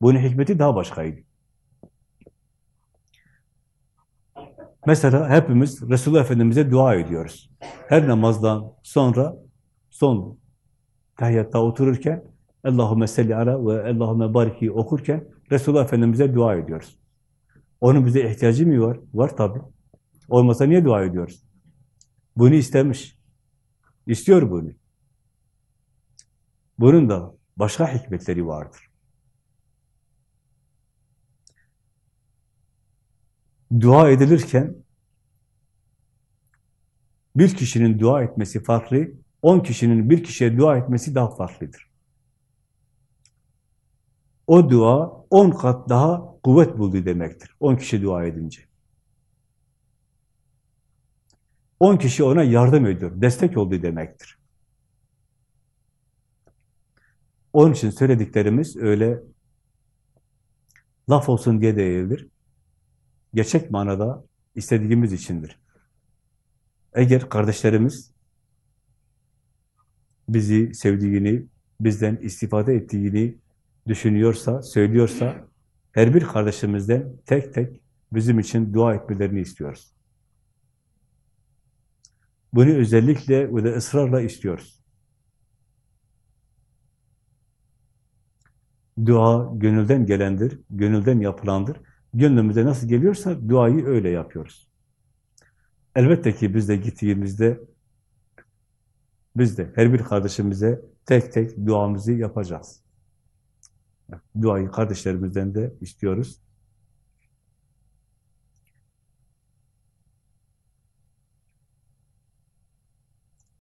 Bunun hikmeti daha başkaydı. Mesela hepimiz Resulullah Efendimiz'e dua ediyoruz. Her namazdan sonra son tahiyyatta otururken Allahümme salli ala ve Allahümme bariki okurken Resulullah Efendimiz'e dua ediyoruz. Onun bize ihtiyacı mı var? Var tabi. Olmasa niye dua ediyoruz? Bunu istemiş. İstiyor bunu. Bunun da başka hikmetleri vardır. Dua edilirken bir kişinin dua etmesi farklı, on kişinin bir kişiye dua etmesi daha farklıdır. O dua on kat daha kuvvet buldu demektir. On kişi dua edince. On kişi ona yardım ediyor, destek oldu demektir. Onun için söylediklerimiz öyle laf olsun diye değildir. Gerçek manada istediğimiz içindir. Eğer kardeşlerimiz bizi sevdiğini, bizden istifade ettiğini düşünüyorsa, söylüyorsa, her bir kardeşimizden tek tek bizim için dua etmelerini istiyoruz. Bunu özellikle ve de ısrarla istiyoruz. Dua gönülden gelendir, gönülden yapılandır. Gönlümüze nasıl geliyorsa duayı öyle yapıyoruz. Elbette ki biz de gittiğimizde biz de her bir kardeşimize tek tek duamızı yapacağız. Duayı kardeşlerimizden de istiyoruz.